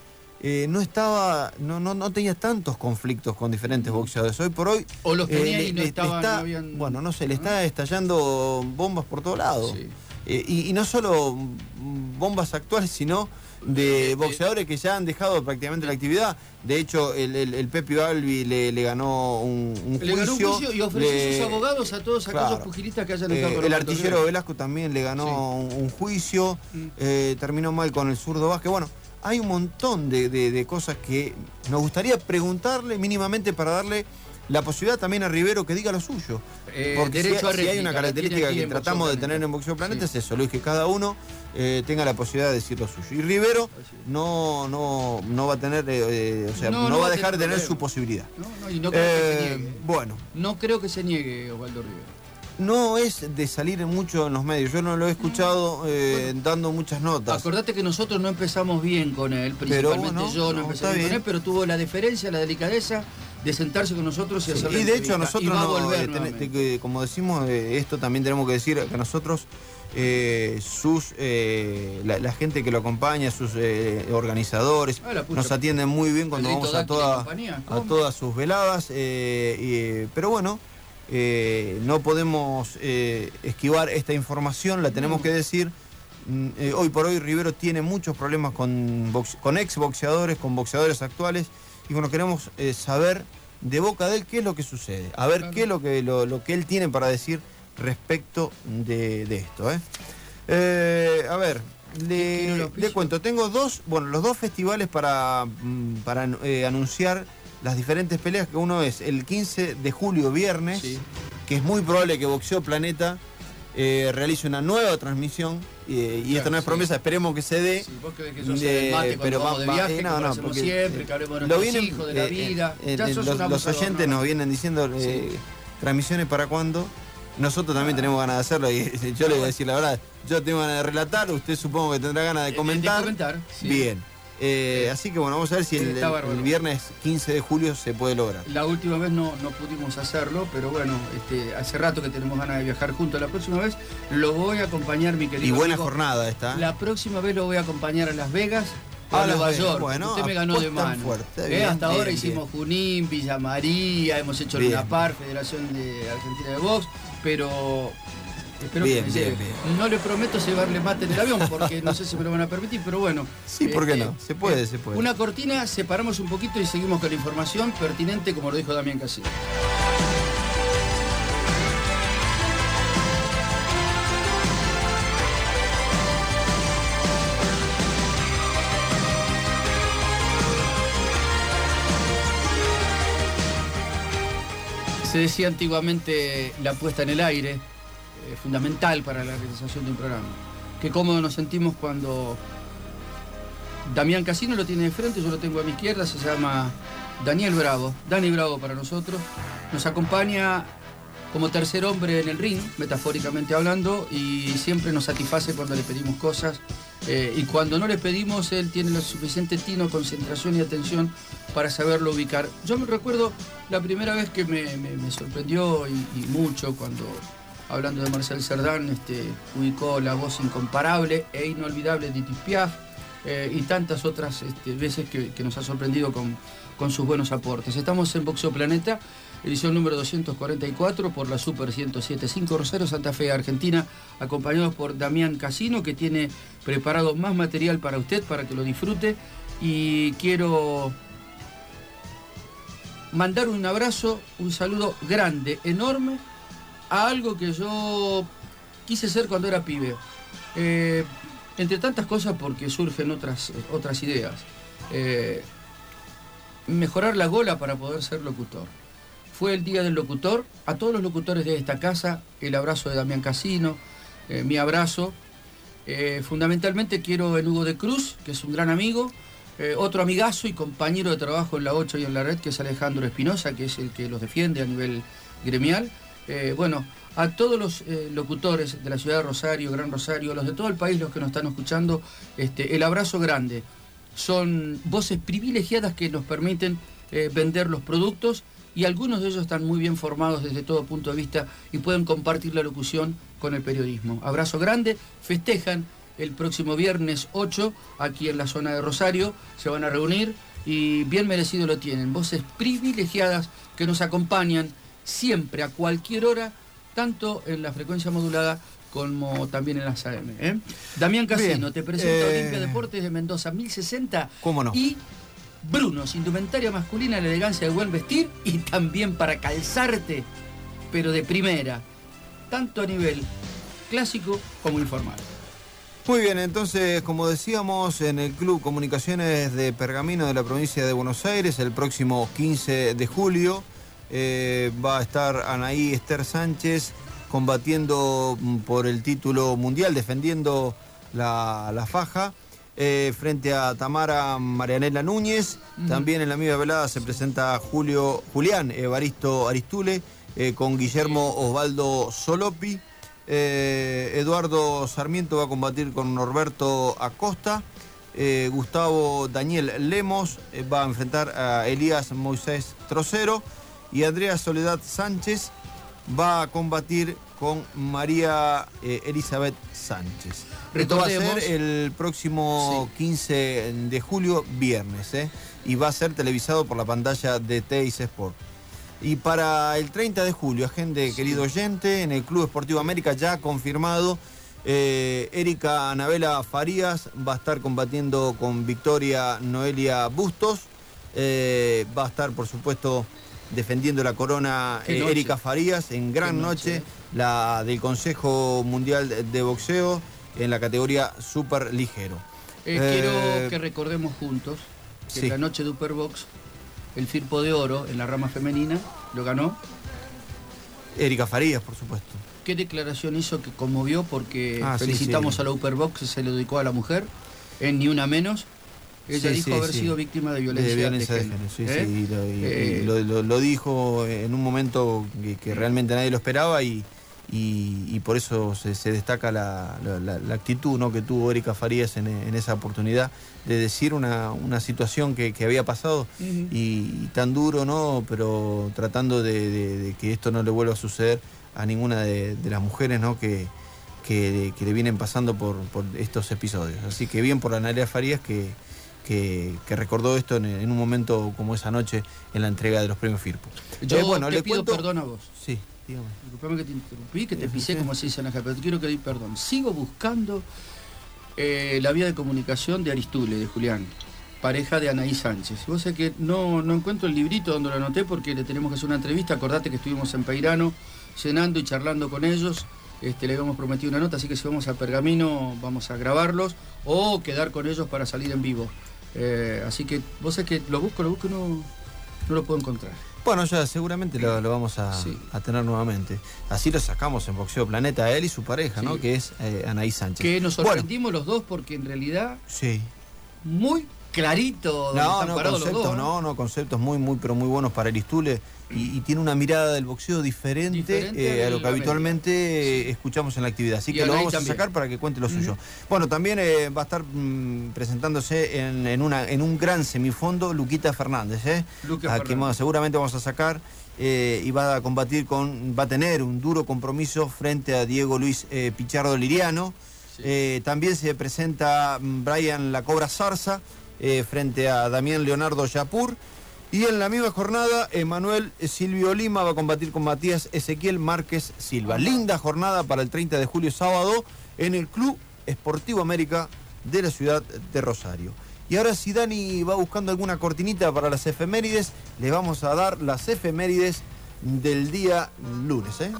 eh, no estaba, no, no, no tenía tantos conflictos con diferentes boxeadores. Hoy por hoy. O los tenía y no le- estaban, está- no habían- Bueno, no sé, le está estallando bombas por todos lados. Y, y no solo bombas actuales, sino de boxeadores que ya han dejado prácticamente la actividad. De hecho, el, el, el Pepe Balbi le, le ganó un, un Le ganó un juicio. juicio y ofreció le- sus abogados a todos aquellos Claro. pugilistas que hayan Eh, estado con el artillero. Velasco también le ganó un, un juicio, Mm. eh, terminó mal con el zurdo Vázquez. Bueno, hay un montón de, de- de cosas que nos gustaría preguntarle mínimamente para darle la posibilidad también a Rivero que diga lo suyo. Eh, Porque si, hay una característica que tratamos de tener en Boxeo Planeta es eso, Luis, que cada uno eh, tenga la posibilidad de decir lo suyo. Y Rivero no, no, no va a tener, eh, o sea, No, no, no va a dejar de tener tener su posibilidad. No, y no creo que se niegue. bueno, No creo que se niegue Osvaldo Rivero. no es de salir mucho en los medios. Yo no lo he escuchado eh, dando muchas notas. Acordate que nosotros no empezamos bien con él, principalmente bueno, yo no, no, empecé bien con él, pero tuvo la deferencia, la delicadeza de sentarse con nosotros y hacer la y de hecho nosotros, no, volver ten- nuevamente. te- que, como decimos, eh, esto también tenemos que decir que nosotros, eh, sus, eh, la, la gente que lo acompaña, sus organizadores, Ah, nos atienden muy bien cuando Pedrito vamos a, toda- a todas sus veladas. y, pero bueno, no podemos esquivar esta información, la tenemos que decir. Mm, hoy por hoy Rivero tiene muchos problemas con, con ex boxeadores, con boxeadores actuales, y bueno, queremos eh, saber de boca de él qué es lo que sucede, a ver qué es lo que, lo, lo que él tiene para decir respecto de, de esto. ¿eh? Eh, a ver, le, le cuento, tengo dos, bueno, los dos festivales para, mm, para eh, anunciar las diferentes peleas, que uno es el 15 de julio, viernes, que es muy probable que Boxeo Planeta realice una nueva transmisión, eh, y esto no es promesa, esperemos que se dé. Vos querés que yo mate cuando vamos de viaje, eh, lo hacemos porque, siempre, que hablemos de lo nuestros vienen, hijos, de la eh, vida. eh, Ya sos los, oyentes ¿no? nos vienen diciendo transmisiones para cuándo. Nosotros también tenemos ganas de hacerlo y <laughs> yo le voy a decir la verdad, yo tengo ganas de relatar, usted supongo que tendrá ganas de de comentar. comentar, sí. Bien. Eh, así que bueno, vamos a ver si el, viernes 15 de julio se puede lograr. La última vez no, no pudimos hacerlo, pero bueno, este, hace rato que tenemos ganas de viajar juntos. La próxima vez lo voy a acompañar, mi querido. Y buena amigo. jornada esta. ¿eh? La próxima vez lo voy a acompañar a Las Vegas. A Nueva York. bueno, Usted me ganó de mano. fuerte, Eh, bien, Hasta ahora bien, hicimos Junín, Villa María, hemos hecho. Luna Par, Federación de Argentina de Box, pero espero Bien, que me bien, lleve. No le prometo llevarle mate en el avión porque no sé si me lo van a permitir, pero bueno. Sí, ¿por qué este, no? Se puede, se puede. Una cortina, separamos un poquito y seguimos con la información pertinente, como lo dijo Damián Casino. Se decía antiguamente la puesta en el aire, eh, fundamental para la realización de un programa. qué cómodo nos sentimos cuando Damián Casino lo tiene de frente, yo lo tengo a mi izquierda, se llama Daniel Bravo, Dani Bravo para nosotros. Nos acompaña como tercer hombre en el ring, metafóricamente hablando, y siempre nos satisface cuando le pedimos cosas. eh, y cuando no le pedimos, él tiene lo suficiente tino, concentración y atención para saberlo ubicar. Yo me recuerdo la primera vez que me, sorprendió y mucho cuando, hablando de Marcel Cerdán, este, ubicó la voz incomparable e inolvidable de Edith Piaf eh, y tantas otras este, veces que, nos ha sorprendido con, con sus buenos aportes. Estamos en Boxeo Planeta, edición número 244 por la Super 1075 Rosario Santa Fe, Argentina, acompañados por Damián Casino, que tiene preparado más material para usted, para que lo disfrute. Y quiero mandar un abrazo, un saludo grande, enorme, a algo que yo quise ser cuando era pibe. Eh, entre tantas cosas porque surgen otras, otras ideas. Eh, mejorar la gola para poder ser locutor. Fue el día del locutor. A todos los locutores de esta casa, el abrazo de Damián Casino, eh, mi abrazo. Fundamentalmente quiero en Hugo de Cruz, que es un gran amigo, otro amigazo y compañero de trabajo en la 8 y en la red, que es Alejandro Espinosa, que es el que los defiende a nivel gremial. Eh, bueno, a todos los eh, locutores de la ciudad de Rosario, Gran Rosario, los de todo el país, los que nos están escuchando, este, el abrazo grande. Son voces privilegiadas que nos permiten eh, vender los productos y algunos de ellos están muy bien formados desde todo punto de vista y pueden compartir la locución con el periodismo. Abrazo grande, festejan el próximo viernes 8 aquí en la zona de Rosario, se van a reunir y bien merecido lo tienen. Voces privilegiadas que nos acompañan siempre, a cualquier hora, tanto en la frecuencia modulada como también en las AM. ¿eh? Damián Casino, Bien, te presento eh, Olimpia Deportes de Mendoza, 1060. ¿Cómo no? Y Brunos, indumentaria masculina, la elegancia del buen vestir y también para calzarte, pero de primera, tanto a nivel clásico como informal. Muy bien, entonces, como decíamos, en el Club Comunicaciones de Pergamino de la provincia de Buenos Aires, el próximo 15 de julio, eh, va a estar Anaí Esther Sánchez combatiendo mm, por el título mundial, defendiendo la, la faja. eh, frente a Tamara Marianela Núñez. También en la misma velada se presenta Julio, Julián Evaristo Aristule eh, con Guillermo Osvaldo Solopi. Eh, Eduardo Sarmiento va a combatir con Norberto Acosta. Eh, Gustavo Daniel Lemos eh, va a enfrentar a Elías Moisés Trocero. Y Andrea Soledad Sánchez va a combatir con María eh, Elizabeth Sánchez. Esto va a ser el próximo 15 de julio, viernes, ¿eh? y va a ser televisado por la pantalla de Teis Sport. Y para el 30 de julio, agente querido oyente, en el Club Esportivo América ya confirmado, eh, Erika Anabela Farías va a estar combatiendo con Victoria Noelia Bustos. Va a estar, por supuesto, defendiendo la corona eh. Erika Farías en gran noche, noche, eh. la del Consejo Mundial de Boxeo en la categoría super ligero. Eh, Eh, quiero que recordemos juntos que sí. en la noche de Superbox, el Firpo de Oro en la rama femenina lo ganó. Erika Farías, por supuesto. ¿Qué declaración hizo que conmovió? Porque Ah, felicitamos sí. a la Superbox, se le dedicó a la mujer, en Ni Una Menos. Ella Sí, dijo sí, haber sí. sido víctima de violencia de de, violencia de género. género, sí, ¿eh? sí, y lo, y- Eh, y lo- lo- lo dijo en un momento que, que realmente nadie lo esperaba y, y- por eso se, se destaca la, la- actitud ¿no? que tuvo Erika Farías en, en esa oportunidad de decir una, una situación que, que había pasado y, y tan duro, ¿no? pero tratando de, de- de que esto no le vuelva a suceder a ninguna de, de las mujeres ¿no? que, que, que le vienen pasando por, por estos episodios. Así que bien por la Nadia Farías que, que, que recordó esto en, en un momento como esa noche en la entrega de los premios FIRPO. Yo Eh, bueno, te le pido cuento- perdón a vos. Sí, dígame. Disculpame que te interrumpí, que te pisé como se dice en la pero te quiero pedir perdón. Sigo buscando eh, la vía de comunicación de Aristule, de Julián, pareja de Anaí Sánchez. Vos sé que no, no encuentro el librito donde lo anoté porque le tenemos que hacer una entrevista. Acordate que estuvimos en Peirano cenando y charlando con ellos. Este, le habíamos prometido una nota, así que si vamos a Pergamino vamos a grabarlos o quedar con ellos para salir en vivo. Eh, así que vos sé que lo busco, lo busco y no, no lo puedo encontrar. Bueno, ya seguramente lo, lo vamos a, a tener nuevamente. Así lo sacamos en Boxeo Planeta, él y su pareja, ¿no? Que es eh, Anaí Sánchez. Que nos Bueno, sorprendimos los dos porque en realidad sí. muy clarito donde No, están no, parados los conceptos, dos. no, no, conceptos muy, muy, pero muy buenos para Aristule. Y, y tiene una mirada del boxeo diferente, Diferente eh, a lo que habitualmente escuchamos en la actividad. Así Y que lo vamos también. a sacar para que cuente lo suyo. Bueno, también eh, va a estar mm, presentándose en, en una, en un gran semifondo Luquita Fernández, ¿eh? A Fernández. quien seguramente vamos a sacar. eh, y va a combatir con, va a tener un duro compromiso frente a Diego Luis Pichardo Liriano. También se presenta mm, Brian La Cobra Zarza eh, frente a Damián Leonardo Yapur. Y en la misma jornada, Emanuel Silvio Lima va a combatir con Matías Ezequiel Márquez Silva. Linda jornada para el 30 de julio sábado en el Club Esportivo América de la ciudad de Rosario. Y ahora si Dani va buscando alguna cortinita para las efemérides, le vamos a dar las efemérides del día lunes. ¿eh?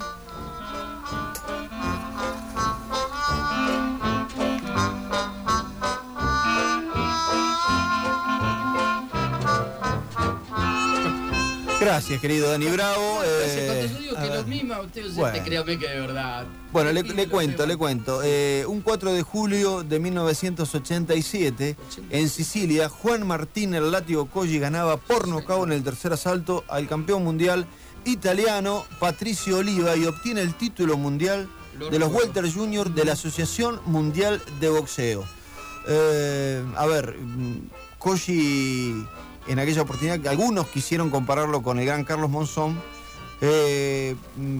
Gracias, querido Dani Bravo. Gracias, Eh, cuando yo digo que ver. lo mismo, usted Bueno. créame que de verdad. Bueno, le, cuento, le cuento. Eh, un 4 de julio de 1987, en Sicilia, Juan Martín el látigo Colli ganaba por nocaut en el tercer asalto al campeón mundial italiano Patricio Oliva y obtiene el título mundial de los. Welter Junior de la Asociación Mundial de Boxeo. Eh, a ver, mm, Colli en aquella oportunidad, algunos quisieron compararlo con el gran Carlos Monzón, eh,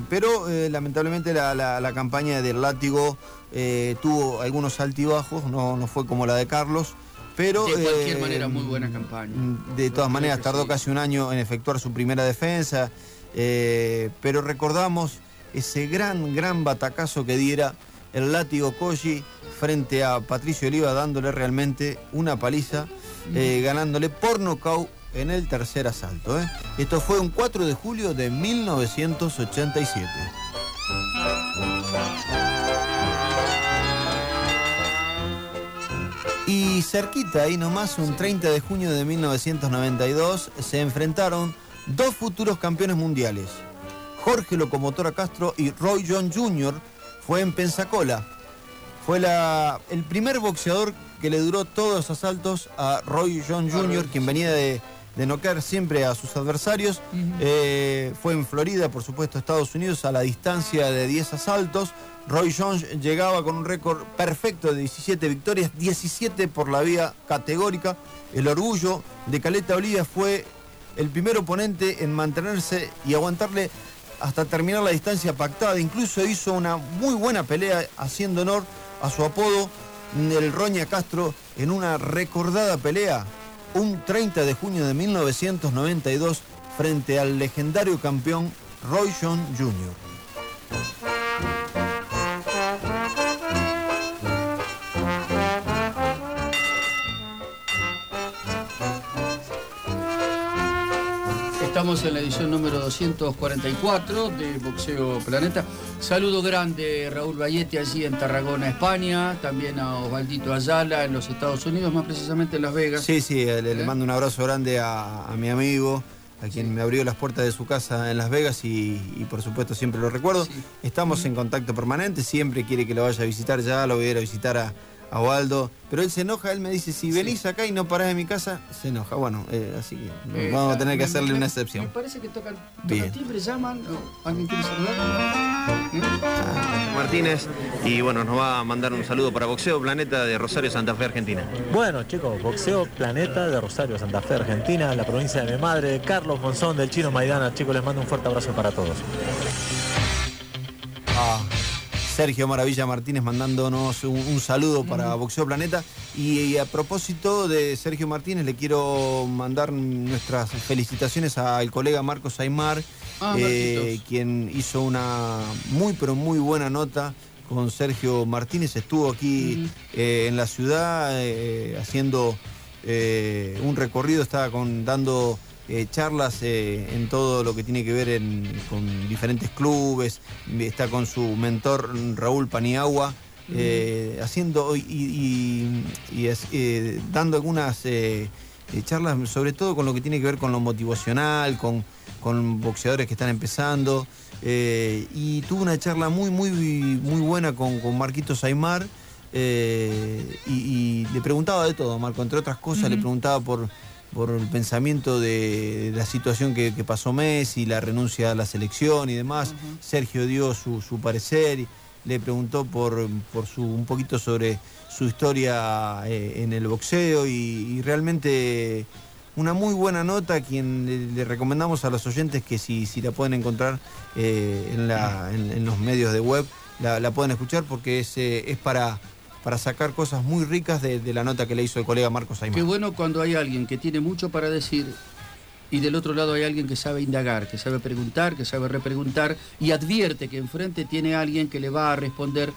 pero eh, lamentablemente la, la- la campaña del látigo eh, tuvo algunos altibajos, no, no fue como la de Carlos, pero... De cualquier manera, muy buena campaña. De todas maneras, tardó sí. casi un año en efectuar su primera defensa, pero recordamos ese gran, gran batacazo que diera el látigo Koji frente a Patricio Oliva, dándole realmente una paliza, eh, ganándole por nocaut en el tercer asalto. ¿eh? Esto fue un 4 de julio de 1987. Y cerquita, ahí nomás, un 30 de junio de 1992, se enfrentaron dos futuros campeones mundiales. Jorge Locomotora Castro y Roy John Jr. fue en Pensacola. Fue el primer boxeador que le duró todos los asaltos a Roy John Jr., quien venía de, de noquear siempre a sus adversarios. Eh, fue en Florida, por supuesto, Estados Unidos, a la distancia de 10 asaltos. Roy Jones llegaba con un récord perfecto de 17 victorias, 17 por la vía categórica. El orgullo de Caleta Olivia fue el primer oponente en mantenerse y aguantarle hasta terminar la distancia pactada. Incluso hizo una muy buena pelea haciendo honor a su apodo, el Roña Castro, en una recordada pelea un 30 de junio de 1992 frente al legendario campeón Roy John Jr. Estamos en la edición número 244 de Boxeo Planeta. Saludo grande Raúl Vallete allí en Tarragona, España. También a Osvaldito Ayala en los Estados Unidos, más precisamente en Las Vegas. Sí, sí, le, le ¿Eh? mando un abrazo grande a, a mi amigo, a quien me abrió las puertas de su casa en Las Vegas y, y, por supuesto siempre lo recuerdo. Estamos en contacto permanente, siempre quiere que lo vaya a visitar ya, lo voy a ir a visitar a, a Waldo, pero él se enoja, él me dice, si venís acá y no parás en mi casa, se enoja. Bueno, eh, así que Eh, vamos a tener que me- hacerle me- una Me excepción. parece que tocan, Bien. tocan timbre, llaman. ¿Alguien quiere saludar? Martínez y bueno, nos va a mandar un saludo para Boxeo Planeta de Rosario Santa Fe, Argentina. Bueno, chicos, boxeo Planeta de Rosario, Santa Fe, Argentina, la provincia de mi madre, Carlos Monzón del Chino Maidana. Chicos, les mando un fuerte abrazo para todos. Sergio Maravilla Martínez mandándonos un, un saludo para Boxeo Planeta. Y, y a propósito de Sergio Martínez, le quiero mandar nuestras felicitaciones al colega Marcos Aymar, Ah, eh, quien hizo una muy, pero muy buena nota con Sergio Martínez. Estuvo aquí eh, en la ciudad eh, haciendo un recorrido, estaba con, dando eh, charlas eh, en todo lo que tiene que ver en- con diferentes clubes, está con su mentor Raúl Paniagua, eh, haciendo y, y- y es- dando algunas charlas, sobre todo con lo que tiene que ver con lo motivacional, con, con boxeadores que están empezando. y tuvo una charla muy, muy, muy buena con, con Marquitos Aymar. y, y le preguntaba de todo, Marco, entre otras cosas, le preguntaba por, por el pensamiento de la situación que, que pasó Messi, la renuncia a la selección y demás. Sergio dio su, su parecer, y le preguntó por, por su, un poquito sobre su historia eh, en el boxeo y, y realmente una muy buena nota quien le, le recomendamos a los oyentes que si, si la pueden encontrar eh, en, la- en- en los medios de web, la, la pueden escuchar porque es, eh, es para, para sacar cosas muy ricas de, la nota que le hizo el colega Marcos Aymar. Qué bueno cuando hay alguien que tiene mucho para decir y del otro lado hay alguien que sabe indagar, que sabe preguntar, que sabe repreguntar y advierte que enfrente tiene alguien que le va a responder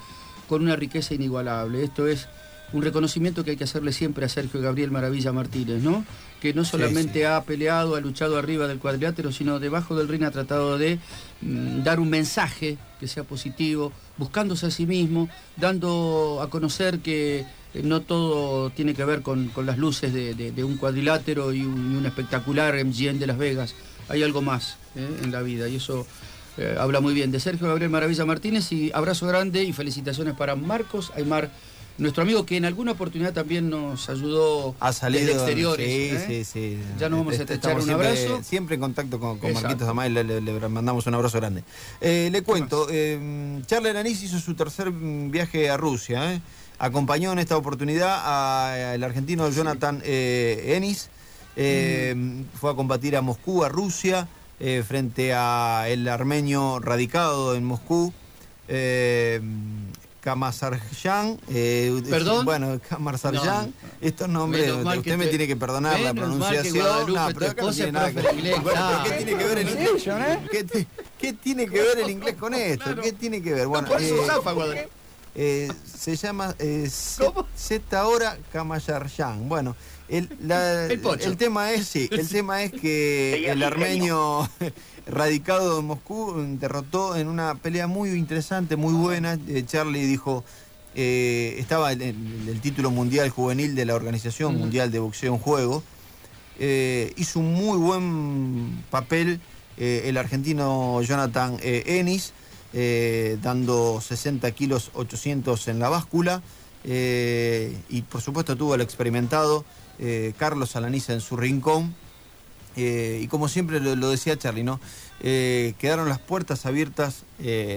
con una riqueza inigualable. Esto es un reconocimiento que hay que hacerle siempre a Sergio Gabriel Maravilla Martínez, ¿no? Que no solamente ha peleado, ha luchado arriba del cuadrilátero, sino debajo del ring ha tratado de mm, dar un mensaje que sea positivo, buscándose a sí mismo, dando a conocer que eh, no todo tiene que ver con, con las luces de, de- de un cuadrilátero y un, y un espectacular MGM de Las Vegas. Hay algo más ¿eh? en la vida y eso eh, habla muy bien de Sergio Gabriel Maravilla Martínez y abrazo grande y felicitaciones para Marcos Aymar, nuestro amigo que en alguna oportunidad también nos ayudó Ha salido. desde exteriores. Sí, ¿eh? sí, sí. Ya nos vamos a Est- echar estamos un siempre, abrazo. Siempre en contacto con, con. Marquitos Amay, le, le- le mandamos un abrazo grande. Eh, le cuento, eh, Charles Anís hizo su tercer mm, viaje a Rusia. eh. Acompañó en esta oportunidad al argentino Jonathan Ennis. Mm. Fue a combatir a Moscú, a Rusia, frente a el armenio radicado en Moscú. Eh, Kamasarjan, eh, ¿Perdón? bueno, Kamasarjan, No. estos nombres, usted que me te- tiene que perdonar la menos que pronunciación. No, pero acá no tiene es nada que pero ¿qué claro. tiene que ver el inglés? <laughs> ¿Qué, ti- qué tiene que ver el inglés con esto? ¿Qué tiene que ver? Bueno, eso eh, zafa, Guadalupe. eh, se llama eh, Z- Zetaora Kamayarjan. Bueno, el, la- El pocho. el tema es, sí, el <laughs> tema es que el armenio <laughs> radicado en Moscú derrotó en una pelea muy interesante, muy buena. Eh, Charlie dijo, eh, estaba en el, el título mundial juvenil de la Organización. Mundial de Boxeo en Juego. Eh, hizo un muy buen papel eh, el argentino Jonathan eh, Ennis, eh, dando 60 kilos 800 en la báscula. eh, y por supuesto tuvo el experimentado eh, Carlos Alaniza en su rincón. Eh, y como siempre lo, lo decía Charlie, ¿no? Eh, quedaron las puertas abiertas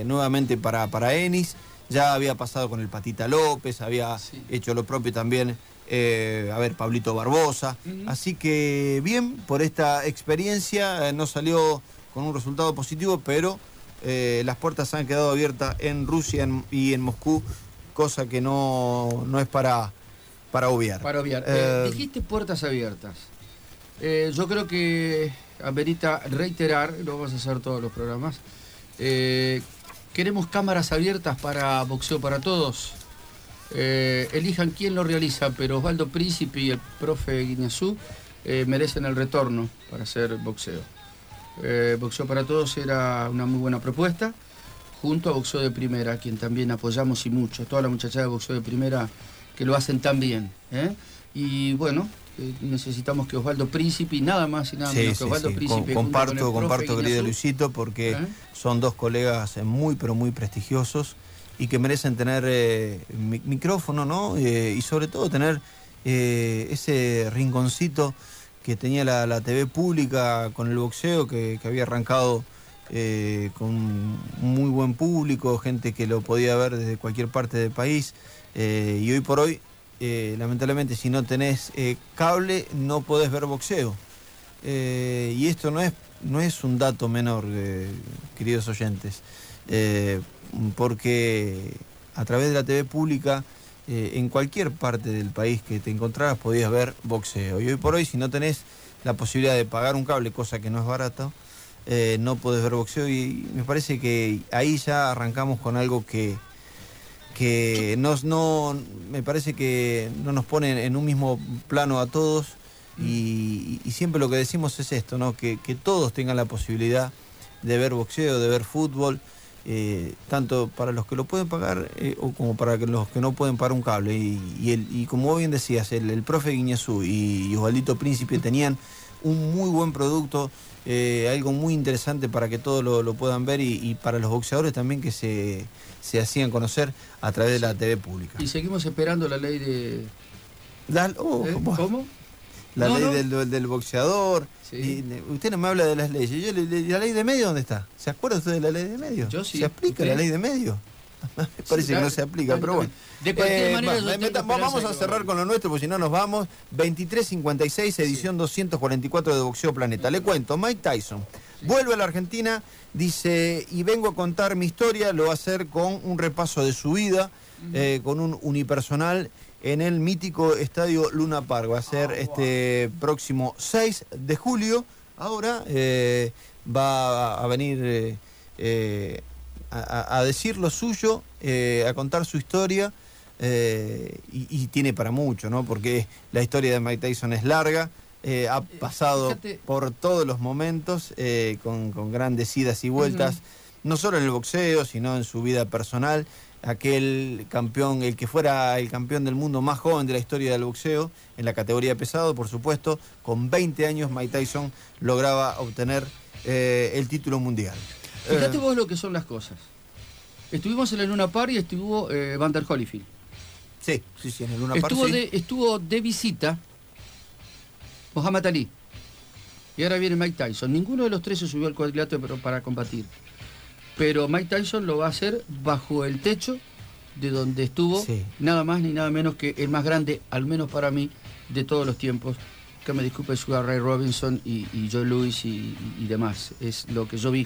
nuevamente para, para Ennis. Ya había pasado con el Patita López, había hecho lo propio también, a ver, Pablito Barbosa. Así que bien, por esta experiencia no salió con un resultado positivo, pero las puertas han quedado abiertas en Rusia en- y en Moscú, cosa que no, no es para, para obviar. Para obviar. Eh, Eh, dijiste puertas abiertas. Eh, yo creo que amerita reiterar, lo vamos a hacer todos los programas. eh, queremos cámaras abiertas para boxeo para todos. Elijan quién lo realiza, pero Osvaldo Príncipe y el profe Guiñazú eh, merecen el retorno para hacer boxeo. Boxeo para todos era una muy buena propuesta, junto a Boxeo de Primera, a quien también apoyamos y mucho. Toda la muchachada de Boxeo de Primera que lo hacen tan bien. ¿eh? Y bueno, eh, necesitamos que Osvaldo Príncipe, y nada más y nada menos sí, que Osvaldo sí. Príncipe. Con comparto, comparto, querido Luisito, porque ¿Eh? son dos colegas muy, pero muy prestigiosos y que merecen tener eh, mi- micrófono, ¿no? Eh, y sobre todo tener ese rinconcito que tenía la, la TV pública con el boxeo, que, que había arrancado con un muy buen público, gente que lo podía ver desde cualquier parte del país. Eh, y hoy por hoy, eh, lamentablemente, si no tenés eh, cable, no podés ver boxeo. Y esto no es, no es un dato menor, queridos oyentes, porque a través de la TV pública, en cualquier parte del país que te encontraras podías ver boxeo. Y hoy por hoy, si no tenés la posibilidad de pagar un cable, cosa que no es barato, eh, no podés ver boxeo. Y me parece que ahí ya arrancamos con algo que, que nos, no, me parece que no nos pone en un mismo plano a todos y, siempre lo que decimos es esto, ¿no? que, todos tengan la posibilidad de ver boxeo, de ver fútbol, eh, tanto para los que lo pueden pagar eh, o como para los que no pueden pagar un cable. Y, y el- y como bien decías, el, el profe Guiñazú y Osvaldito Príncipe tenían un muy buen producto, eh, algo muy interesante para que todos lo, lo puedan ver y, y para los boxeadores también que se, se hacían conocer a través de la TV pública. Y seguimos esperando la ley de... La- oh, ¿Eh? ¿Cómo? La No, ley no. del, del boxeador. Sí. Y, eh, usted no me habla de las leyes. Yo ¿La ley de medio dónde está? ¿Se acuerda usted de la ley de medio? Yo sí. ¿Se aplica ¿Usted? la ley de medio? Me <laughs> parece que claro. no se aplica, pero bueno. De cualquier Eh, manera, va, meta- vamos a cerrar con lo nuestro, porque si no nos vamos. 2356, edición 244 de Boxeo Planeta. Le cuento, Mike Tyson vuelve a la Argentina, dice, y vengo a contar mi historia, lo va a hacer con un repaso de su vida, eh, con un unipersonal en el mítico estadio Luna Park. Va a ser este próximo 6 de julio. Ahora eh, va a venir eh, a, decir lo suyo, eh, a contar su historia. eh, y, y tiene para mucho, ¿no? Porque la historia de Mike Tyson es larga, eh, ha pasado fíjate- por todos los momentos, eh, con, con grandes idas y vueltas, no solo en el boxeo, sino en su vida personal. Aquel campeón, el que fuera el campeón del mundo más joven de la historia del boxeo, en la categoría pesado, por supuesto, con 20 años Mike Tyson lograba obtener el título mundial. Fíjate Eh, vos lo que son las cosas. Estuvimos en el Luna Park y estuvo eh, Van der Holyfield. Sí, sí, sí, en el Luna Park, Estuvo, sí. de, estuvo de visita Muhammad Ali. Y ahora viene Mike Tyson. Ninguno de los tres se subió al cuadrilátero para combatir. Pero Mike Tyson lo va a hacer bajo el techo de donde estuvo Sí. nada más ni nada menos que el más grande, al menos para mí, de todos los tiempos. Que me disculpe Sugar Ray Robinson y, y Joe Louis y, y demás. Es lo que yo vi.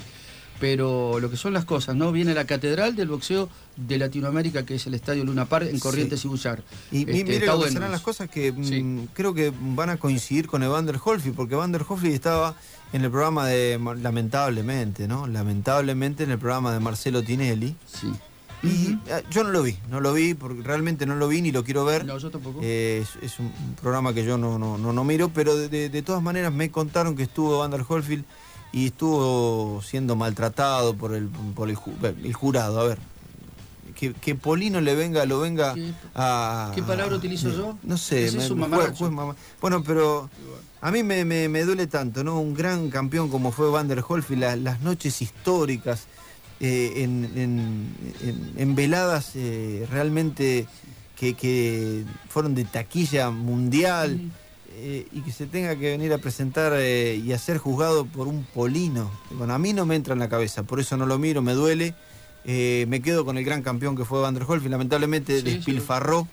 Pero lo que son las cosas, ¿no? Viene la catedral del boxeo de Latinoamérica, que es el Estadio Luna Park en Corrientes y Bullar. Y Este, mire lo que bueno serán las cosas que mm, Sí. creo que van a coincidir con Evander Holyfield, porque Evander Holyfield estaba en el programa de, lamentablemente, ¿no? Lamentablemente en el programa de Marcelo Tinelli. Sí. Y eh, yo no lo vi, no lo vi, porque realmente no lo vi ni lo quiero ver. No, yo tampoco. Eh, es, es un programa que yo no, no, no, no miro, pero de, de- de todas maneras me contaron que estuvo Evander Holyfield y estuvo siendo maltratado por el, por el, ju- el jurado. A ver, que, que Polino le venga, lo venga ¿Qué- a... ¿Qué palabra utilizo yo? No sé, juez- juez mamá- bueno, pero a mí me, me- me duele tanto, ¿no? Un gran campeón como fue Van der Holyfield, la- las noches históricas, eh, en, en- en- en veladas eh, realmente que, que fueron de taquilla mundial. Eh, y que se tenga que venir a presentar eh, y a ser juzgado por un polino. Bueno, a mí no me entra en la cabeza, por eso no lo miro, me duele. Eh, me quedo con el gran campeón que fue Van der Holyfield, lamentablemente Sí, sí. despilfarró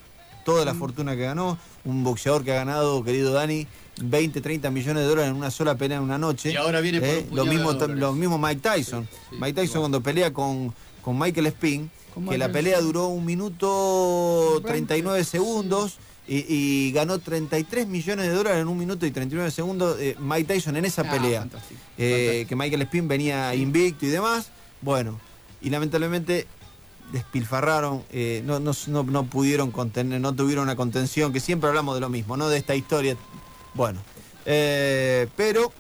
toda la fortuna que ganó, un boxeador que ha ganado, querido Dani, 20, 30 millones de dólares en una sola pelea en una noche. Y ahora viene por un lo mismo, lo mismo Mike Tyson. sí, Mike Tyson igual. cuando pelea con, con Michael Spin, que la pelea duró un minuto Veinte, 39 segundos. Y, y ganó 33 millones de dólares en un minuto y 39 segundos eh, Mike Tyson en esa Ah, pelea. fantástico, Eh, fantástico. que Michael Spin venía invicto y demás. Bueno, y lamentablemente despilfarraron, eh, no, no, no- no pudieron contener, no tuvieron una contención, que siempre hablamos de lo mismo, ¿no? De esta historia. Bueno, pero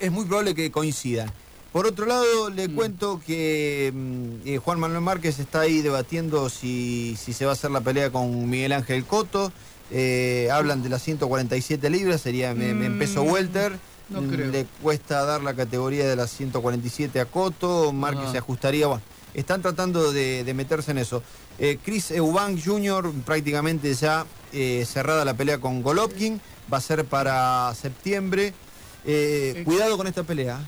es muy probable que coincidan. Por otro lado, le cuento que mm, eh, Juan Manuel Márquez está ahí debatiendo si, si se va a hacer la pelea con Miguel Ángel Coto. Eh, hablan de las 147 libras, sería en, en peso Mm, welter. no Mm, creo. Le cuesta dar la categoría de las 147 a Coto. Márquez se ajustaría. Bueno, están tratando de, de meterse en eso. Eh, Chris Eubank Jr. prácticamente ya eh, cerrada la pelea con Golovkin. Va a ser para septiembre. Eh, cuidado con esta pelea.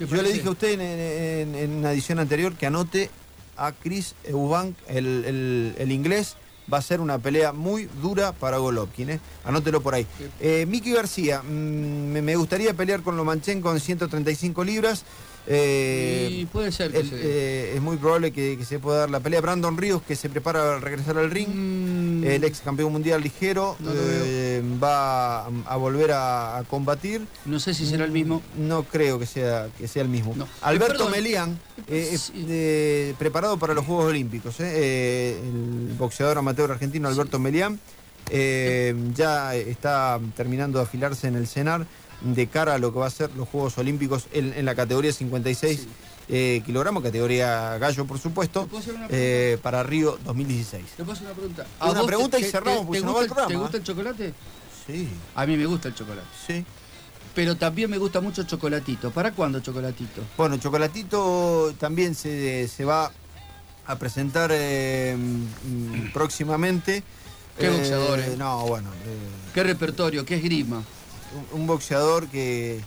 ¿Te Yo le dije a usted en, en- en una edición anterior que anote a Chris Eubank, el, el- el inglés. Va a ser una pelea muy dura para Golovkin. ¿eh? Anótelo por ahí. Eh, Miki García, mm, me, me gustaría pelear con Lomachenko en 135 libras. Eh, Y puede ser que el- se- eh, es muy probable que, que se pueda dar la pelea. Brandon Ríos, que se prepara a regresar al ring. Mm, El ex campeón mundial ligero No eh, va a, a volver a, a combatir. no sé si será el mismo. No creo que sea, que sea el mismo. No. Alberto. Melián, eh, Sí. preparado para los Juegos Olímpicos. el boxeador amateur argentino Alberto Melián eh, ya está terminando de afilarse en el CENAR de cara a lo que va a ser los Juegos Olímpicos en, en la categoría 56 Sí. eh, kilogramos, categoría gallo por supuesto, ¿Te puedo hacer una eh, para Río 2016. ¿Te puedo hacer una pregunta? Una vos pregunta te- y cerramos, te- porque te nos va el programa, ¿Te ¿eh? gusta el chocolate? Sí, A mí me gusta el chocolate. sí. pero también me gusta mucho Chocolatito. ¿Para cuándo Chocolatito? Bueno, Chocolatito también se, se va a presentar eh, mm, próximamente. ¿Qué Eh, boxeador, eh? No, bueno. eh, ¿Qué repertorio? ¿Qué esgrima? Un, un boxeador que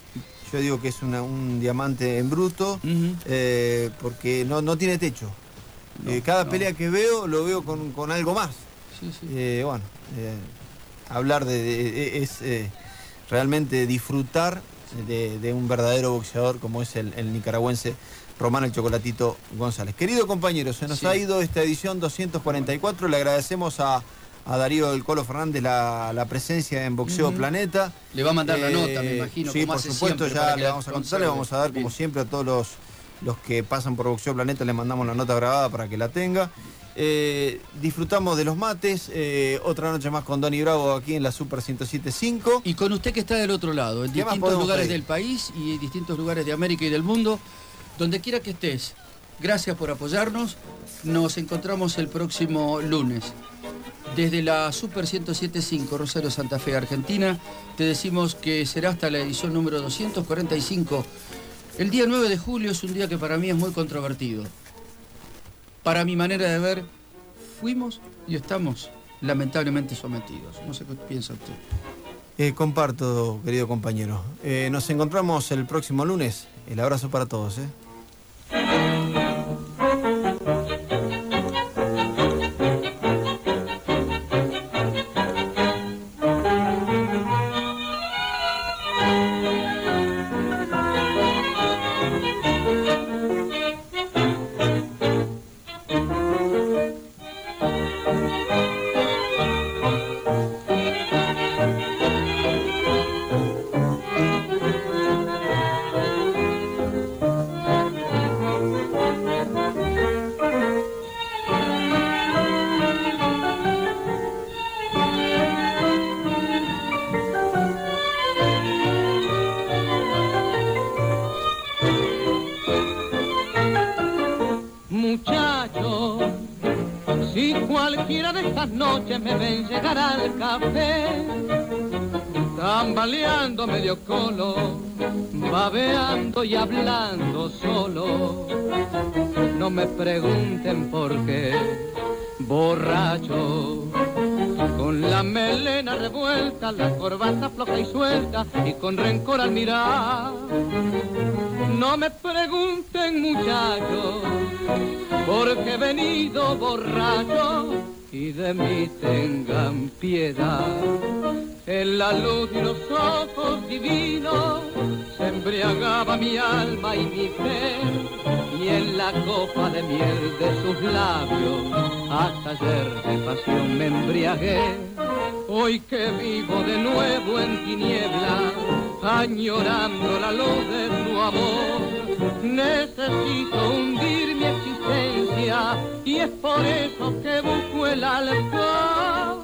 yo digo que es una- un diamante en bruto, eh, porque no, no tiene techo. Eh, cada no. pelea que veo lo veo con, con algo más. Eh, bueno, hablar de, de- es realmente disfrutar de, de un verdadero boxeador como es el, el nicaragüense Román el Chocolatito González. Querido compañero, se nos Sí. ha ido esta edición 244. Le agradecemos a, a Darío del Colo Fernández la, la presencia en Boxeo. Planeta. Eh, Le va a mandar la nota, me imagino, Sí, como por hace supuesto, ya le vamos a contar, conserve. le vamos a dar como siempre a todos los, los que pasan por Boxeo Planeta, le mandamos la nota grabada para que la tenga. Eh, disfrutamos de los mates, eh, otra noche más con Donny Bravo aquí en la Super 1075. Y con usted que está del otro lado, en ¿Qué más distintos lugares pedir? del país y en distintos lugares de América y del mundo, donde quiera que estés. Gracias por apoyarnos. Nos encontramos el próximo lunes. Desde la Super 1075 Rosario Santa Fe, Argentina, te decimos que será hasta la edición número 245. El día 9 de julio es un día que para mí es muy controvertido. Para mi manera de ver, fuimos y estamos lamentablemente sometidos. No sé qué piensa usted. Eh, comparto, querido compañero. Eh, nos encontramos el próximo lunes. El abrazo para todos. ¿eh? Pregunten por qué, borracho, con la melena revuelta, la corbata floja y suelta y con rencor al mirar. No me pregunten muchachos, porque he venido borracho y de mí tengan piedad. En la luz de los ojos divinos se embriagaba mi alma y mi fe, y en la copa de miel de sus labios hasta ayer de pasión me embriagué. Hoy que vivo de nuevo en tiniebla, añorando la luz de tu amor, necesito hundir mi existencia y es por eso que busco el alcohol.